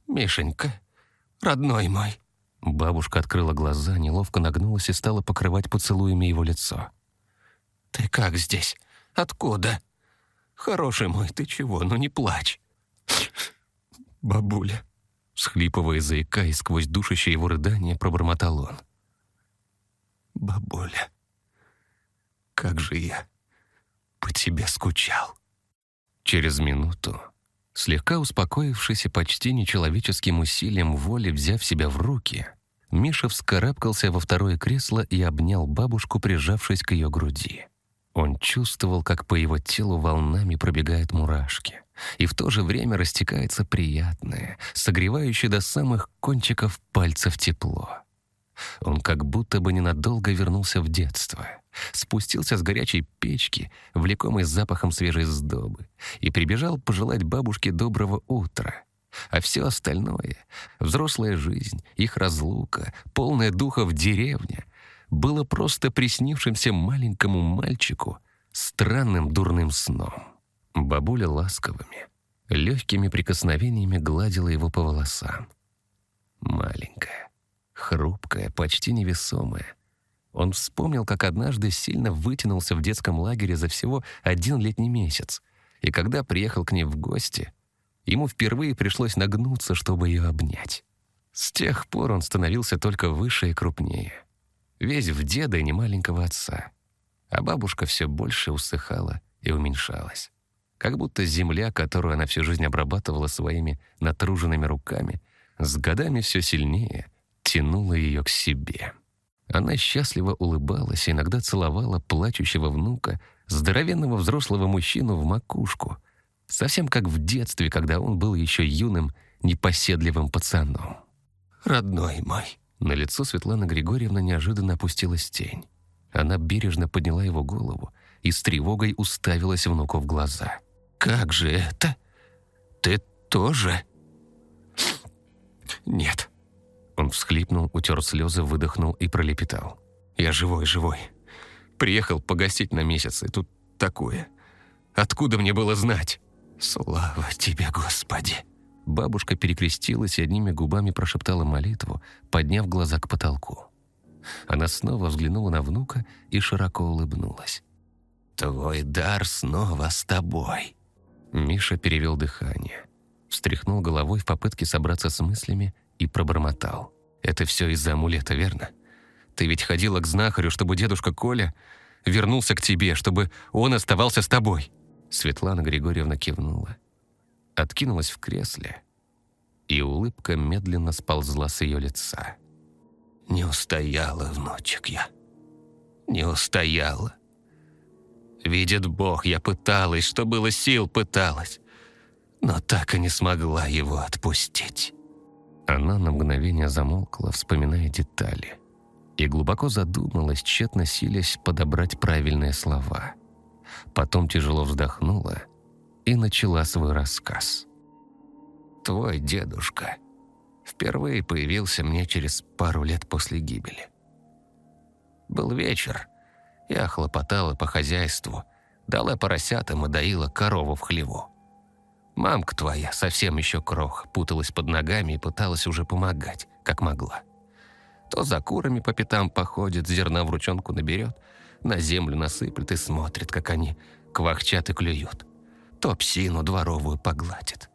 Мишенька, родной мой». Бабушка открыла глаза, неловко нагнулась и стала покрывать поцелуями его лицо. «Ты как здесь? Откуда? Хороший мой, ты чего? Ну не плачь!» «Бабуля!» Схлипывая заикаясь сквозь душащее его рыдание, пробормотал он. «Бабуля, как же я по тебе скучал!» Через минуту Слегка успокоившись и почти нечеловеческим усилием воли взяв себя в руки, Миша вскарабкался во второе кресло и обнял бабушку, прижавшись к ее груди. Он чувствовал, как по его телу волнами пробегают мурашки, и в то же время растекается приятное, согревающее до самых кончиков пальцев тепло. Он как будто бы ненадолго вернулся в детство, спустился с горячей печки, влекомый запахом свежей сдобы, и прибежал пожелать бабушке доброго утра. А все остальное — взрослая жизнь, их разлука, полная духов деревня — было просто приснившимся маленькому мальчику странным дурным сном. Бабуля ласковыми, легкими прикосновениями гладила его по волосам. Маленькая, хрупкая, почти невесомая. Он вспомнил, как однажды сильно вытянулся в детском лагере за всего один летний месяц, и когда приехал к ней в гости, ему впервые пришлось нагнуться, чтобы ее обнять. С тех пор он становился только выше и крупнее, весь в деда и немаленького отца, а бабушка все больше усыхала и уменьшалась. Как будто земля, которую она всю жизнь обрабатывала своими натруженными руками, с годами все сильнее — тянула ее к себе. Она счастливо улыбалась и иногда целовала плачущего внука, здоровенного взрослого мужчину в макушку, совсем как в детстве, когда он был еще юным, непоседливым пацаном. «Родной мой!» На лицо Светланы Григорьевны неожиданно опустилась тень. Она бережно подняла его голову и с тревогой уставилась внуку в глаза. «Как же это? Ты тоже?» «Нет», он всхлипнул, утер слезы, выдохнул и пролепетал. «Я живой, живой. Приехал погостить на месяц, и тут такое. Откуда мне было знать?» «Слава тебе, Господи!» Бабушка перекрестилась и одними губами прошептала молитву, подняв глаза к потолку. Она снова взглянула на внука и широко улыбнулась. «Твой дар снова с тобой!» Миша перевел дыхание, встряхнул головой в попытке собраться с мыслями и пробормотал. «Это все из-за амулета, верно? Ты ведь ходила к знахарю, чтобы дедушка Коля вернулся к тебе, чтобы он оставался с тобой». Светлана Григорьевна кивнула, откинулась в кресле, и улыбка медленно сползла с ее лица. «Не устояла, внучек я. Не устояла. Видит Бог, я пыталась, что было сил, пыталась. но так и не смогла его отпустить». Она на мгновение замолкла, вспоминая детали, и глубоко задумалась, тщетно силясь подобрать правильные слова. Потом тяжело вздохнула и начала свой рассказ. «Твой дедушка впервые появился мне через пару лет после гибели. Был вечер, я хлопотала по хозяйству, дала поросятам и доила корову в хлеву. Мамка твоя, совсем еще крох, путалась под ногами и пыталась уже помогать, как могла. То за курами по пятам походит, зерна в ручонку наберет, на землю насыплет и смотрит, как они квахчат и клюют. То псину дворовую погладит.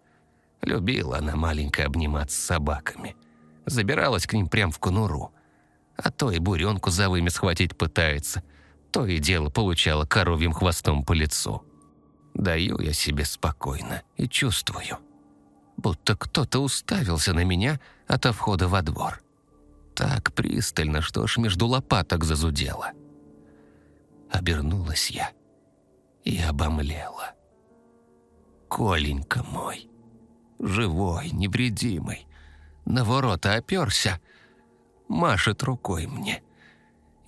Любила она маленько обниматься с собаками. Забиралась к ним прям в конуру. А то и буренку за вымя схватить пытается. То и дело получала коровьим хвостом по лицу. Даю я себе спокойно и чувствую, будто кто-то уставился на меня ото входа во двор. Так пристально, что аж между лопаток зазудело. Обернулась я и обомлела. Коленька мой, живой, невредимый, на ворота оперся, машет рукой мне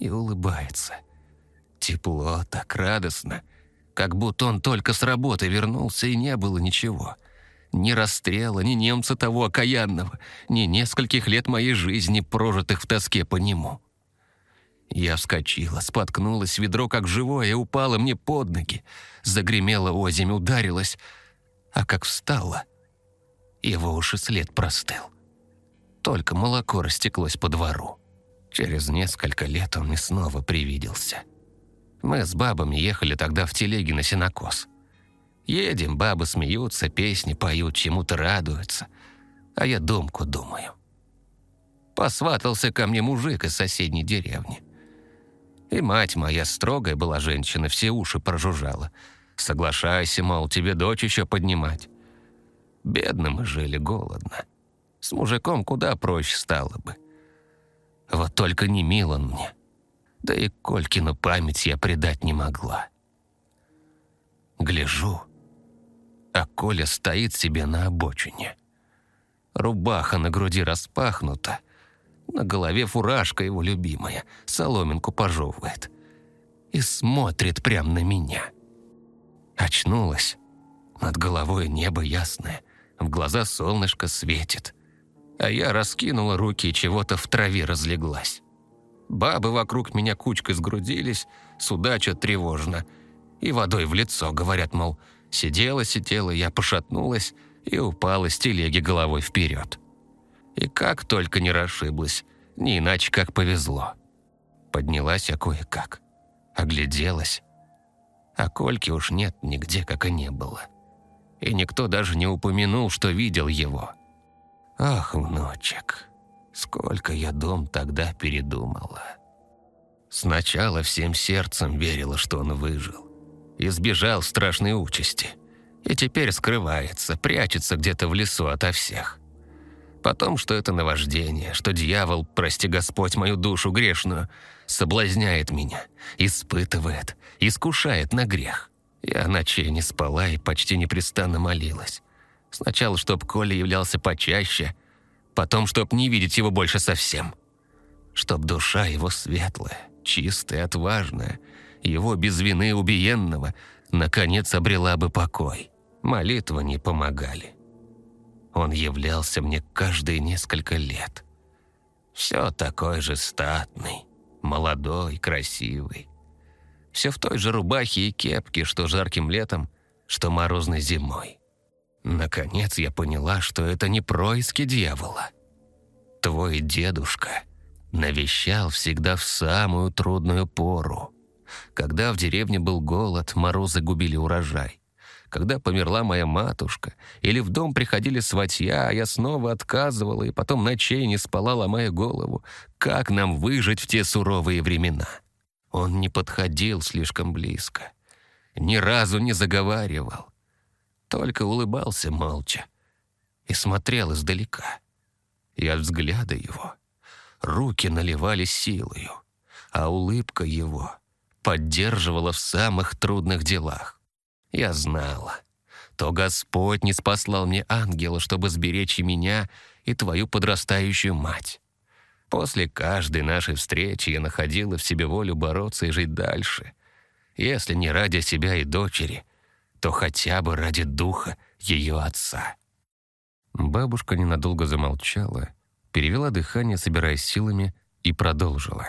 и улыбается. Тепло, так радостно, как будто он только с работы вернулся и не было ничего. Ни расстрела, ни немца того окаянного, ни нескольких лет моей жизни, прожитых в тоске по нему. Я вскочила, споткнулась, ведро как живое, упало мне под ноги, загремела озимь, ударилась, а как встала, его уж и след простыл. Только молоко растеклось по двору. Через несколько лет он мне снова привиделся. Мы с бабами ехали тогда в телеге на сенокос. Едем, бабы смеются, песни поют, чему-то радуются. А я думку думаю. Посватался ко мне мужик из соседней деревни. И мать моя строгая была женщина, все уши прожужжала – Соглашайся, мол, тебе дочь еще поднимать. Бедно мы жили, голодно. С мужиком куда проще стало бы. Вот только не мил он мне. Да и Колькину память я предать не могла. Гляжу, а Коля стоит себе на обочине. Рубаха на груди распахнута, на голове фуражка его любимая, соломинку пожевывает. И смотрит прямо на меня. Очнулась. Над головой небо ясное, в глаза солнышко светит. А я раскинула руки и чего-то в траве разлеглась. Бабы вокруг меня кучкой сгрудились, судача тревожно. И водой в лицо, говорят, мол, сидела-сидела, я пошатнулась и упала с телеги головой вперед. И как только не расшиблась, не иначе как повезло. Поднялась я кое-как, огляделась, а Кольки уж нет нигде, как и не было. И никто даже не упомянул, что видел его. Ах, внучек, сколько я дом тогда передумала. Сначала всем сердцем верила, что он выжил. Избежал страшной участи. И теперь скрывается, прячется где-то в лесу ото всех. Потом, что это наваждение, что дьявол, прости Господь, мою душу грешную, соблазняет меня, испытывает, искушает на грех. Я ночей не спала и почти непрестанно молилась. Сначала, чтоб Коля являлся почаще, потом, чтоб не видеть его больше совсем. Чтоб душа его светлая, чистая, отважная, его без вины убиенного, наконец обрела бы покой. Молитвы не помогали. Он являлся мне каждые несколько лет. Все такой же статный, молодой, красивый. Все в той же рубахе и кепке, что жарким летом, что морозной зимой. Наконец я поняла, что это не происки дьявола. Твой дедушка навещал всегда в самую трудную пору. Когда в деревне был голод, морозы губили урожай когда померла моя матушка, или в дом приходили сватья, а я снова отказывала и потом ночей не спала, ломая голову. Как нам выжить в те суровые времена? Он не подходил слишком близко, ни разу не заговаривал, только улыбался молча и смотрел издалека. И от взгляда его руки наливались силою, а улыбка его поддерживала в самых трудных делах. Я знала. то Господь не спаслал мне ангела, чтобы сберечь и меня, и твою подрастающую мать. После каждой нашей встречи я находила в себе волю бороться и жить дальше. Если не ради себя и дочери, то хотя бы ради духа ее отца». Бабушка ненадолго замолчала, перевела дыхание, собираясь силами, и продолжила.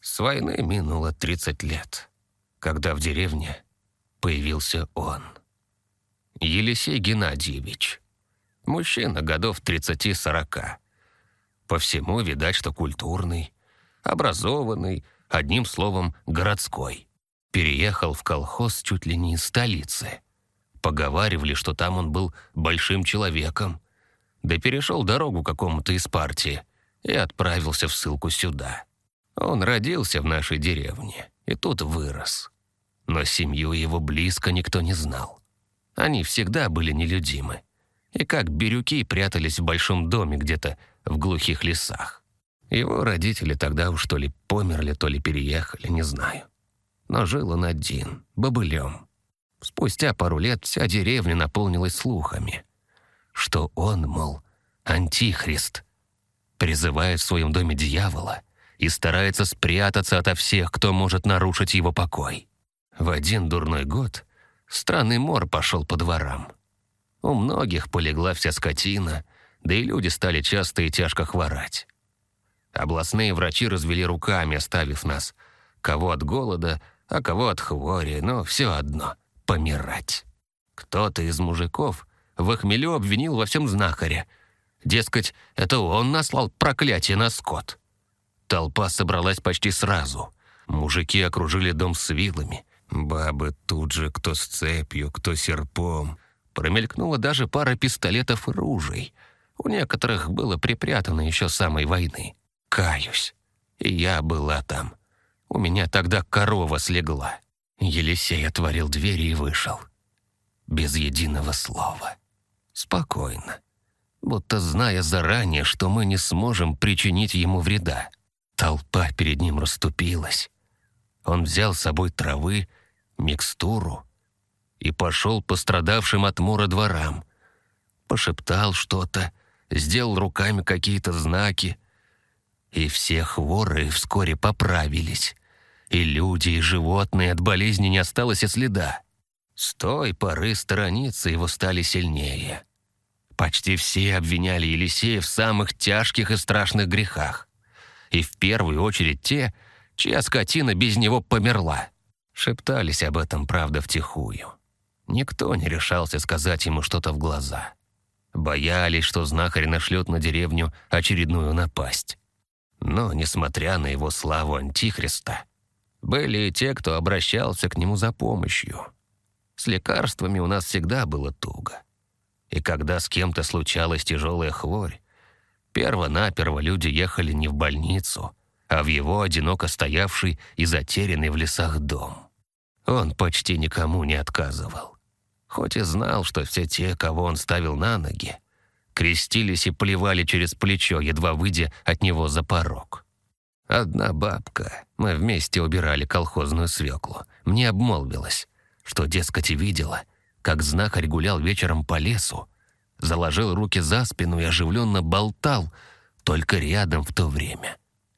«С войны минуло 30 лет, когда в деревне появился он. Елисей Геннадьевич. Мужчина годов 30-40. По всему видать, что культурный, образованный, одним словом, городской. Переехал в колхоз чуть ли не из столицы. Поговаривали, что там он был большим человеком. Да перешел дорогу какому-то из партии и отправился в ссылку сюда. Он родился в нашей деревне и тут вырос. Но семью его близко никто не знал. Они всегда были нелюдимы. И как бирюки прятались в большом доме где-то в глухих лесах. Его родители тогда уж то ли померли, то ли переехали, не знаю. Но жил он один, бобылем. Спустя пару лет вся деревня наполнилась слухами, что он, мол, антихрист, призывает в своем доме дьявола и старается спрятаться ото всех, кто может нарушить его покой. В один дурной год странный мор пошел по дворам. У многих полегла вся скотина, да и люди стали часто и тяжко хворать. Областные врачи развели руками, оставив нас, кого от голода, а кого от хвори, но все одно — помирать. Кто-то из мужиков в охмелю обвинил во всем знахаря. Дескать, это он наслал проклятие на скот. Толпа собралась почти сразу. Мужики окружили дом с вилами. Бабы тут же, кто с цепью, кто серпом. Промелькнула даже пара пистолетов и ружей. У некоторых было припрятано еще самой войны. Каюсь. И я была там. У меня тогда корова слегла. Елисей отворил двери и вышел. Без единого слова. Спокойно. Будто зная заранее, что мы не сможем причинить ему вреда. Толпа перед ним расступилась. Он взял с собой травы, микстуру и пошел пострадавшим от мора дворам. Пошептал что-то, сделал руками какие-то знаки, и все хворы вскоре поправились. И люди, и животные от болезни не осталось и следа. С той поры сторониться его стали сильнее. Почти все обвиняли Елисея в самых тяжких и страшных грехах. И в первую очередь те, чья скотина без него померла. Шептались об этом, правда, втихую. Никто не решался сказать ему что-то в глаза. Боялись, что знахарь нашлет на деревню очередную напасть. Но, несмотря на его славу Антихриста, были и те, кто обращался к нему за помощью. С лекарствами у нас всегда было туго. И когда с кем-то случалась тяжелая хворь, перво-наперво люди ехали не в больницу, а в его одиноко стоявший и затерянный в лесах дом. Он почти никому не отказывал. Хоть и знал, что все те, кого он ставил на ноги, крестились и плевали через плечо, едва выйдя от него за порог. Одна бабка, мы вместе убирали колхозную свеклу, мне обмолвилась, что, дескать, видела, как знахарь гулял вечером по лесу, заложил руки за спину и оживленно болтал, только рядом в то время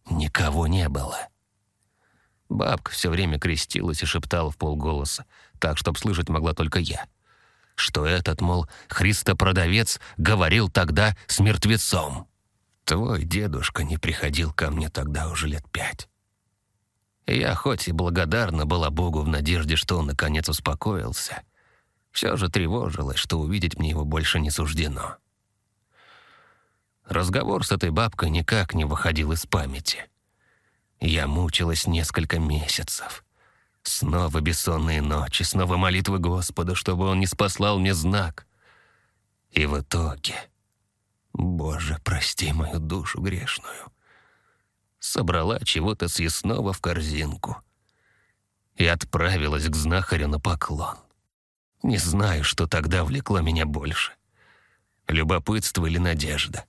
никого не было. Бабка все время крестилась и шептала в полголоса, так, чтоб слышать могла только я. Что этот, мол, Христопродавец говорил тогда с мертвецом. Твой дедушка не приходил ко мне тогда уже лет пять. Я хоть и благодарна была Богу в надежде, что он наконец успокоился, все же тревожилась, что увидеть мне его больше не суждено. Разговор с этой бабкой никак не выходил из памяти. Я мучилась несколько месяцев. Снова бессонные ночи, снова молитвы Господа, чтобы он не спаслал мне знак. И в итоге Боже, прости мою душу грешную. Собрала чего-то съестного в корзинку и отправилась к знахарю на поклон. Не знаю, что тогда влекло меня больше. Любопытство или надежда.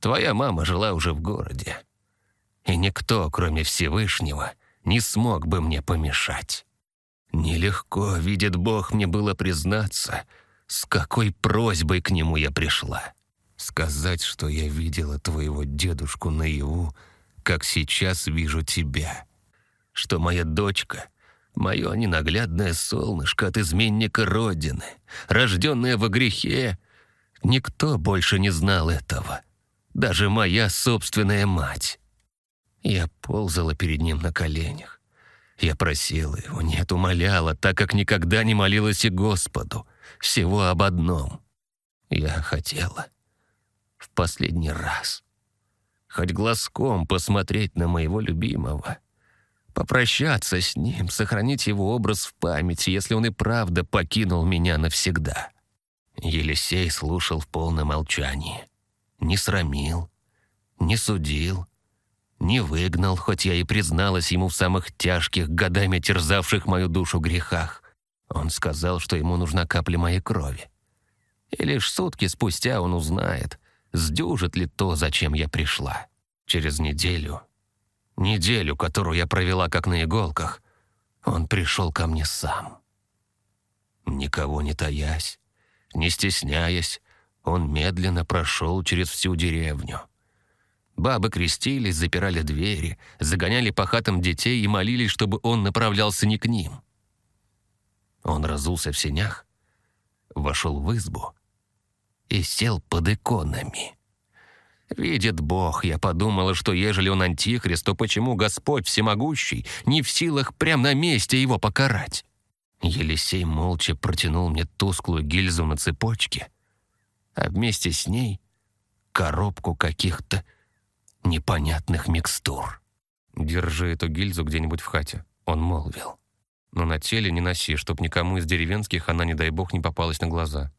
Твоя мама жила уже в городе, и никто, кроме Всевышнего, не смог бы мне помешать. Нелегко, видит Бог, мне было признаться, с какой просьбой к нему я пришла. Сказать, что я видела твоего дедушку наяву, как сейчас вижу тебя. Что моя дочка — мое ненаглядное солнышко от изменника Родины, рожденное во грехе. Никто больше не знал этого. Даже моя собственная мать. Я ползала перед ним на коленях. Я просила его, нет, умоляла, так как никогда не молилась и Господу. Всего об одном. Я хотела в последний раз хоть глазком посмотреть на моего любимого, попрощаться с ним, сохранить его образ в памяти, если он и правда покинул меня навсегда. Елисей слушал в полном молчании. Не срамил, не судил, не выгнал, хоть я и призналась ему в самых тяжких, годами терзавших мою душу грехах. Он сказал, что ему нужна капля моей крови. И лишь сутки спустя он узнает, сдюжит ли то, зачем я пришла. Через неделю, неделю, которую я провела как на иголках, он пришел ко мне сам. Никого не таясь, не стесняясь, он медленно прошел через всю деревню. Бабы крестились, запирали двери, загоняли по хатам детей и молились, чтобы он направлялся не к ним. Он разулся в сенях, вошел в избу и сел под иконами. Видит Бог, я подумала, что ежели он антихрист, то почему Господь Всемогущий не в силах прямо на месте его покарать? Елисей молча протянул мне тусклую гильзу на цепочке, а вместе с ней коробку каких-то непонятных микстур. «Держи эту гильзу где-нибудь в хате», — он молвил. «Но на теле не носи, чтоб никому из деревенских она, не дай бог, не попалась на глаза.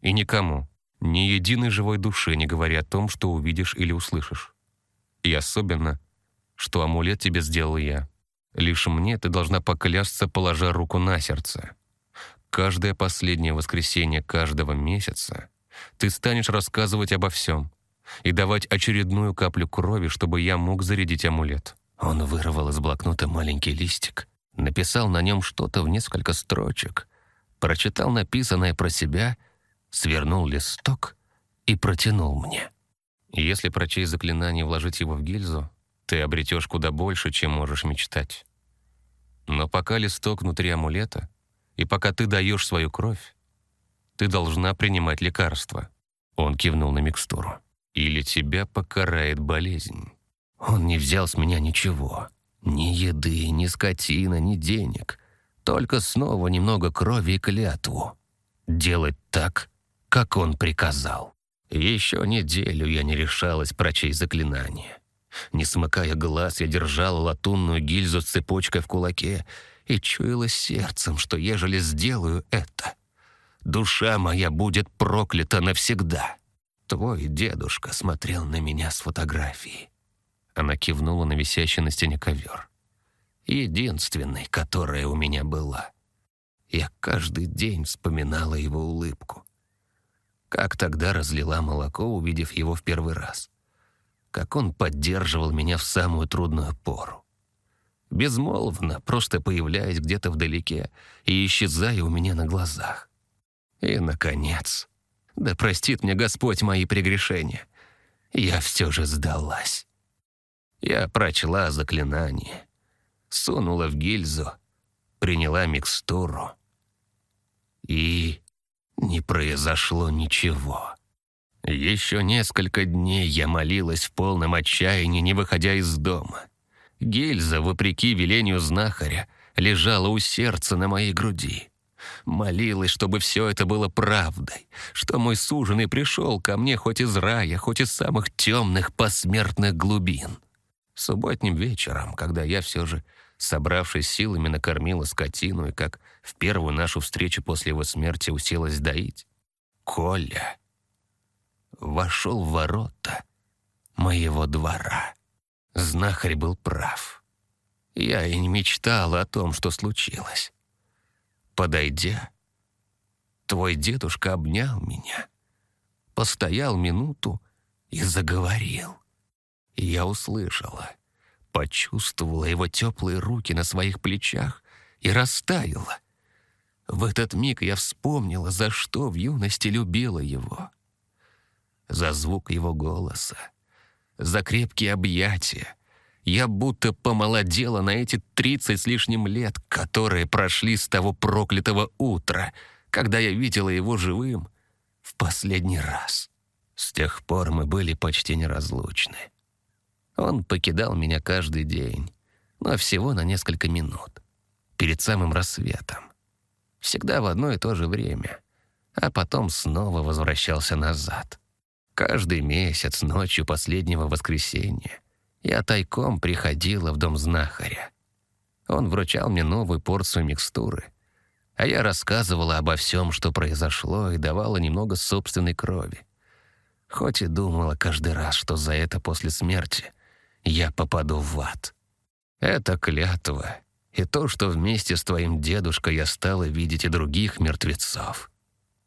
И никому, ни единой живой души не говори о том, что увидишь или услышишь. И особенно, что амулет тебе сделал я. Лишь мне ты должна поклясться, положа руку на сердце. Каждое последнее воскресенье каждого месяца ты станешь рассказывать обо всем и давать очередную каплю крови, чтобы я мог зарядить амулет». Он вырвал из блокнота маленький листик, написал на нем что-то в несколько строчек, прочитал написанное про себя свернул листок и протянул мне. Если прочесть заклинание и вложить его в гильзу, ты обретешь куда больше, чем можешь мечтать. Но пока листок внутри амулета, и пока ты даешь свою кровь, ты должна принимать лекарства. Он кивнул на микстуру. Или тебя покарает болезнь. Он не взял с меня ничего. Ни еды, ни скотина, ни денег. Только снова немного крови и клятву. Делать так, как он приказал. Еще неделю я не решалась прочесть заклинание. Не смыкая глаз, я держала латунную гильзу с цепочкой в кулаке и чуяла сердцем, что ежели сделаю это, душа моя будет проклята навсегда. Твой дедушка смотрел на меня с фотографии. Она кивнула на висящий на стене ковер. Единственный, которая у меня была. Я каждый день вспоминала его улыбку. Как тогда разлила молоко, увидев его в первый раз. Как он поддерживал меня в самую трудную пору. Безмолвно, просто появляясь где-то вдалеке и исчезая у меня на глазах. И, наконец, да простит мне Господь мои прегрешения, я все же сдалась. Я прочла заклинание, сунула в гильзу, приняла микстуру и не произошло ничего. Еще несколько дней я молилась в полном отчаянии, не выходя из дома. Гильза, вопреки велению знахаря, лежала у сердца на моей груди. Молилась, чтобы все это было правдой, что мой суженый пришел ко мне хоть из рая, хоть из самых темных посмертных глубин. Субботним вечером, когда я все же собравшись силами, накормила скотину и, как в первую нашу встречу после его смерти, уселась доить. Коля вошел в ворота моего двора. Знахарь был прав. Я и не мечтала о том, что случилось. Подойдя, твой дедушка обнял меня, постоял минуту и заговорил. я услышала — почувствовала его теплые руки на своих плечах и растаяла. В этот миг я вспомнила, за что в юности любила его. За звук его голоса, за крепкие объятия. Я будто помолодела на эти тридцать с лишним лет, которые прошли с того проклятого утра, когда я видела его живым в последний раз. С тех пор мы были почти неразлучны. Он покидал меня каждый день, но всего на несколько минут, перед самым рассветом. Всегда в одно и то же время, а потом снова возвращался назад. Каждый месяц ночью последнего воскресенья я тайком приходила в дом знахаря. Он вручал мне новую порцию микстуры, а я рассказывала обо всем, что произошло, и давала немного собственной крови. Хоть и думала каждый раз, что за это после смерти я попаду в ад. Это клятва, и то, что вместе с твоим дедушкой я стала видеть и других мертвецов.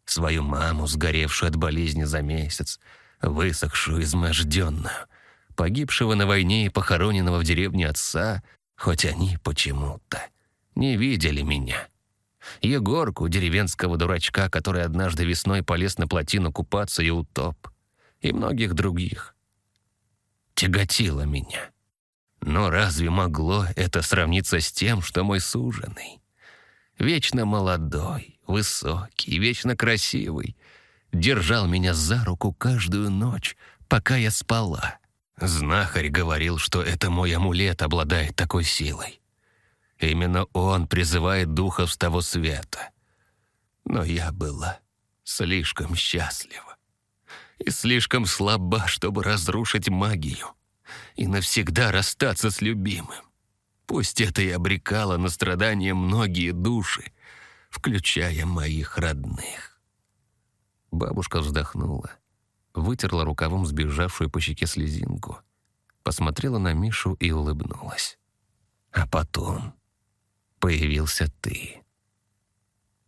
Свою маму, сгоревшую от болезни за месяц, высохшую, изможденную, погибшего на войне и похороненного в деревне отца, хоть они почему-то не видели меня. Егорку, деревенского дурачка, который однажды весной полез на плотину купаться и утоп, и многих других, тяготило меня. Но разве могло это сравниться с тем, что мой суженый, вечно молодой, высокий, вечно красивый, держал меня за руку каждую ночь, пока я спала? Знахарь говорил, что это мой амулет обладает такой силой. Именно он призывает духов с того света. Но я была слишком счастлива и слишком слаба, чтобы разрушить магию и навсегда расстаться с любимым. Пусть это и обрекало на страдания многие души, включая моих родных. Бабушка вздохнула, вытерла рукавом сбежавшую по щеке слезинку, посмотрела на Мишу и улыбнулась. А потом появился ты.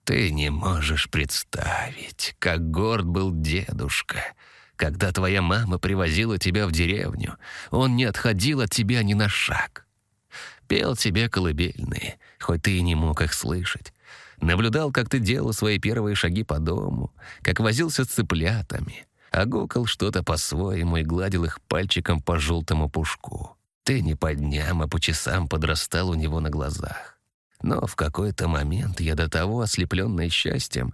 Ты не можешь представить, как горд был дедушка, когда твоя мама привозила тебя в деревню. Он не отходил от тебя ни на шаг. Пел тебе колыбельные, хоть ты и не мог их слышать. Наблюдал, как ты делал свои первые шаги по дому, как возился с цыплятами, огукал что-то по-своему и гладил их пальчиком по желтому пушку. Ты не по дням, а по часам подрастал у него на глазах. Но в какой-то момент я до того, ослепленная счастьем,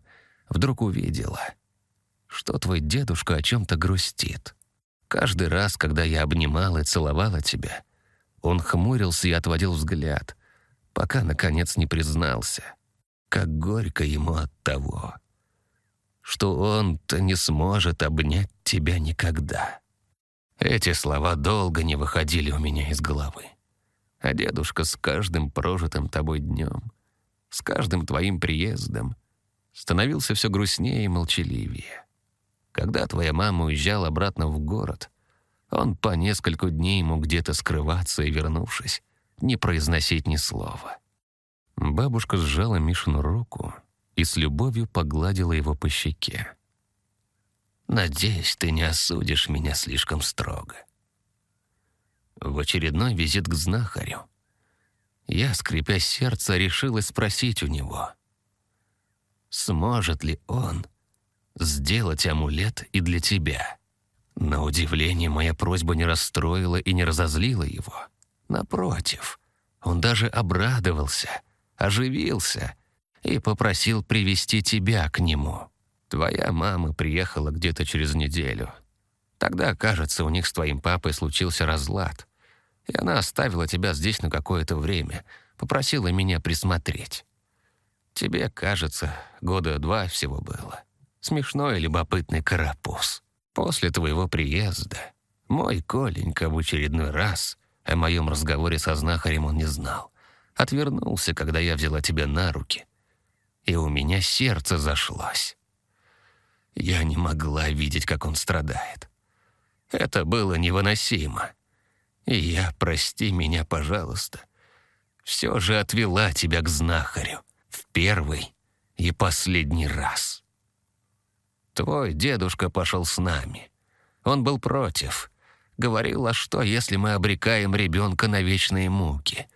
вдруг увидела, что твой дедушка о чем-то грустит. Каждый раз, когда я обнимала и целовала тебя, он хмурился и отводил взгляд, пока, наконец, не признался, как горько ему от того, что он-то не сможет обнять тебя никогда. Эти слова долго не выходили у меня из головы. А дедушка с каждым прожитым тобой днем, с каждым твоим приездом становился все грустнее и молчаливее. Когда твоя мама уезжала обратно в город, он по несколько дней мог где-то скрываться и, вернувшись, не произносить ни слова. Бабушка сжала Мишину руку и с любовью погладила его по щеке. «Надеюсь, ты не осудишь меня слишком строго в очередной визит к знахарю. Я, скрипя сердце, решилась спросить у него, сможет ли он сделать амулет и для тебя. На удивление, моя просьба не расстроила и не разозлила его. Напротив, он даже обрадовался, оживился и попросил привести тебя к нему. Твоя мама приехала где-то через неделю — Тогда, кажется, у них с твоим папой случился разлад, и она оставила тебя здесь на какое-то время, попросила меня присмотреть. Тебе, кажется, года два всего было. Смешной и любопытный карапуз. После твоего приезда мой Коленька в очередной раз о моем разговоре со знахарем он не знал. Отвернулся, когда я взяла тебя на руки, и у меня сердце зашлось. Я не могла видеть, как он страдает. Это было невыносимо. И я, прости меня, пожалуйста, все же отвела тебя к знахарю в первый и последний раз. Твой дедушка пошел с нами. Он был против. Говорил, а что, если мы обрекаем ребенка на вечные муки?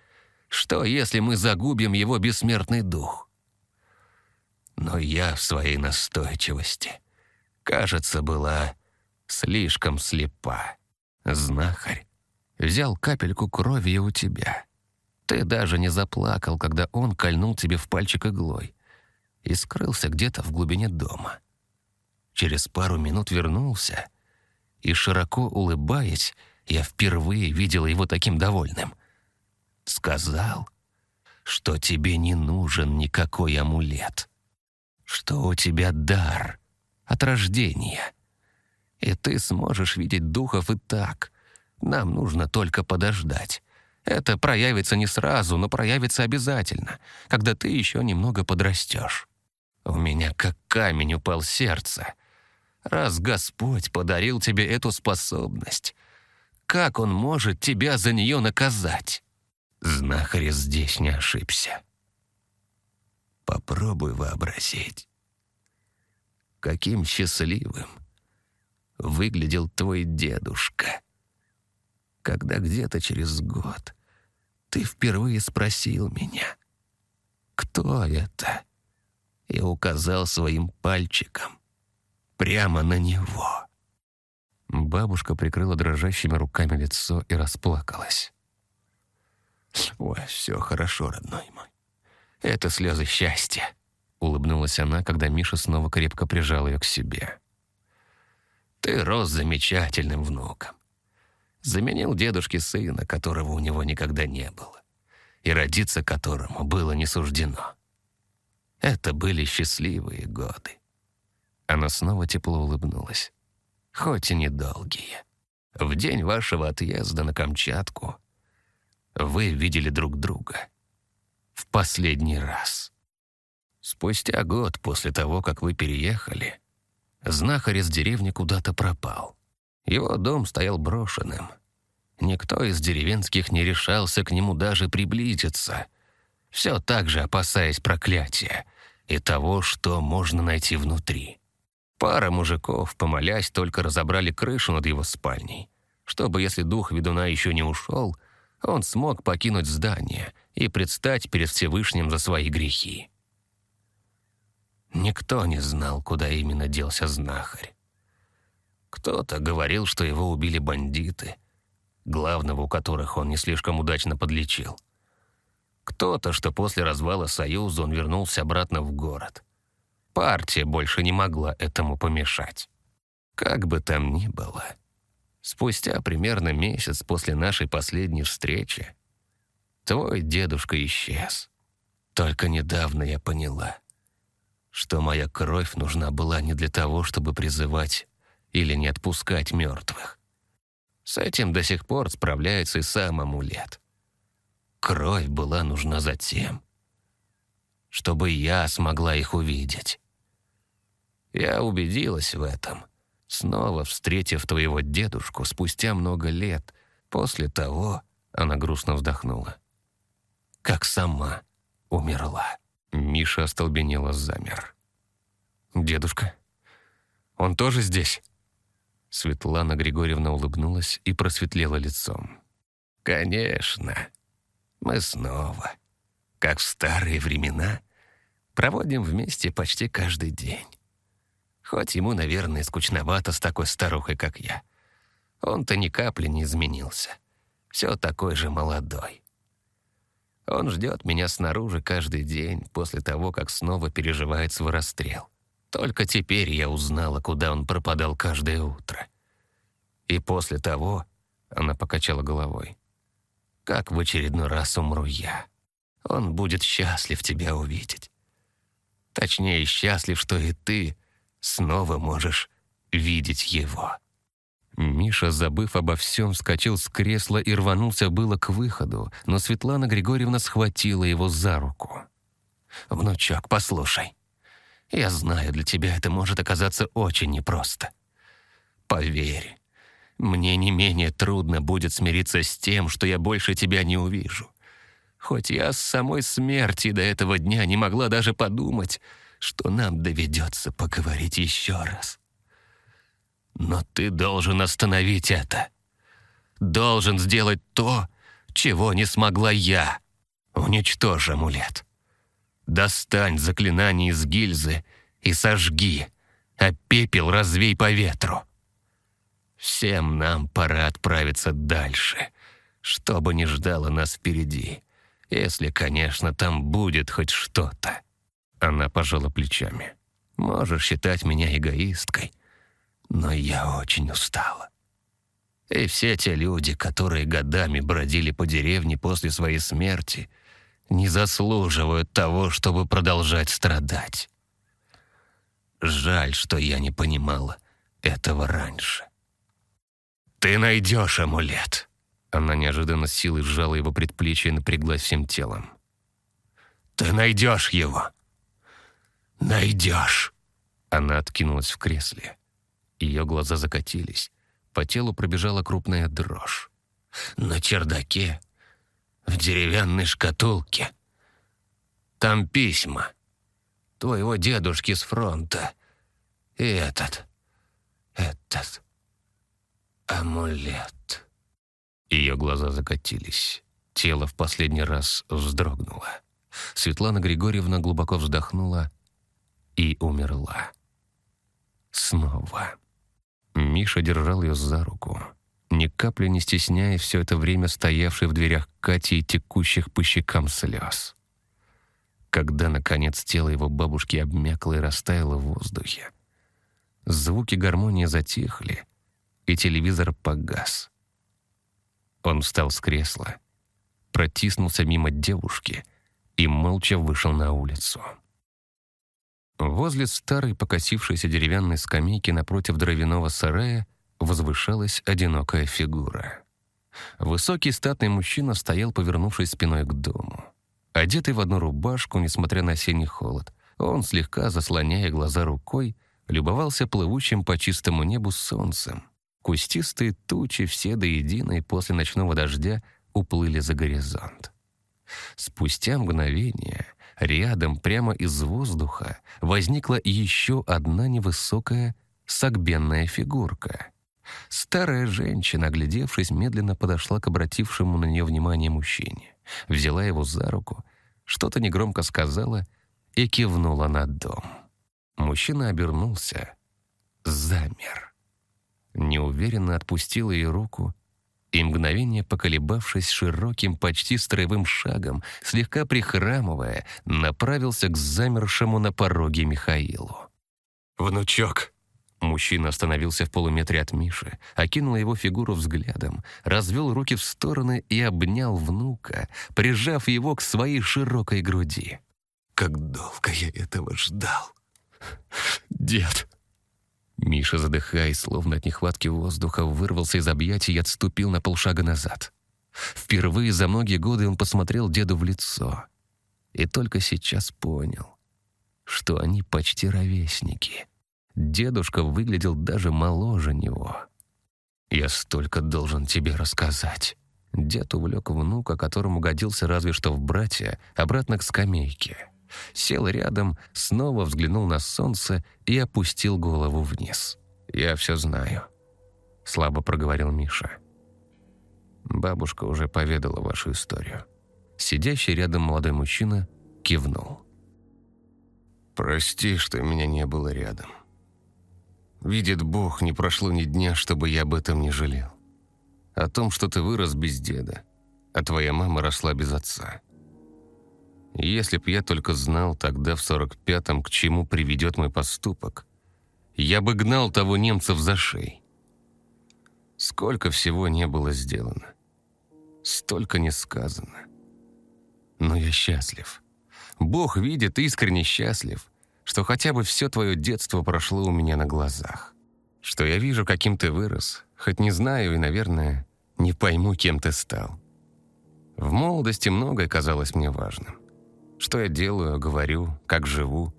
Что, если мы загубим его бессмертный дух? Но я в своей настойчивости, кажется, была слишком слепа. Знахарь взял капельку крови у тебя. Ты даже не заплакал, когда он кольнул тебе в пальчик иглой и скрылся где-то в глубине дома. Через пару минут вернулся, и, широко улыбаясь, я впервые видела его таким довольным. Сказал, что тебе не нужен никакой амулет, что у тебя дар от рождения, и ты сможешь видеть духов и так. Нам нужно только подождать. Это проявится не сразу, но проявится обязательно, когда ты еще немного подрастешь. У меня как камень упал сердце. Раз Господь подарил тебе эту способность, как Он может тебя за нее наказать? Знахарь здесь не ошибся. Попробуй вообразить, каким счастливым выглядел твой дедушка, когда где-то через год ты впервые спросил меня, кто это, и указал своим пальчиком прямо на него. Бабушка прикрыла дрожащими руками лицо и расплакалась. «Ой, все хорошо, родной мой. Это слезы счастья», — улыбнулась она, когда Миша снова крепко прижал ее к себе. «Ты рос замечательным внуком. Заменил дедушке сына, которого у него никогда не было, и родиться которому было не суждено. Это были счастливые годы». Она снова тепло улыбнулась. «Хоть и недолгие. В день вашего отъезда на Камчатку вы видели друг друга. В последний раз. Спустя год после того, как вы переехали, знахарь из деревни куда-то пропал. Его дом стоял брошенным. Никто из деревенских не решался к нему даже приблизиться, все так же опасаясь проклятия и того, что можно найти внутри. Пара мужиков, помолясь, только разобрали крышу над его спальней, чтобы, если дух ведуна еще не ушел, он смог покинуть здание и предстать перед Всевышним за свои грехи. Никто не знал, куда именно делся знахарь. Кто-то говорил, что его убили бандиты, главного у которых он не слишком удачно подлечил. Кто-то, что после развала Союза он вернулся обратно в город. Партия больше не могла этому помешать. Как бы там ни было, Спустя примерно месяц после нашей последней встречи твой дедушка исчез. Только недавно я поняла, что моя кровь нужна была не для того, чтобы призывать или не отпускать мертвых. С этим до сих пор справляется и сам амулет. Кровь была нужна за тем, чтобы я смогла их увидеть. Я убедилась в этом — снова встретив твоего дедушку спустя много лет после того, она грустно вздохнула, как сама умерла. Миша остолбенело замер. «Дедушка? Он тоже здесь?» Светлана Григорьевна улыбнулась и просветлела лицом. «Конечно. Мы снова, как в старые времена, проводим вместе почти каждый день. Хоть ему, наверное, скучновато с такой старухой, как я. Он-то ни капли не изменился. Все такой же молодой. Он ждет меня снаружи каждый день после того, как снова переживает свой расстрел. Только теперь я узнала, куда он пропадал каждое утро. И после того она покачала головой. Как в очередной раз умру я. Он будет счастлив тебя увидеть. Точнее, счастлив, что и ты снова можешь видеть его». Миша, забыв обо всем, вскочил с кресла и рванулся было к выходу, но Светлана Григорьевна схватила его за руку. «Внучок, послушай. Я знаю, для тебя это может оказаться очень непросто. Поверь, мне не менее трудно будет смириться с тем, что я больше тебя не увижу. Хоть я с самой смерти до этого дня не могла даже подумать, что нам доведется поговорить еще раз. Но ты должен остановить это. Должен сделать то, чего не смогла я. Уничтожь амулет. Достань заклинание из гильзы и сожги, а пепел развей по ветру. Всем нам пора отправиться дальше, что бы ни ждало нас впереди, если, конечно, там будет хоть что-то. Она пожала плечами. Можешь считать меня эгоисткой, но я очень устала. И все те люди, которые годами бродили по деревне после своей смерти, не заслуживают того, чтобы продолжать страдать. Жаль, что я не понимала этого раньше. «Ты найдешь амулет!» Она неожиданно силой сжала его предплечье и напряглась всем телом. «Ты найдешь его! Найдешь!» Она откинулась в кресле. Ее глаза закатились. По телу пробежала крупная дрожь. «На чердаке, в деревянной шкатулке. Там письма. Твоего дедушки с фронта. И этот, этот амулет». Ее глаза закатились. Тело в последний раз вздрогнуло. Светлана Григорьевна глубоко вздохнула и умерла. Снова. Миша держал ее за руку, ни капли не стесняя все это время стоявшей в дверях Кати и текущих по щекам слез. Когда, наконец, тело его бабушки обмякло и растаяло в воздухе, звуки гармонии затихли, и телевизор погас. Он встал с кресла, протиснулся мимо девушки и молча вышел на улицу. Возле старой покосившейся деревянной скамейки напротив дровяного сарая возвышалась одинокая фигура. Высокий статный мужчина стоял, повернувшись спиной к дому. Одетый в одну рубашку, несмотря на осенний холод, он, слегка заслоняя глаза рукой, любовался плывущим по чистому небу солнцем. Кустистые тучи, все до единой после ночного дождя, уплыли за горизонт. Спустя мгновение Рядом, прямо из воздуха, возникла еще одна невысокая согбенная фигурка. Старая женщина, оглядевшись, медленно подошла к обратившему на нее внимание мужчине, взяла его за руку, что-то негромко сказала и кивнула на дом. Мужчина обернулся, замер. Неуверенно отпустил ее руку и, мгновение поколебавшись широким, почти строевым шагом, слегка прихрамывая, направился к замершему на пороге Михаилу. «Внучок!» Мужчина остановился в полуметре от Миши, окинул его фигуру взглядом, развел руки в стороны и обнял внука, прижав его к своей широкой груди. «Как долго я этого ждал!» «Дед!» Миша, задыхаясь, словно от нехватки воздуха, вырвался из объятий и отступил на полшага назад. Впервые за многие годы он посмотрел деду в лицо. И только сейчас понял, что они почти ровесники. Дедушка выглядел даже моложе него. «Я столько должен тебе рассказать». Дед увлек внука, которому годился разве что в братья, обратно к скамейке сел рядом, снова взглянул на солнце и опустил голову вниз. «Я все знаю», — слабо проговорил Миша. «Бабушка уже поведала вашу историю». Сидящий рядом молодой мужчина кивнул. «Прости, что меня не было рядом. Видит Бог, не прошло ни дня, чтобы я об этом не жалел. О том, что ты вырос без деда, а твоя мама росла без отца. Если б я только знал тогда, в сорок пятом, к чему приведет мой поступок, я бы гнал того немцев за шеи. Сколько всего не было сделано. Столько не сказано. Но я счастлив. Бог видит, искренне счастлив, что хотя бы все твое детство прошло у меня на глазах. Что я вижу, каким ты вырос, хоть не знаю и, наверное, не пойму, кем ты стал. В молодости многое казалось мне важным что я делаю, говорю, как живу.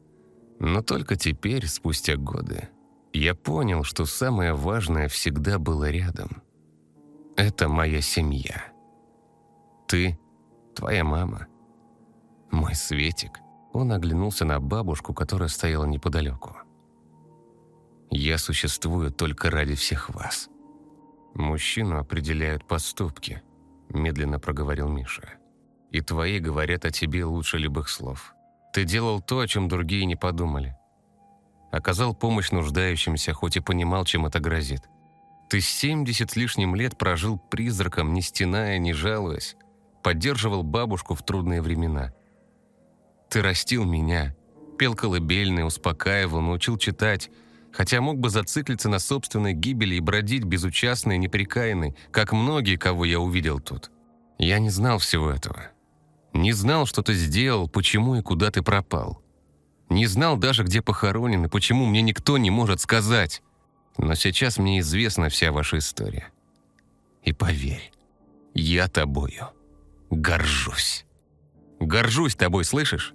Но только теперь, спустя годы, я понял, что самое важное всегда было рядом. Это моя семья. Ты, твоя мама, мой Светик. Он оглянулся на бабушку, которая стояла неподалеку. Я существую только ради всех вас. Мужчину определяют поступки, медленно проговорил Миша. И твои говорят о тебе лучше любых слов. Ты делал то, о чем другие не подумали. Оказал помощь нуждающимся, хоть и понимал, чем это грозит. Ты 70 с лишним лет прожил призраком, не стеная, не жалуясь. Поддерживал бабушку в трудные времена. Ты растил меня, пел колыбельные, успокаивал, научил читать, хотя мог бы зациклиться на собственной гибели и бродить безучастный, неприкаянный, как многие, кого я увидел тут. Я не знал всего этого. Не знал, что ты сделал, почему и куда ты пропал. Не знал даже, где похоронен и почему мне никто не может сказать. Но сейчас мне известна вся ваша история. И поверь, я тобою горжусь. Горжусь тобой, слышишь?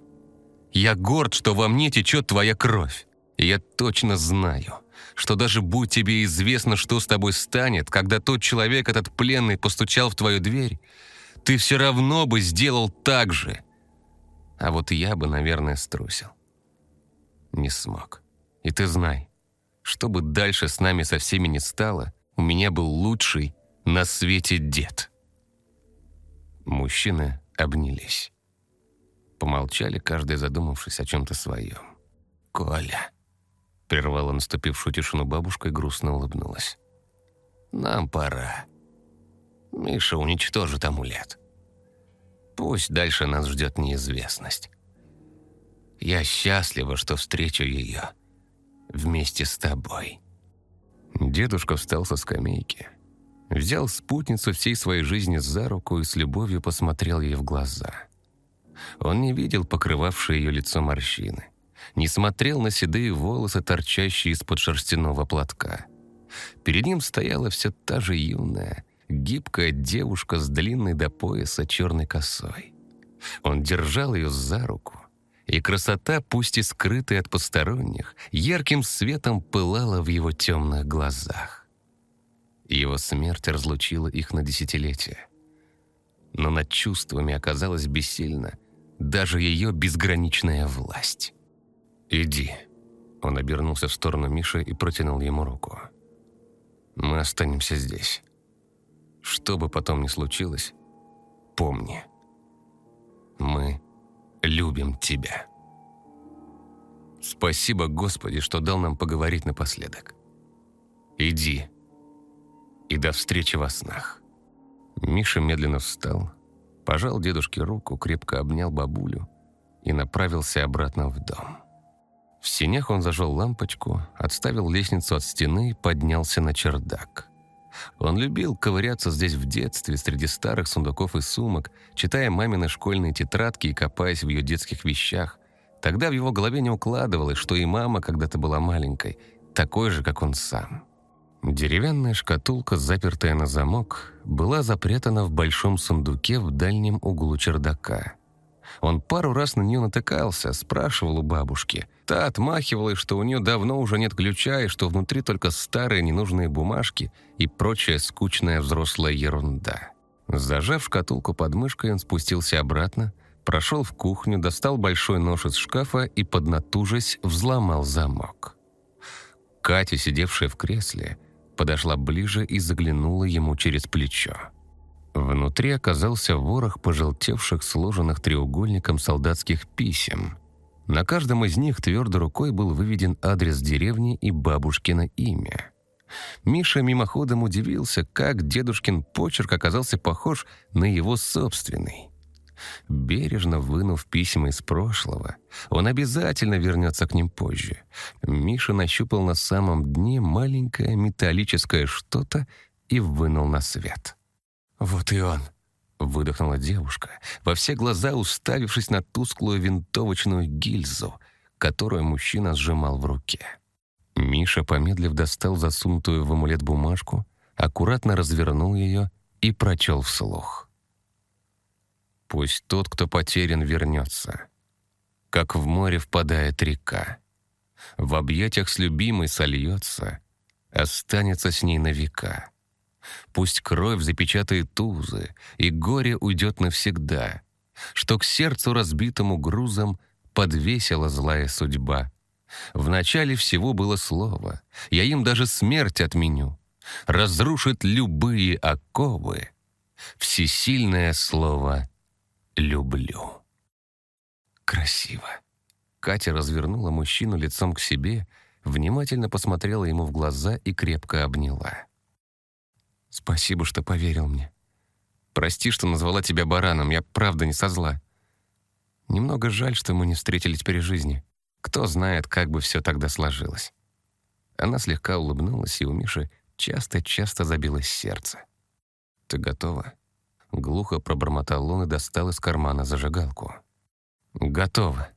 Я горд, что во мне течет твоя кровь. И я точно знаю, что даже будь тебе известно, что с тобой станет, когда тот человек, этот пленный, постучал в твою дверь, ты все равно бы сделал так же. А вот я бы, наверное, струсил. Не смог. И ты знай, что бы дальше с нами со всеми не стало, у меня был лучший на свете дед. Мужчины обнялись. Помолчали, каждый задумавшись о чем-то своем. «Коля», — прервала наступившую тишину бабушка и грустно улыбнулась. «Нам пора». Миша уничтожит амулет. Пусть дальше нас ждет неизвестность. Я счастлива, что встречу ее вместе с тобой». Дедушка встал со скамейки, взял спутницу всей своей жизни за руку и с любовью посмотрел ей в глаза. Он не видел покрывавшие ее лицо морщины, не смотрел на седые волосы, торчащие из-под шерстяного платка. Перед ним стояла все та же юная, гибкая девушка с длинной до пояса черной косой. Он держал ее за руку, и красота, пусть и скрытая от посторонних, ярким светом пылала в его темных глазах. Его смерть разлучила их на десятилетия. Но над чувствами оказалась бессильна даже ее безграничная власть. «Иди». Он обернулся в сторону Миши и протянул ему руку. «Мы останемся здесь». Что бы потом ни случилось, помни, мы любим тебя. Спасибо, Господи, что дал нам поговорить напоследок. Иди и до встречи во снах. Миша медленно встал, пожал дедушке руку, крепко обнял бабулю и направился обратно в дом. В сенях он зажег лампочку, отставил лестницу от стены и поднялся на чердак. Он любил ковыряться здесь в детстве среди старых сундуков и сумок, читая мамины школьные тетрадки и копаясь в ее детских вещах. Тогда в его голове не укладывалось, что и мама когда-то была маленькой, такой же, как он сам. Деревянная шкатулка, запертая на замок, была запрятана в большом сундуке в дальнем углу чердака. Он пару раз на нее натыкался, спрашивал у бабушки. Та отмахивалась, что у нее давно уже нет ключа, и что внутри только старые ненужные бумажки и прочая скучная взрослая ерунда. Зажав шкатулку под мышкой, он спустился обратно, прошел в кухню, достал большой нож из шкафа и, поднатужась, взломал замок. Катя, сидевшая в кресле, подошла ближе и заглянула ему через плечо. Внутри оказался ворох пожелтевших, сложенных треугольником солдатских писем. На каждом из них твердой рукой был выведен адрес деревни и бабушкино имя. Миша мимоходом удивился, как дедушкин почерк оказался похож на его собственный. Бережно вынув письма из прошлого, он обязательно вернется к ним позже. Миша нащупал на самом дне маленькое металлическое что-то и вынул на свет. «Вот и он!» — выдохнула девушка, во все глаза уставившись на тусклую винтовочную гильзу, которую мужчина сжимал в руке. Миша, помедлив, достал засунутую в амулет бумажку, аккуратно развернул ее и прочел вслух. «Пусть тот, кто потерян, вернется, как в море впадает река, в объятиях с любимой сольется, останется с ней на века». Пусть кровь запечатает тузы, и горе уйдет навсегда, что к сердцу разбитому грузом подвесила злая судьба. В начале всего было слово, я им даже смерть отменю, разрушит любые оковы, всесильное слово люблю». Красиво. Катя развернула мужчину лицом к себе, внимательно посмотрела ему в глаза и крепко обняла. «Спасибо, что поверил мне. Прости, что назвала тебя бараном, я правда не со зла. Немного жаль, что мы не встретились при жизни. Кто знает, как бы все тогда сложилось». Она слегка улыбнулась, и у Миши часто-часто забилось сердце. «Ты готова?» Глухо пробормотал он и достал из кармана зажигалку. «Готово».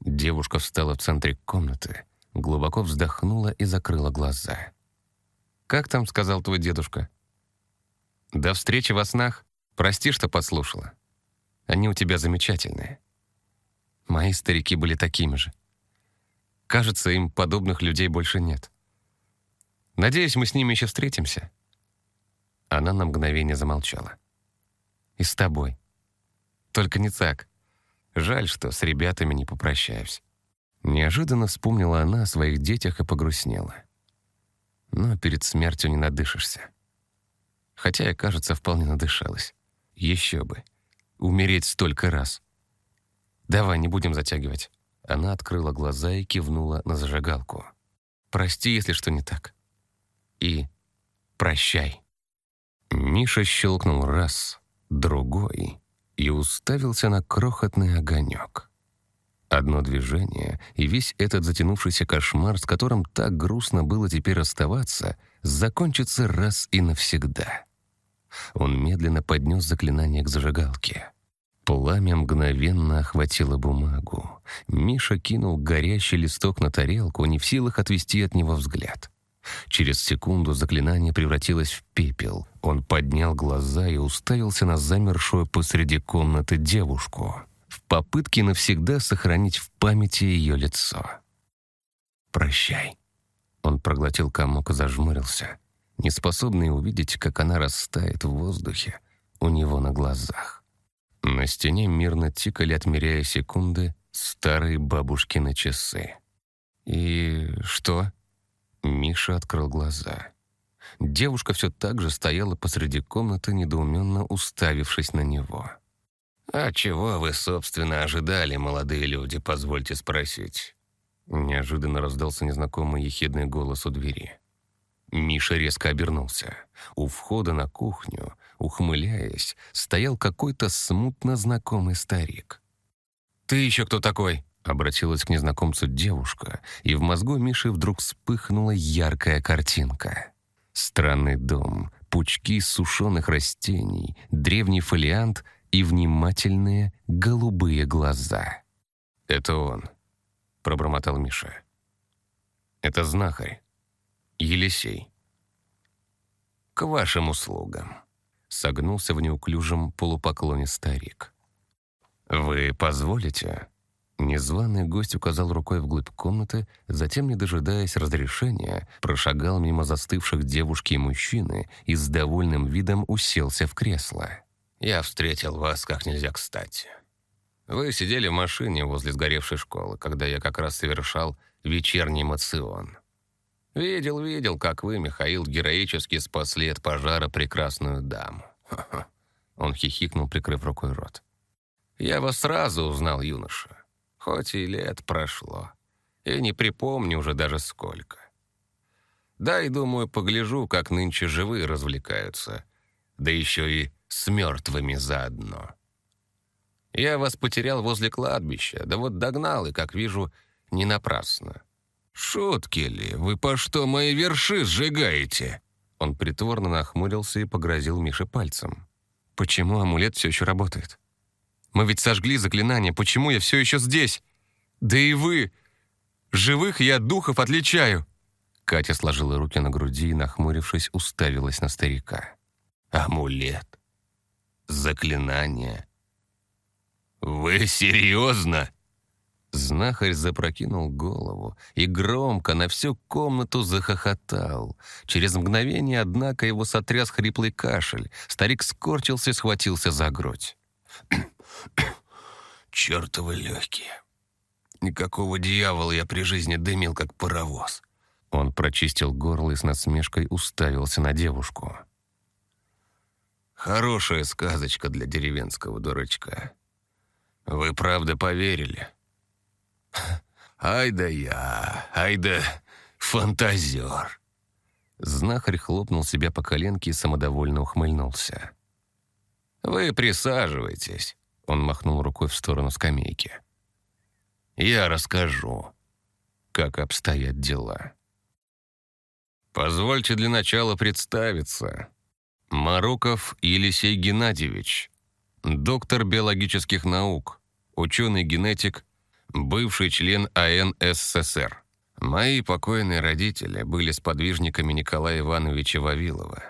Девушка встала в центре комнаты, глубоко вздохнула и закрыла глаза. «Как там?» — сказал твой дедушка. «До встречи во снах. Прости, что подслушала. Они у тебя замечательные. Мои старики были такими же. Кажется, им подобных людей больше нет. Надеюсь, мы с ними еще встретимся». Она на мгновение замолчала. «И с тобой. Только не так. Жаль, что с ребятами не попрощаюсь». Неожиданно вспомнила она о своих детях и погрустнела. Но перед смертью не надышишься. Хотя я, кажется, вполне надышалась. Еще бы. Умереть столько раз. Давай, не будем затягивать. Она открыла глаза и кивнула на зажигалку. Прости, если что не так. И прощай. Миша щелкнул раз, другой и уставился на крохотный огонек. Одно движение, и весь этот затянувшийся кошмар, с которым так грустно было теперь расставаться, закончится раз и навсегда. Он медленно поднес заклинание к зажигалке. Пламя мгновенно охватило бумагу. Миша кинул горящий листок на тарелку, не в силах отвести от него взгляд. Через секунду заклинание превратилось в пепел. Он поднял глаза и уставился на замершую посреди комнаты девушку в попытке навсегда сохранить в памяти ее лицо. «Прощай». Он проглотил комок и зажмурился, неспособный увидеть, как она растает в воздухе у него на глазах. На стене мирно тикали, отмеряя секунды, старые бабушкины часы. «И что?» Миша открыл глаза. Девушка все так же стояла посреди комнаты, недоуменно уставившись на него. «А чего вы, собственно, ожидали, молодые люди, позвольте спросить?» Неожиданно раздался незнакомый ехидный голос у двери. Миша резко обернулся. У входа на кухню, ухмыляясь, стоял какой-то смутно знакомый старик. «Ты еще кто такой?» Обратилась к незнакомцу девушка, и в мозгу Миши вдруг вспыхнула яркая картинка. Странный дом, пучки сушеных растений, древний фолиант и внимательные голубые глаза. «Это он», — пробормотал Миша. «Это знахарь. Елисей». «К вашим услугам», — согнулся в неуклюжем полупоклоне старик. «Вы позволите?» Незваный гость указал рукой вглубь комнаты, затем, не дожидаясь разрешения, прошагал мимо застывших девушки и мужчины и с довольным видом уселся в кресло. «Я встретил вас как нельзя кстати. Вы сидели в машине возле сгоревшей школы, когда я как раз совершал вечерний мацион. Видел, видел, как вы, Михаил, героически спасли от пожара прекрасную даму. Он хихикнул, прикрыв рукой рот. «Я вас сразу узнал, юноша хоть и лет прошло. И не припомню уже даже сколько. Да, и думаю, погляжу, как нынче живые развлекаются. Да еще и с мертвыми заодно. Я вас потерял возле кладбища, да вот догнал, и, как вижу, не напрасно. «Шутки ли? Вы по что мои верши сжигаете?» Он притворно нахмурился и погрозил Мише пальцем. «Почему амулет все еще работает?» Мы ведь сожгли заклинание, почему я все еще здесь? Да и вы! Живых я духов отличаю!» Катя сложила руки на груди и, нахмурившись, уставилась на старика. «Амулет? Заклинание? Вы серьезно?» Знахарь запрокинул голову и громко на всю комнату захохотал. Через мгновение, однако, его сотряс хриплый кашель. Старик скорчился и схватился за грудь. [coughs] Чертовы легкие. Никакого дьявола я при жизни дымил, как паровоз. Он прочистил горло и с насмешкой уставился на девушку. Хорошая сказочка для деревенского дурачка. Вы правда поверили? Ай да я, ай да фантазер. Знахарь хлопнул себя по коленке и самодовольно ухмыльнулся. «Вы присаживайтесь», — он махнул рукой в сторону скамейки. «Я расскажу, как обстоят дела». «Позвольте для начала представиться. Маруков Елисей Геннадьевич, доктор биологических наук, ученый-генетик, бывший член АН СССР. Мои покойные родители были сподвижниками Николая Ивановича Вавилова,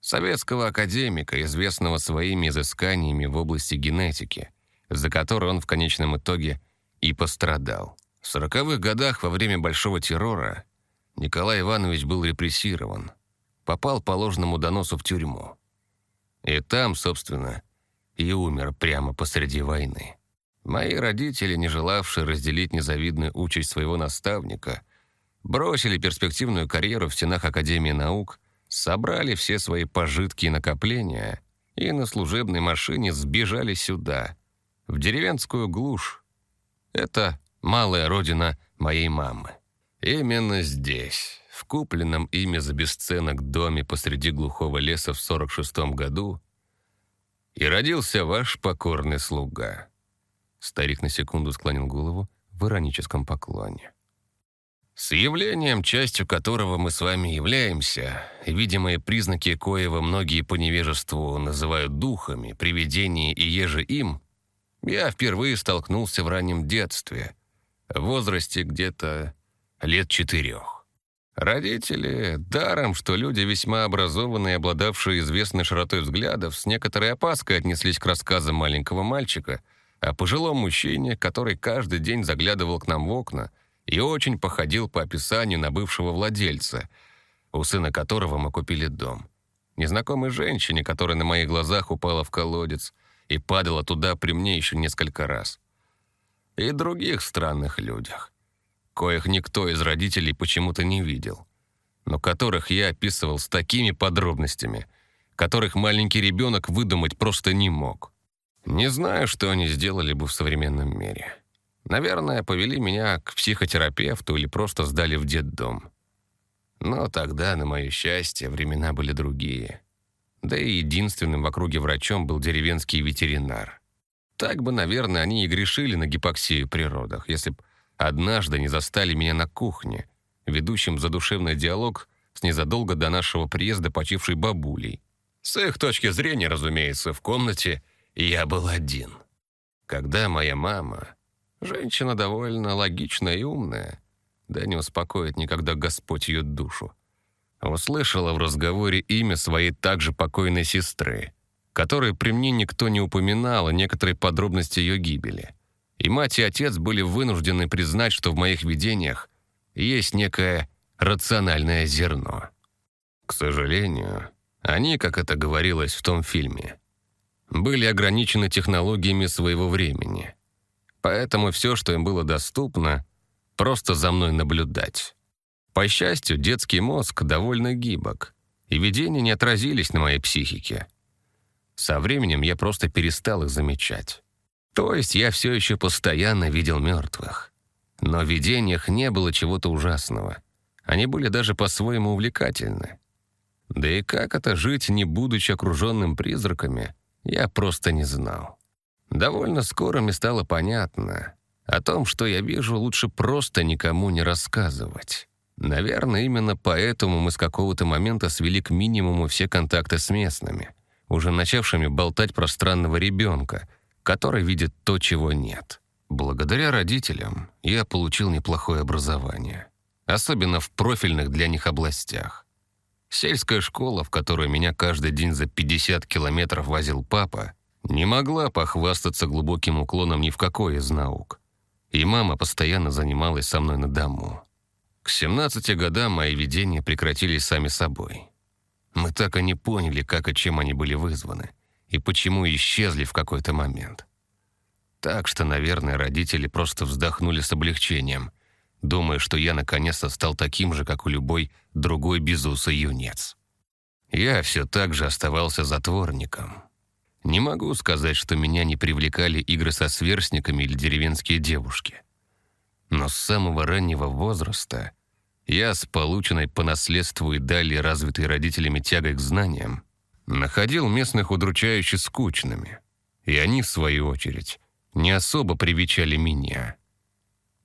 советского академика, известного своими изысканиями в области генетики, за который он в конечном итоге и пострадал. В сороковых годах во время Большого террора Николай Иванович был репрессирован, попал по ложному доносу в тюрьму. И там, собственно, и умер прямо посреди войны. Мои родители, не желавшие разделить незавидную участь своего наставника, бросили перспективную карьеру в стенах Академии наук, собрали все свои пожитки и накопления и на служебной машине сбежали сюда, в деревенскую глушь. Это малая родина моей мамы. Именно здесь, в купленном ими за бесценок доме посреди глухого леса в 46-м году, и родился ваш покорный слуга». Старик на секунду склонил голову в ироническом поклоне. «С явлением, частью которого мы с вами являемся, видимые признаки коего многие по невежеству называют духами, привидения и еже им, я впервые столкнулся в раннем детстве, в возрасте где-то лет четырех. Родители, даром, что люди весьма образованные, обладавшие известной широтой взглядов, с некоторой опаской отнеслись к рассказам маленького мальчика о пожилом мужчине, который каждый день заглядывал к нам в окна и очень походил по описанию на бывшего владельца, у сына которого мы купили дом. Незнакомой женщине, которая на моих глазах упала в колодец и падала туда при мне еще несколько раз. И других странных людях коих никто из родителей почему-то не видел, но которых я описывал с такими подробностями, которых маленький ребенок выдумать просто не мог. Не знаю, что они сделали бы в современном мире. Наверное, повели меня к психотерапевту или просто сдали в детдом. Но тогда, на мое счастье, времена были другие. Да и единственным в округе врачом был деревенский ветеринар. Так бы, наверное, они и грешили на гипоксию при родах, если бы однажды не застали меня на кухне, ведущим задушевный диалог с незадолго до нашего приезда почившей бабулей. С их точки зрения, разумеется, в комнате я был один. Когда моя мама, женщина довольно логичная и умная, да не успокоит никогда Господь ее душу, услышала в разговоре имя своей также покойной сестры, которой при мне никто не упоминал, и некоторые подробности ее гибели — и мать и отец были вынуждены признать, что в моих видениях есть некое рациональное зерно. К сожалению, они, как это говорилось в том фильме, были ограничены технологиями своего времени. Поэтому все, что им было доступно, просто за мной наблюдать. По счастью, детский мозг довольно гибок, и видения не отразились на моей психике. Со временем я просто перестал их замечать. То есть я все еще постоянно видел мертвых. Но в видениях не было чего-то ужасного. Они были даже по-своему увлекательны. Да и как это жить, не будучи окруженным призраками, я просто не знал. Довольно скоро мне стало понятно. О том, что я вижу, лучше просто никому не рассказывать. Наверное, именно поэтому мы с какого-то момента свели к минимуму все контакты с местными, уже начавшими болтать про странного ребенка — который видит то, чего нет. Благодаря родителям я получил неплохое образование, особенно в профильных для них областях. Сельская школа, в которую меня каждый день за 50 километров возил папа, не могла похвастаться глубоким уклоном ни в какой из наук. И мама постоянно занималась со мной на дому. К 17 годам мои видения прекратились сами собой. Мы так и не поняли, как и чем они были вызваны — и почему исчезли в какой-то момент. Так что, наверное, родители просто вздохнули с облегчением, думая, что я наконец-то стал таким же, как у любой другой безусый юнец. Я все так же оставался затворником. Не могу сказать, что меня не привлекали игры со сверстниками или деревенские девушки. Но с самого раннего возраста я с полученной по наследству и далее развитой родителями тягой к знаниям находил местных удручающе скучными. И они, в свою очередь, не особо привечали меня.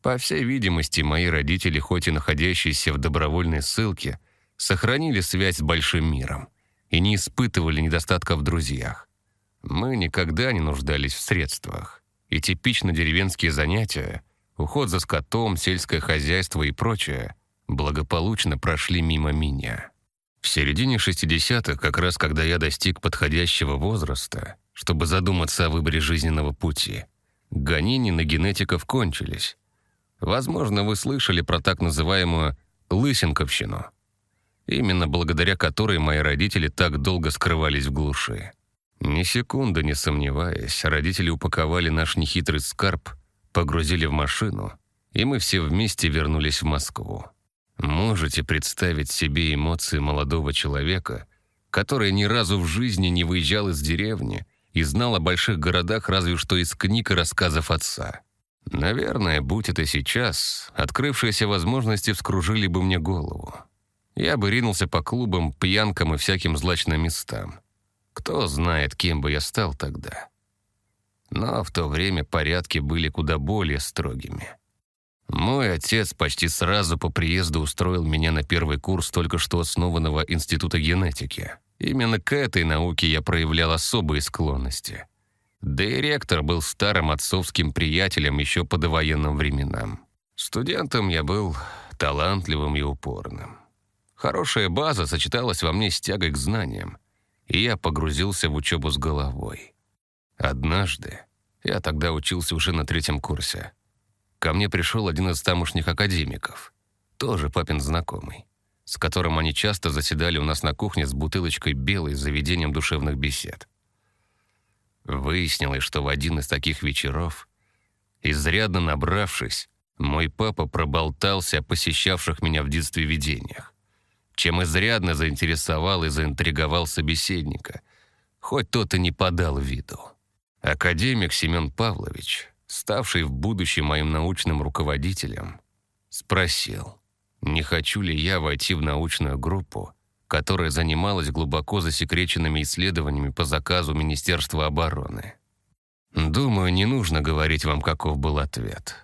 По всей видимости, мои родители, хоть и находящиеся в добровольной ссылке, сохранили связь с большим миром и не испытывали недостатка в друзьях. Мы никогда не нуждались в средствах, и типично деревенские занятия, уход за скотом, сельское хозяйство и прочее, благополучно прошли мимо меня. В середине 60-х, как раз когда я достиг подходящего возраста, чтобы задуматься о выборе жизненного пути, гонения на генетиков кончились. Возможно, вы слышали про так называемую «лысенковщину», именно благодаря которой мои родители так долго скрывались в глуши. Ни секунды не сомневаясь, родители упаковали наш нехитрый скарб, погрузили в машину, и мы все вместе вернулись в Москву. Можете представить себе эмоции молодого человека, который ни разу в жизни не выезжал из деревни и знал о больших городах разве что из книг и рассказов отца. Наверное, будь это сейчас, открывшиеся возможности вскружили бы мне голову. Я бы ринулся по клубам, пьянкам и всяким злачным местам. Кто знает, кем бы я стал тогда. Но в то время порядки были куда более строгими. Мой отец почти сразу по приезду устроил меня на первый курс только что основанного Института генетики. Именно к этой науке я проявлял особые склонности. Да и ректор был старым отцовским приятелем еще по довоенным временам. Студентом я был талантливым и упорным. Хорошая база сочеталась во мне с тягой к знаниям — и я погрузился в учебу с головой. Однажды, я тогда учился уже на третьем курсе, ко мне пришел один из тамошних академиков, тоже папин знакомый, с которым они часто заседали у нас на кухне с бутылочкой белой с заведением душевных бесед. Выяснилось, что в один из таких вечеров, изрядно набравшись, мой папа проболтался о посещавших меня в детстве видениях чем изрядно заинтересовал и заинтриговал собеседника, хоть тот и не подал виду. Академик Семен Павлович, ставший в будущем моим научным руководителем, спросил, не хочу ли я войти в научную группу, которая занималась глубоко засекреченными исследованиями по заказу Министерства обороны. Думаю, не нужно говорить вам, каков был ответ.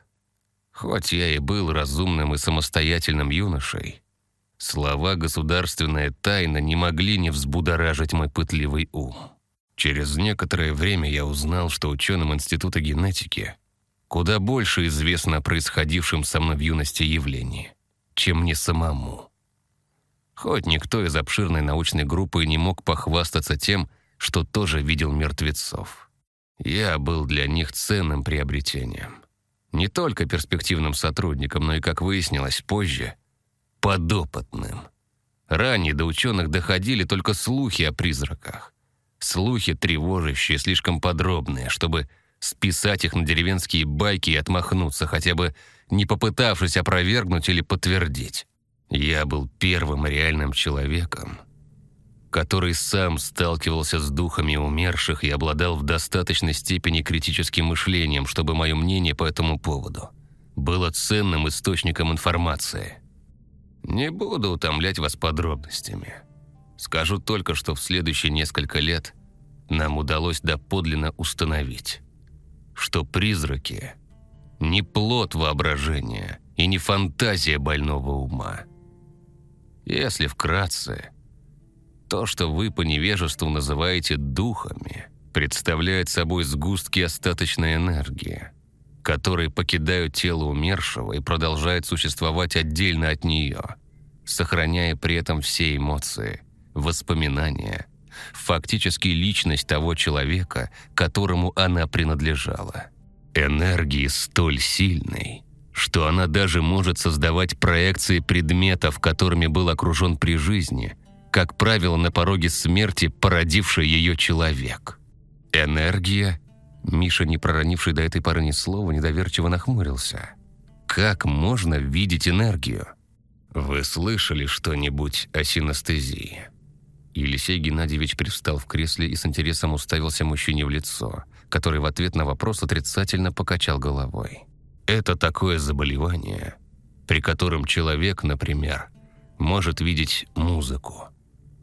Хоть я и был разумным и самостоятельным юношей, Слова «государственная тайна» не могли не взбудоражить мой пытливый ум. Через некоторое время я узнал, что ученым Института генетики куда больше известно о происходившем со мной в юности явлении, чем мне самому. Хоть никто из обширной научной группы не мог похвастаться тем, что тоже видел мертвецов. Я был для них ценным приобретением. Не только перспективным сотрудником, но и, как выяснилось позже, подопытным. Ранее до ученых доходили только слухи о призраках. Слухи тревожащие, слишком подробные, чтобы списать их на деревенские байки и отмахнуться, хотя бы не попытавшись опровергнуть или подтвердить. Я был первым реальным человеком, который сам сталкивался с духами умерших и обладал в достаточной степени критическим мышлением, чтобы мое мнение по этому поводу было ценным источником информации. Не буду утомлять вас подробностями. Скажу только, что в следующие несколько лет нам удалось доподлинно установить, что призраки – не плод воображения и не фантазия больного ума. Если вкратце, то, что вы по невежеству называете духами, представляет собой сгустки остаточной энергии – которые покидают тело умершего и продолжают существовать отдельно от нее, сохраняя при этом все эмоции, воспоминания, фактически личность того человека, которому она принадлежала. Энергии столь сильной, что она даже может создавать проекции предметов, которыми был окружен при жизни, как правило, на пороге смерти породивший ее человек. Энергия Миша, не проронивший до этой поры ни слова, недоверчиво нахмурился. «Как можно видеть энергию?» «Вы слышали что-нибудь о синестезии?» Елисей Геннадьевич привстал в кресле и с интересом уставился мужчине в лицо, который в ответ на вопрос отрицательно покачал головой. «Это такое заболевание, при котором человек, например, может видеть музыку.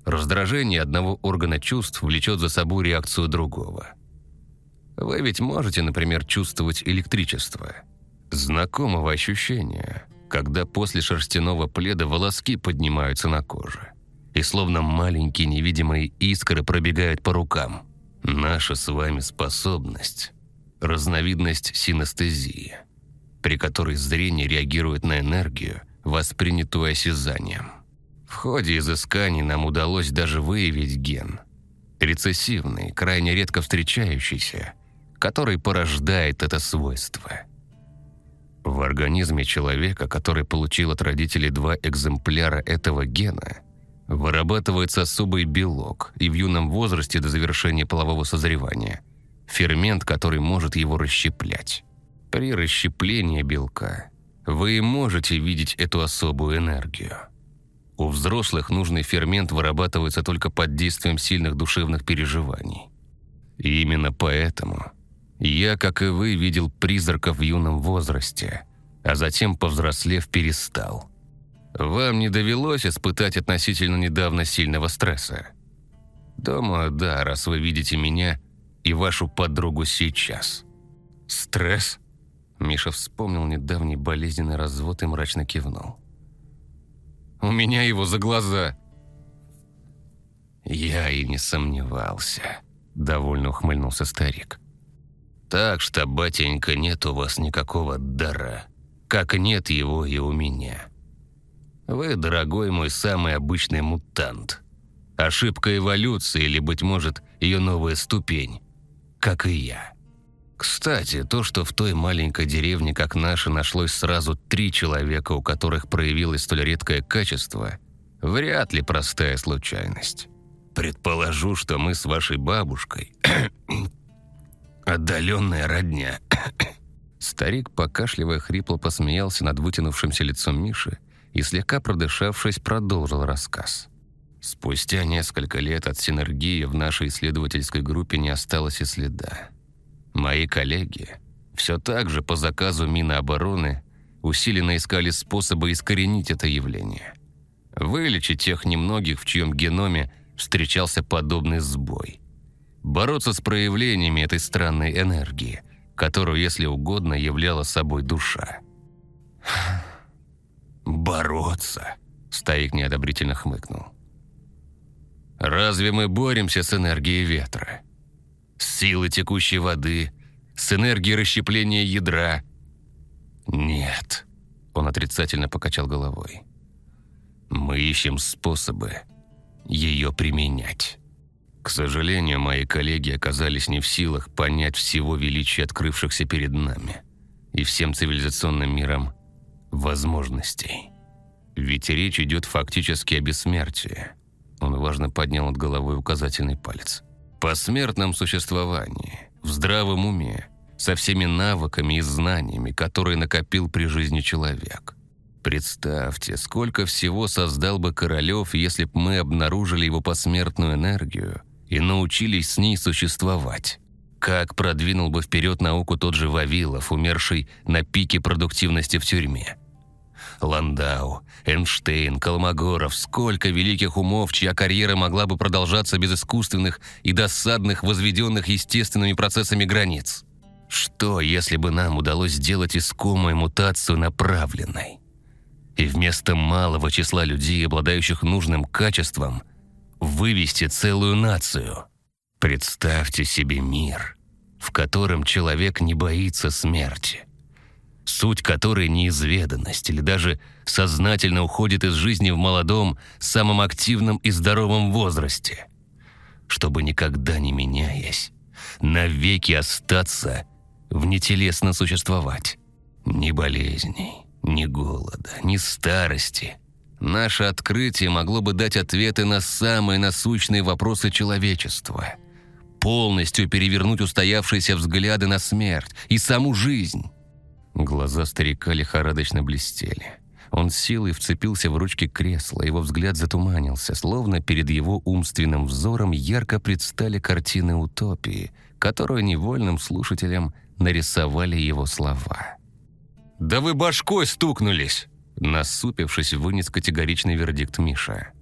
Раздражение одного органа чувств влечет за собой реакцию другого. Вы ведь можете, например, чувствовать электричество. Знакомого ощущения, когда после шерстяного пледа волоски поднимаются на коже и словно маленькие невидимые искры пробегают по рукам. Наша с вами способность – разновидность синестезии, при которой зрение реагирует на энергию, воспринятую осязанием. В ходе изысканий нам удалось даже выявить ген – рецессивный, крайне редко встречающийся, который порождает это свойство. В организме человека, который получил от родителей два экземпляра этого гена – Вырабатывается особый белок, и в юном возрасте до завершения полового созревания. Фермент, который может его расщеплять. При расщеплении белка вы можете видеть эту особую энергию. У взрослых нужный фермент вырабатывается только под действием сильных душевных переживаний. И именно поэтому я, как и вы, видел призраков в юном возрасте, а затем, повзрослев, перестал – вам не довелось испытать относительно недавно сильного стресса? Думаю, да, раз вы видите меня и вашу подругу сейчас. Стресс? Миша вспомнил недавний болезненный развод и мрачно кивнул. У меня его за глаза. Я и не сомневался, довольно ухмыльнулся старик. Так что, батенька, нет у вас никакого дара, как нет его и у меня. Вы, дорогой мой, самый обычный мутант. Ошибка эволюции или, быть может, ее новая ступень. Как и я. Кстати, то, что в той маленькой деревне, как наша, нашлось сразу три человека, у которых проявилось столь редкое качество, вряд ли простая случайность. Предположу, что мы с вашей бабушкой [clears throat] отдаленная родня. [clears throat] Старик, покашливая, хрипло посмеялся над вытянувшимся лицом Миши и, слегка продышавшись, продолжил рассказ. Спустя несколько лет от синергии в нашей исследовательской группе не осталось и следа. Мои коллеги все так же по заказу Минобороны усиленно искали способы искоренить это явление. Вылечить тех немногих, в чьем геноме встречался подобный сбой. Бороться с проявлениями этой странной энергии, которую, если угодно, являла собой душа. «Бороться?» – Стоик неодобрительно хмыкнул. «Разве мы боремся с энергией ветра? С силой текущей воды? С энергией расщепления ядра?» «Нет», – он отрицательно покачал головой. «Мы ищем способы ее применять». К сожалению, мои коллеги оказались не в силах понять всего величия открывшихся перед нами и всем цивилизационным миром возможностей. Ведь речь идет фактически о бессмертии. Он важно поднял над головой указательный палец. Посмертном существовании, в здравом уме, со всеми навыками и знаниями, которые накопил при жизни человек. Представьте, сколько всего создал бы Королев, если б мы обнаружили его посмертную энергию и научились с ней существовать. Как продвинул бы вперед науку тот же Вавилов, умерший на пике продуктивности в тюрьме. Ландау, Эйнштейн, Колмогоров, сколько великих умов, чья карьера могла бы продолжаться без искусственных и досадных, возведенных естественными процессами границ. Что, если бы нам удалось сделать искомую мутацию направленной? И вместо малого числа людей, обладающих нужным качеством, вывести целую нацию? Представьте себе мир, в котором человек не боится смерти – суть которой неизведанность или даже сознательно уходит из жизни в молодом, самом активном и здоровом возрасте, чтобы никогда не меняясь, навеки остаться, внетелесно существовать. Ни болезней, ни голода, ни старости. Наше открытие могло бы дать ответы на самые насущные вопросы человечества, полностью перевернуть устоявшиеся взгляды на смерть и саму жизнь. Глаза старика лихорадочно блестели. Он силой вцепился в ручки кресла, его взгляд затуманился, словно перед его умственным взором ярко предстали картины утопии, которую невольным слушателям нарисовали его слова. «Да вы башкой стукнулись!» Насупившись, вынес категоричный вердикт Миша.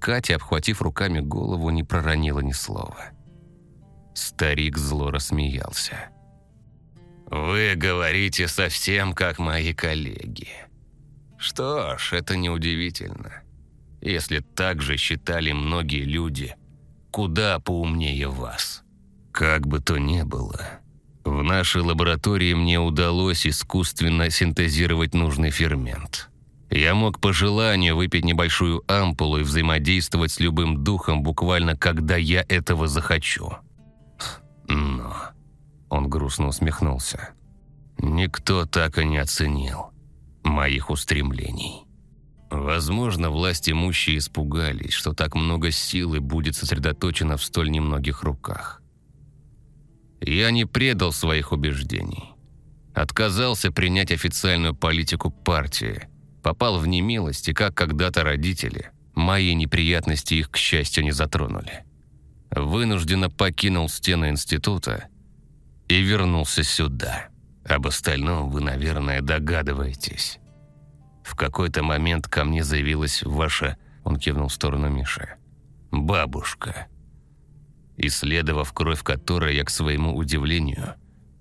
Катя, обхватив руками голову, не проронила ни слова. Старик зло рассмеялся. «Вы говорите совсем как мои коллеги. Что ж, это неудивительно. Если так же считали многие люди, куда поумнее вас. Как бы то ни было, в нашей лаборатории мне удалось искусственно синтезировать нужный фермент. Я мог по желанию выпить небольшую ампулу и взаимодействовать с любым духом буквально когда я этого захочу. Но он грустно усмехнулся. Никто так и не оценил моих устремлений. Возможно, власть имущие испугались, что так много силы будет сосредоточено в столь немногих руках. Я не предал своих убеждений. Отказался принять официальную политику партии. Попал в немилость, и как когда-то родители, мои неприятности их, к счастью, не затронули. Вынужденно покинул стены института и вернулся сюда. Об остальном вы, наверное, догадываетесь. В какой-то момент ко мне заявилась ваша, он кивнул в сторону Миши, бабушка, исследовав кровь которой, я, к своему удивлению,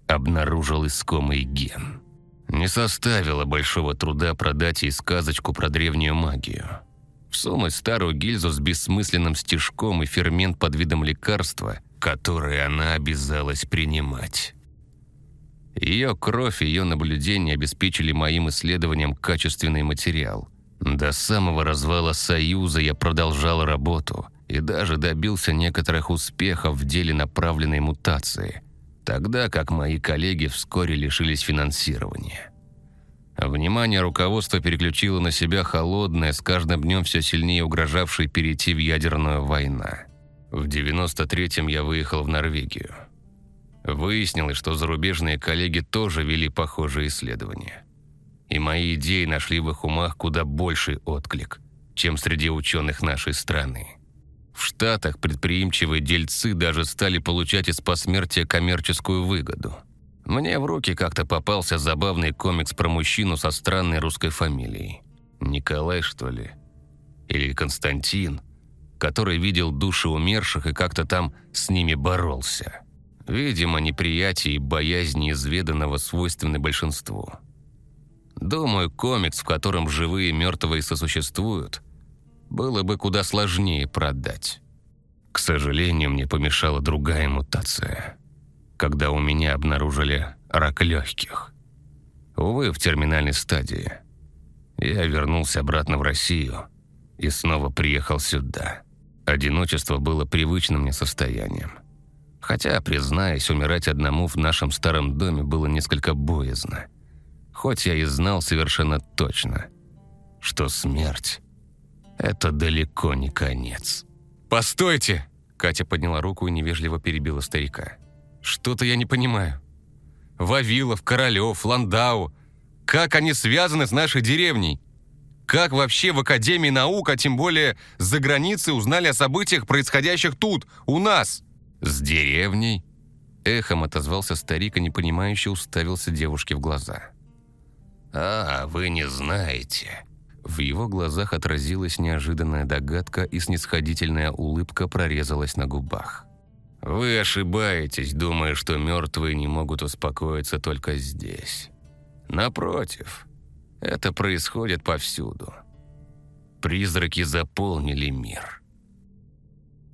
обнаружил искомый ген. Не составило большого труда продать ей сказочку про древнюю магию. Всунуть старую гильзу с бессмысленным стежком и фермент под видом лекарства – которые она обязалась принимать. Ее кровь и ее наблюдения обеспечили моим исследованиям качественный материал. До самого развала Союза я продолжал работу и даже добился некоторых успехов в деле направленной мутации, тогда как мои коллеги вскоре лишились финансирования. Внимание руководства переключило на себя холодное, с каждым днем все сильнее угрожавшее перейти в ядерную войну. В 93-м я выехал в Норвегию. Выяснилось, что зарубежные коллеги тоже вели похожие исследования. И мои идеи нашли в их умах куда больший отклик, чем среди ученых нашей страны. В Штатах предприимчивые дельцы даже стали получать из посмертия коммерческую выгоду. Мне в руки как-то попался забавный комикс про мужчину со странной русской фамилией. Николай, что ли? Или Константин – который видел души умерших и как-то там с ними боролся. Видимо, неприятие и боязнь неизведанного свойственны большинству. Думаю, комикс, в котором живые и мертвые сосуществуют, было бы куда сложнее продать. К сожалению, мне помешала другая мутация, когда у меня обнаружили рак легких. Увы, в терминальной стадии. Я вернулся обратно в Россию и снова приехал сюда. Одиночество было привычным мне состоянием. Хотя, признаюсь, умирать одному в нашем старом доме было несколько боязно. Хоть я и знал совершенно точно, что смерть – это далеко не конец. «Постойте!» – Катя подняла руку и невежливо перебила старика. «Что-то я не понимаю. Вавилов, Королев, Ландау – как они связаны с нашей деревней?» Как вообще в Академии наук, а тем более за границей, узнали о событиях, происходящих тут, у нас? С деревней? Эхом отозвался старик и непонимающе уставился девушке в глаза. «А, вы не знаете». В его глазах отразилась неожиданная догадка, и снисходительная улыбка прорезалась на губах. «Вы ошибаетесь, думая, что мертвые не могут успокоиться только здесь. Напротив, это происходит повсюду. Призраки заполнили мир.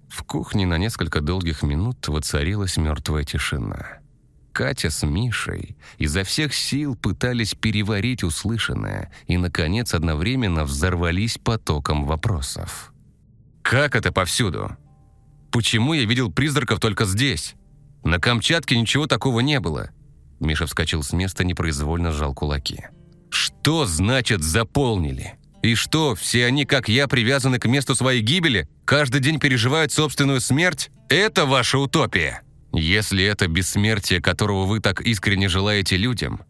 В кухне на несколько долгих минут воцарилась мертвая тишина. Катя с Мишей изо всех сил пытались переварить услышанное и, наконец, одновременно взорвались потоком вопросов. «Как это повсюду? Почему я видел призраков только здесь? На Камчатке ничего такого не было». Миша вскочил с места, непроизвольно сжал кулаки. Что значит «заполнили»? И что, все они, как я, привязаны к месту своей гибели? Каждый день переживают собственную смерть? Это ваша утопия? Если это бессмертие, которого вы так искренне желаете людям,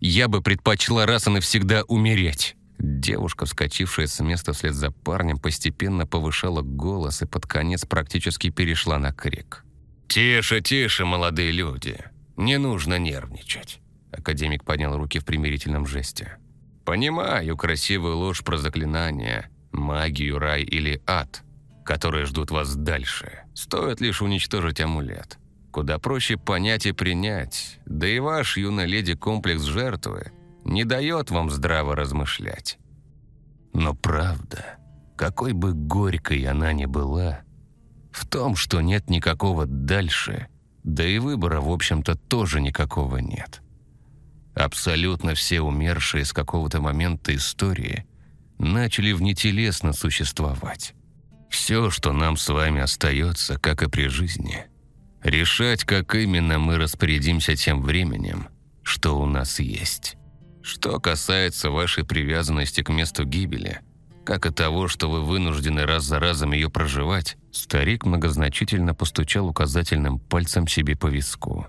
я бы предпочла раз и навсегда умереть. Девушка, вскочившая с места вслед за парнем, постепенно повышала голос и под конец практически перешла на крик. «Тише, тише, молодые люди! Не нужно нервничать!» Академик поднял руки в примирительном жесте. «Понимаю красивую ложь про заклинания, магию, рай или ад, которые ждут вас дальше. Стоит лишь уничтожить амулет. Куда проще понять и принять, да и ваш, юная леди, комплекс жертвы не дает вам здраво размышлять. Но правда, какой бы горькой она ни была, в том, что нет никакого дальше, да и выбора, в общем-то, тоже никакого нет. Абсолютно все умершие с какого-то момента истории начали внетелесно существовать. Все, что нам с вами остается, как и при жизни, решать, как именно мы распорядимся тем временем, что у нас есть. Что касается вашей привязанности к месту гибели, как и того, что вы вынуждены раз за разом ее проживать, старик многозначительно постучал указательным пальцем себе по виску.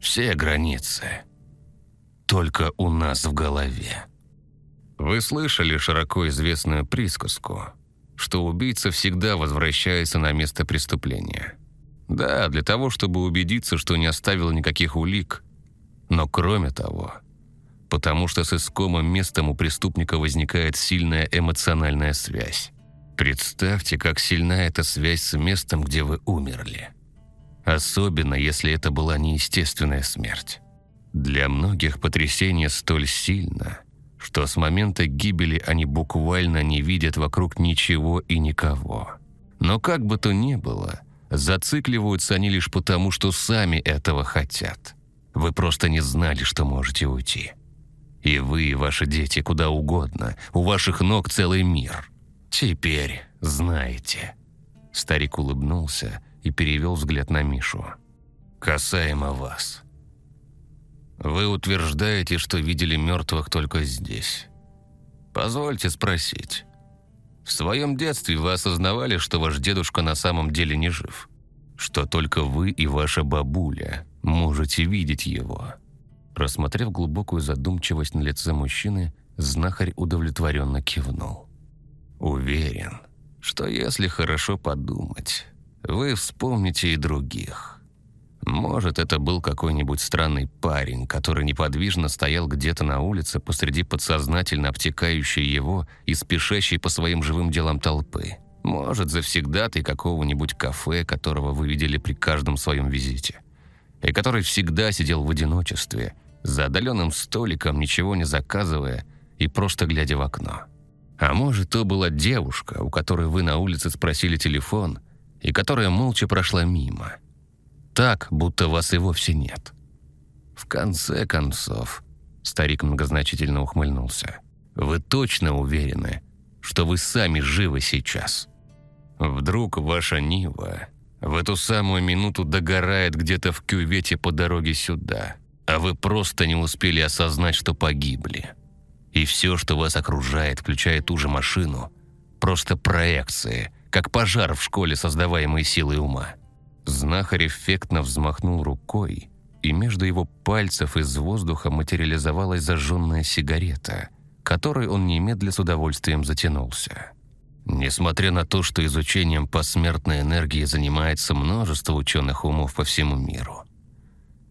Все границы только у нас в голове. Вы слышали широко известную присказку, что убийца всегда возвращается на место преступления. Да, для того, чтобы убедиться, что не оставил никаких улик, но кроме того, потому что с искомым местом у преступника возникает сильная эмоциональная связь. Представьте, как сильна эта связь с местом, где вы умерли. Особенно, если это была неестественная смерть. Для многих потрясение столь сильно, что с момента гибели они буквально не видят вокруг ничего и никого. Но как бы то ни было, зацикливаются они лишь потому, что сами этого хотят. Вы просто не знали, что можете уйти. И вы, и ваши дети, куда угодно. У ваших ног целый мир. Теперь знаете». Старик улыбнулся и перевел взгляд на Мишу. «Касаемо вас. Вы утверждаете, что видели мертвых только здесь. Позвольте спросить. В своем детстве вы осознавали, что ваш дедушка на самом деле не жив? Что только вы и ваша бабуля можете видеть его?» Рассмотрев глубокую задумчивость на лице мужчины, знахарь удовлетворенно кивнул. «Уверен, что если хорошо подумать, вы вспомните и других. Может, это был какой-нибудь странный парень, который неподвижно стоял где-то на улице посреди подсознательно обтекающей его и спешащей по своим живым делам толпы. Может, завсегдатый какого-нибудь кафе, которого вы видели при каждом своем визите, и который всегда сидел в одиночестве – за отдаленным столиком, ничего не заказывая и просто глядя в окно. А может, то была девушка, у которой вы на улице спросили телефон, и которая молча прошла мимо. Так, будто вас и вовсе нет. В конце концов, старик многозначительно ухмыльнулся, вы точно уверены, что вы сами живы сейчас? Вдруг ваша Нива в эту самую минуту догорает где-то в кювете по дороге сюда – а вы просто не успели осознать, что погибли. И все, что вас окружает, включая ту же машину, просто проекции, как пожар в школе, создаваемый силой ума. Знахарь эффектно взмахнул рукой, и между его пальцев из воздуха материализовалась зажженная сигарета, которой он немедля с удовольствием затянулся. Несмотря на то, что изучением посмертной энергии занимается множество ученых умов по всему миру,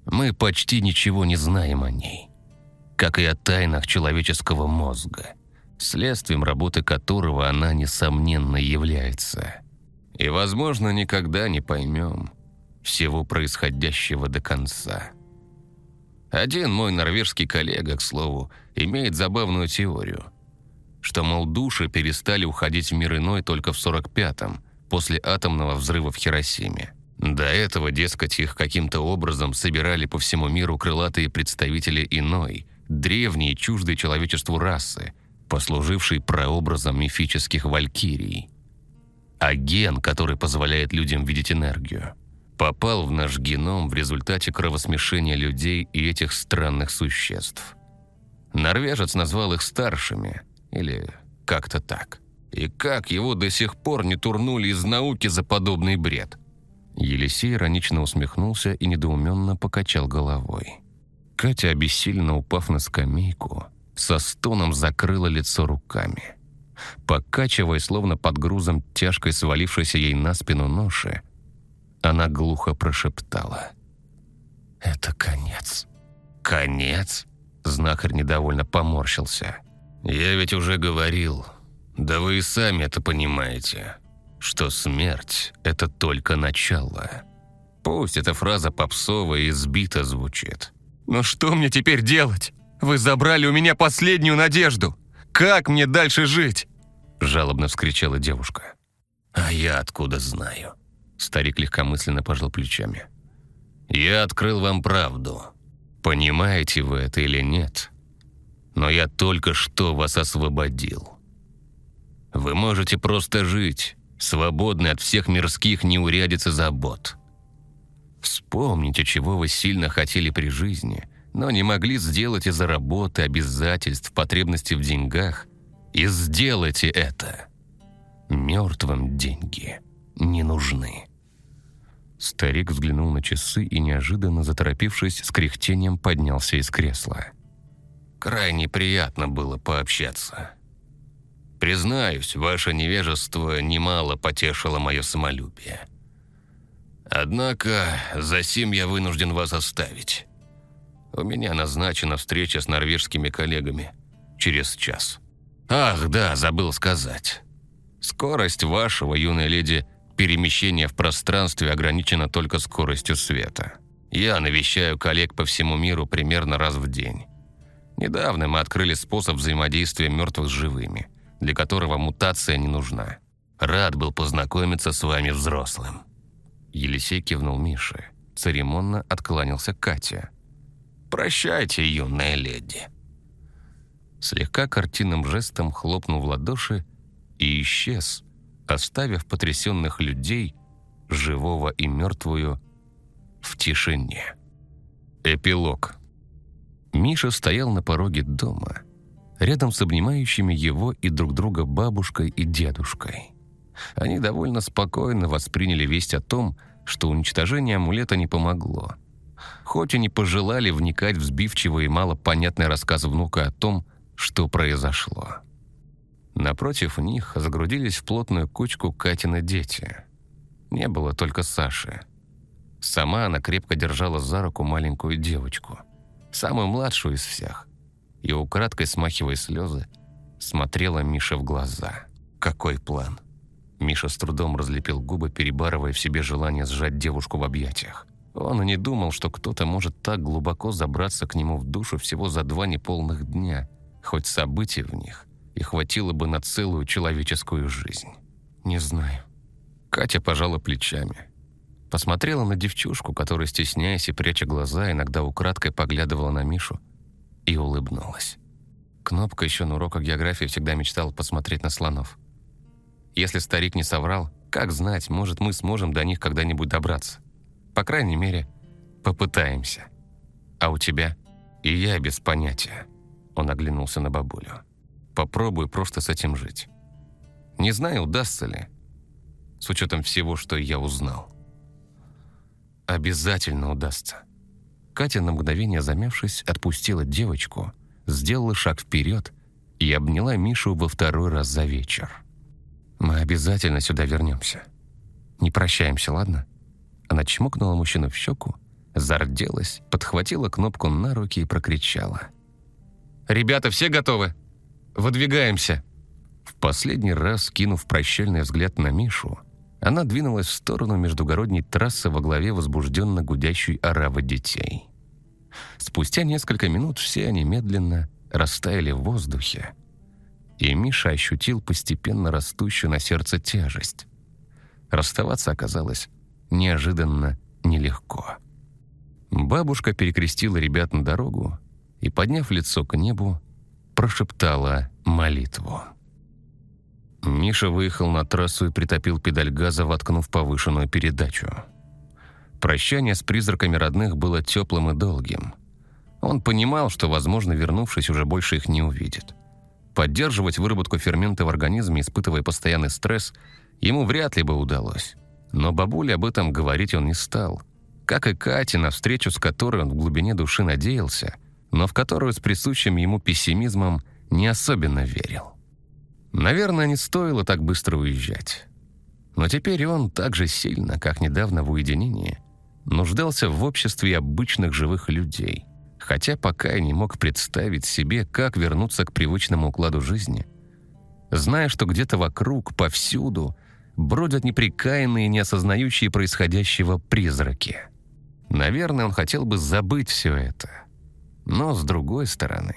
мы почти ничего не знаем о ней, как и о тайнах человеческого мозга, следствием работы которого она, несомненно, является. И, возможно, никогда не поймем всего происходящего до конца. Один мой норвежский коллега, к слову, имеет забавную теорию, что, мол, души перестали уходить в мир иной только в 45-м, после атомного взрыва в Хиросиме. До этого, дескать, их каким-то образом собирали по всему миру крылатые представители иной, древней, чуждой человечеству расы, послужившей прообразом мифических валькирий. А ген, который позволяет людям видеть энергию, попал в наш геном в результате кровосмешения людей и этих странных существ. Норвежец назвал их старшими, или как-то так. И как его до сих пор не турнули из науки за подобный бред – Елисей иронично усмехнулся и недоуменно покачал головой. Катя, обессиленно упав на скамейку, со стоном закрыла лицо руками. Покачивая, словно под грузом тяжкой свалившейся ей на спину ноши, она глухо прошептала. «Это конец». «Конец?» Знахарь недовольно поморщился. «Я ведь уже говорил, да вы и сами это понимаете, что смерть — это только начало. Пусть эта фраза попсовая и сбито звучит. Но что мне теперь делать? Вы забрали у меня последнюю надежду. Как мне дальше жить?» Жалобно вскричала девушка. «А я откуда знаю?» Старик легкомысленно пожал плечами. «Я открыл вам правду. Понимаете вы это или нет? Но я только что вас освободил. Вы можете просто жить, свободны от всех мирских неурядиц и забот. Вспомните, чего вы сильно хотели при жизни, но не могли сделать из-за работы, обязательств, потребностей в деньгах. И сделайте это. Мертвым деньги не нужны. Старик взглянул на часы и, неожиданно заторопившись, с кряхтением поднялся из кресла. «Крайне приятно было пообщаться. Признаюсь, ваше невежество немало потешило мое самолюбие. Однако за сим я вынужден вас оставить. У меня назначена встреча с норвежскими коллегами через час. Ах, да, забыл сказать. Скорость вашего, юная леди, Перемещение в пространстве ограничено только скоростью света. Я навещаю коллег по всему миру примерно раз в день. Недавно мы открыли способ взаимодействия мертвых с живыми, для которого мутация не нужна. Рад был познакомиться с вами взрослым». Елисей кивнул Мише. Церемонно откланялся Катя. «Прощайте, юная леди». Слегка картинным жестом хлопнул в ладоши и исчез, оставив потрясенных людей, живого и мертвую, в тишине. Эпилог. Миша стоял на пороге дома, рядом с обнимающими его и друг друга бабушкой и дедушкой. Они довольно спокойно восприняли весть о том, что уничтожение амулета не помогло. Хоть и не пожелали вникать в сбивчивый и малопонятный рассказ внука о том, что произошло. Напротив них загрудились в плотную кучку Катины дети. Не было только Саши. Сама она крепко держала за руку маленькую девочку, самую младшую из всех, и, украдкой смахивая слезы, смотрела Миша в глаза. Какой план? Миша с трудом разлепил губы, перебарывая в себе желание сжать девушку в объятиях. Он и не думал, что кто-то может так глубоко забраться к нему в душу всего за два неполных дня, хоть события в них и хватило бы на целую человеческую жизнь. Не знаю. Катя пожала плечами. Посмотрела на девчушку, которая, стесняясь и пряча глаза, иногда украдкой поглядывала на Мишу, и улыбнулась. Кнопка еще на уроках географии всегда мечтала посмотреть на слонов. Если старик не соврал, как знать, может, мы сможем до них когда-нибудь добраться. По крайней мере, попытаемся. А у тебя? И я без понятия. Он оглянулся на бабулю. Попробую просто с этим жить. Не знаю, удастся ли, с учетом всего, что я узнал. Обязательно удастся. Катя, на мгновение замявшись, отпустила девочку, сделала шаг вперед и обняла Мишу во второй раз за вечер. «Мы обязательно сюда вернемся. Не прощаемся, ладно?» Она чмокнула мужчину в щеку, зарделась, подхватила кнопку на руки и прокричала. «Ребята, все готовы?» Выдвигаемся!» В последний раз, кинув прощальный взгляд на Мишу, она двинулась в сторону междугородней трассы во главе возбужденно гудящей оравы детей. Спустя несколько минут все они медленно растаяли в воздухе, и Миша ощутил постепенно растущую на сердце тяжесть. Расставаться оказалось неожиданно нелегко. Бабушка перекрестила ребят на дорогу и, подняв лицо к небу, прошептала молитву. Миша выехал на трассу и притопил педаль газа, воткнув повышенную передачу. Прощание с призраками родных было теплым и долгим. Он понимал, что, возможно, вернувшись, уже больше их не увидит. Поддерживать выработку фермента в организме, испытывая постоянный стресс, ему вряд ли бы удалось. Но бабуле об этом говорить он не стал. Как и Кате, на встречу с которой он в глубине души надеялся, но в которую с присущим ему пессимизмом не особенно верил. Наверное, не стоило так быстро уезжать. Но теперь он так же сильно, как недавно в уединении, нуждался в обществе обычных живых людей, хотя пока и не мог представить себе, как вернуться к привычному укладу жизни, зная, что где-то вокруг, повсюду, бродят неприкаянные, не осознающие происходящего призраки. Наверное, он хотел бы забыть все это. Но, с другой стороны,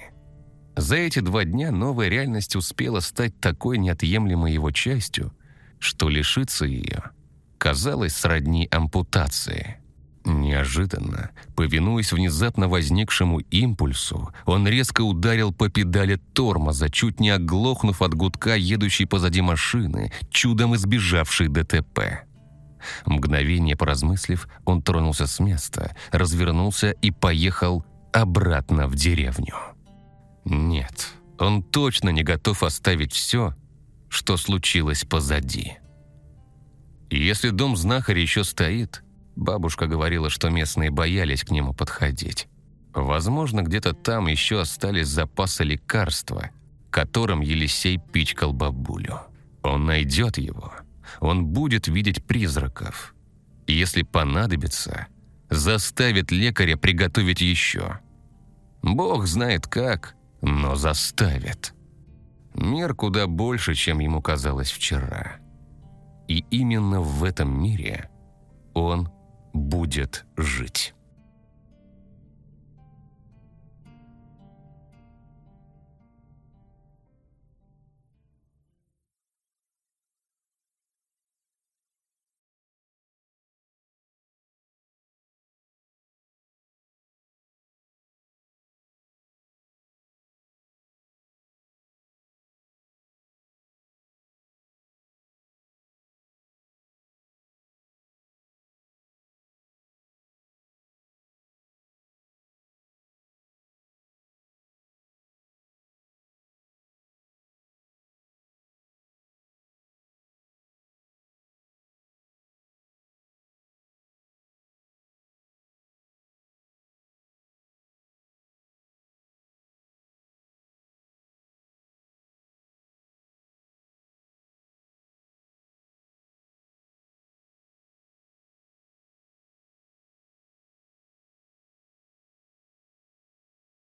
за эти два дня новая реальность успела стать такой неотъемлемой его частью, что лишиться ее казалось сродни ампутации. Неожиданно, повинуясь внезапно возникшему импульсу, он резко ударил по педали тормоза, чуть не оглохнув от гудка едущей позади машины, чудом избежавшей ДТП. Мгновение поразмыслив, он тронулся с места, развернулся и поехал обратно в деревню. Нет, он точно не готов оставить все, что случилось позади. Если дом знахаря еще стоит, бабушка говорила, что местные боялись к нему подходить. Возможно, где-то там еще остались запасы лекарства, которым Елисей пичкал бабулю. Он найдет его. Он будет видеть призраков. Если понадобится, заставит лекаря приготовить еще. Бог знает как, но заставит. Мир куда больше, чем ему казалось вчера. И именно в этом мире он будет жить.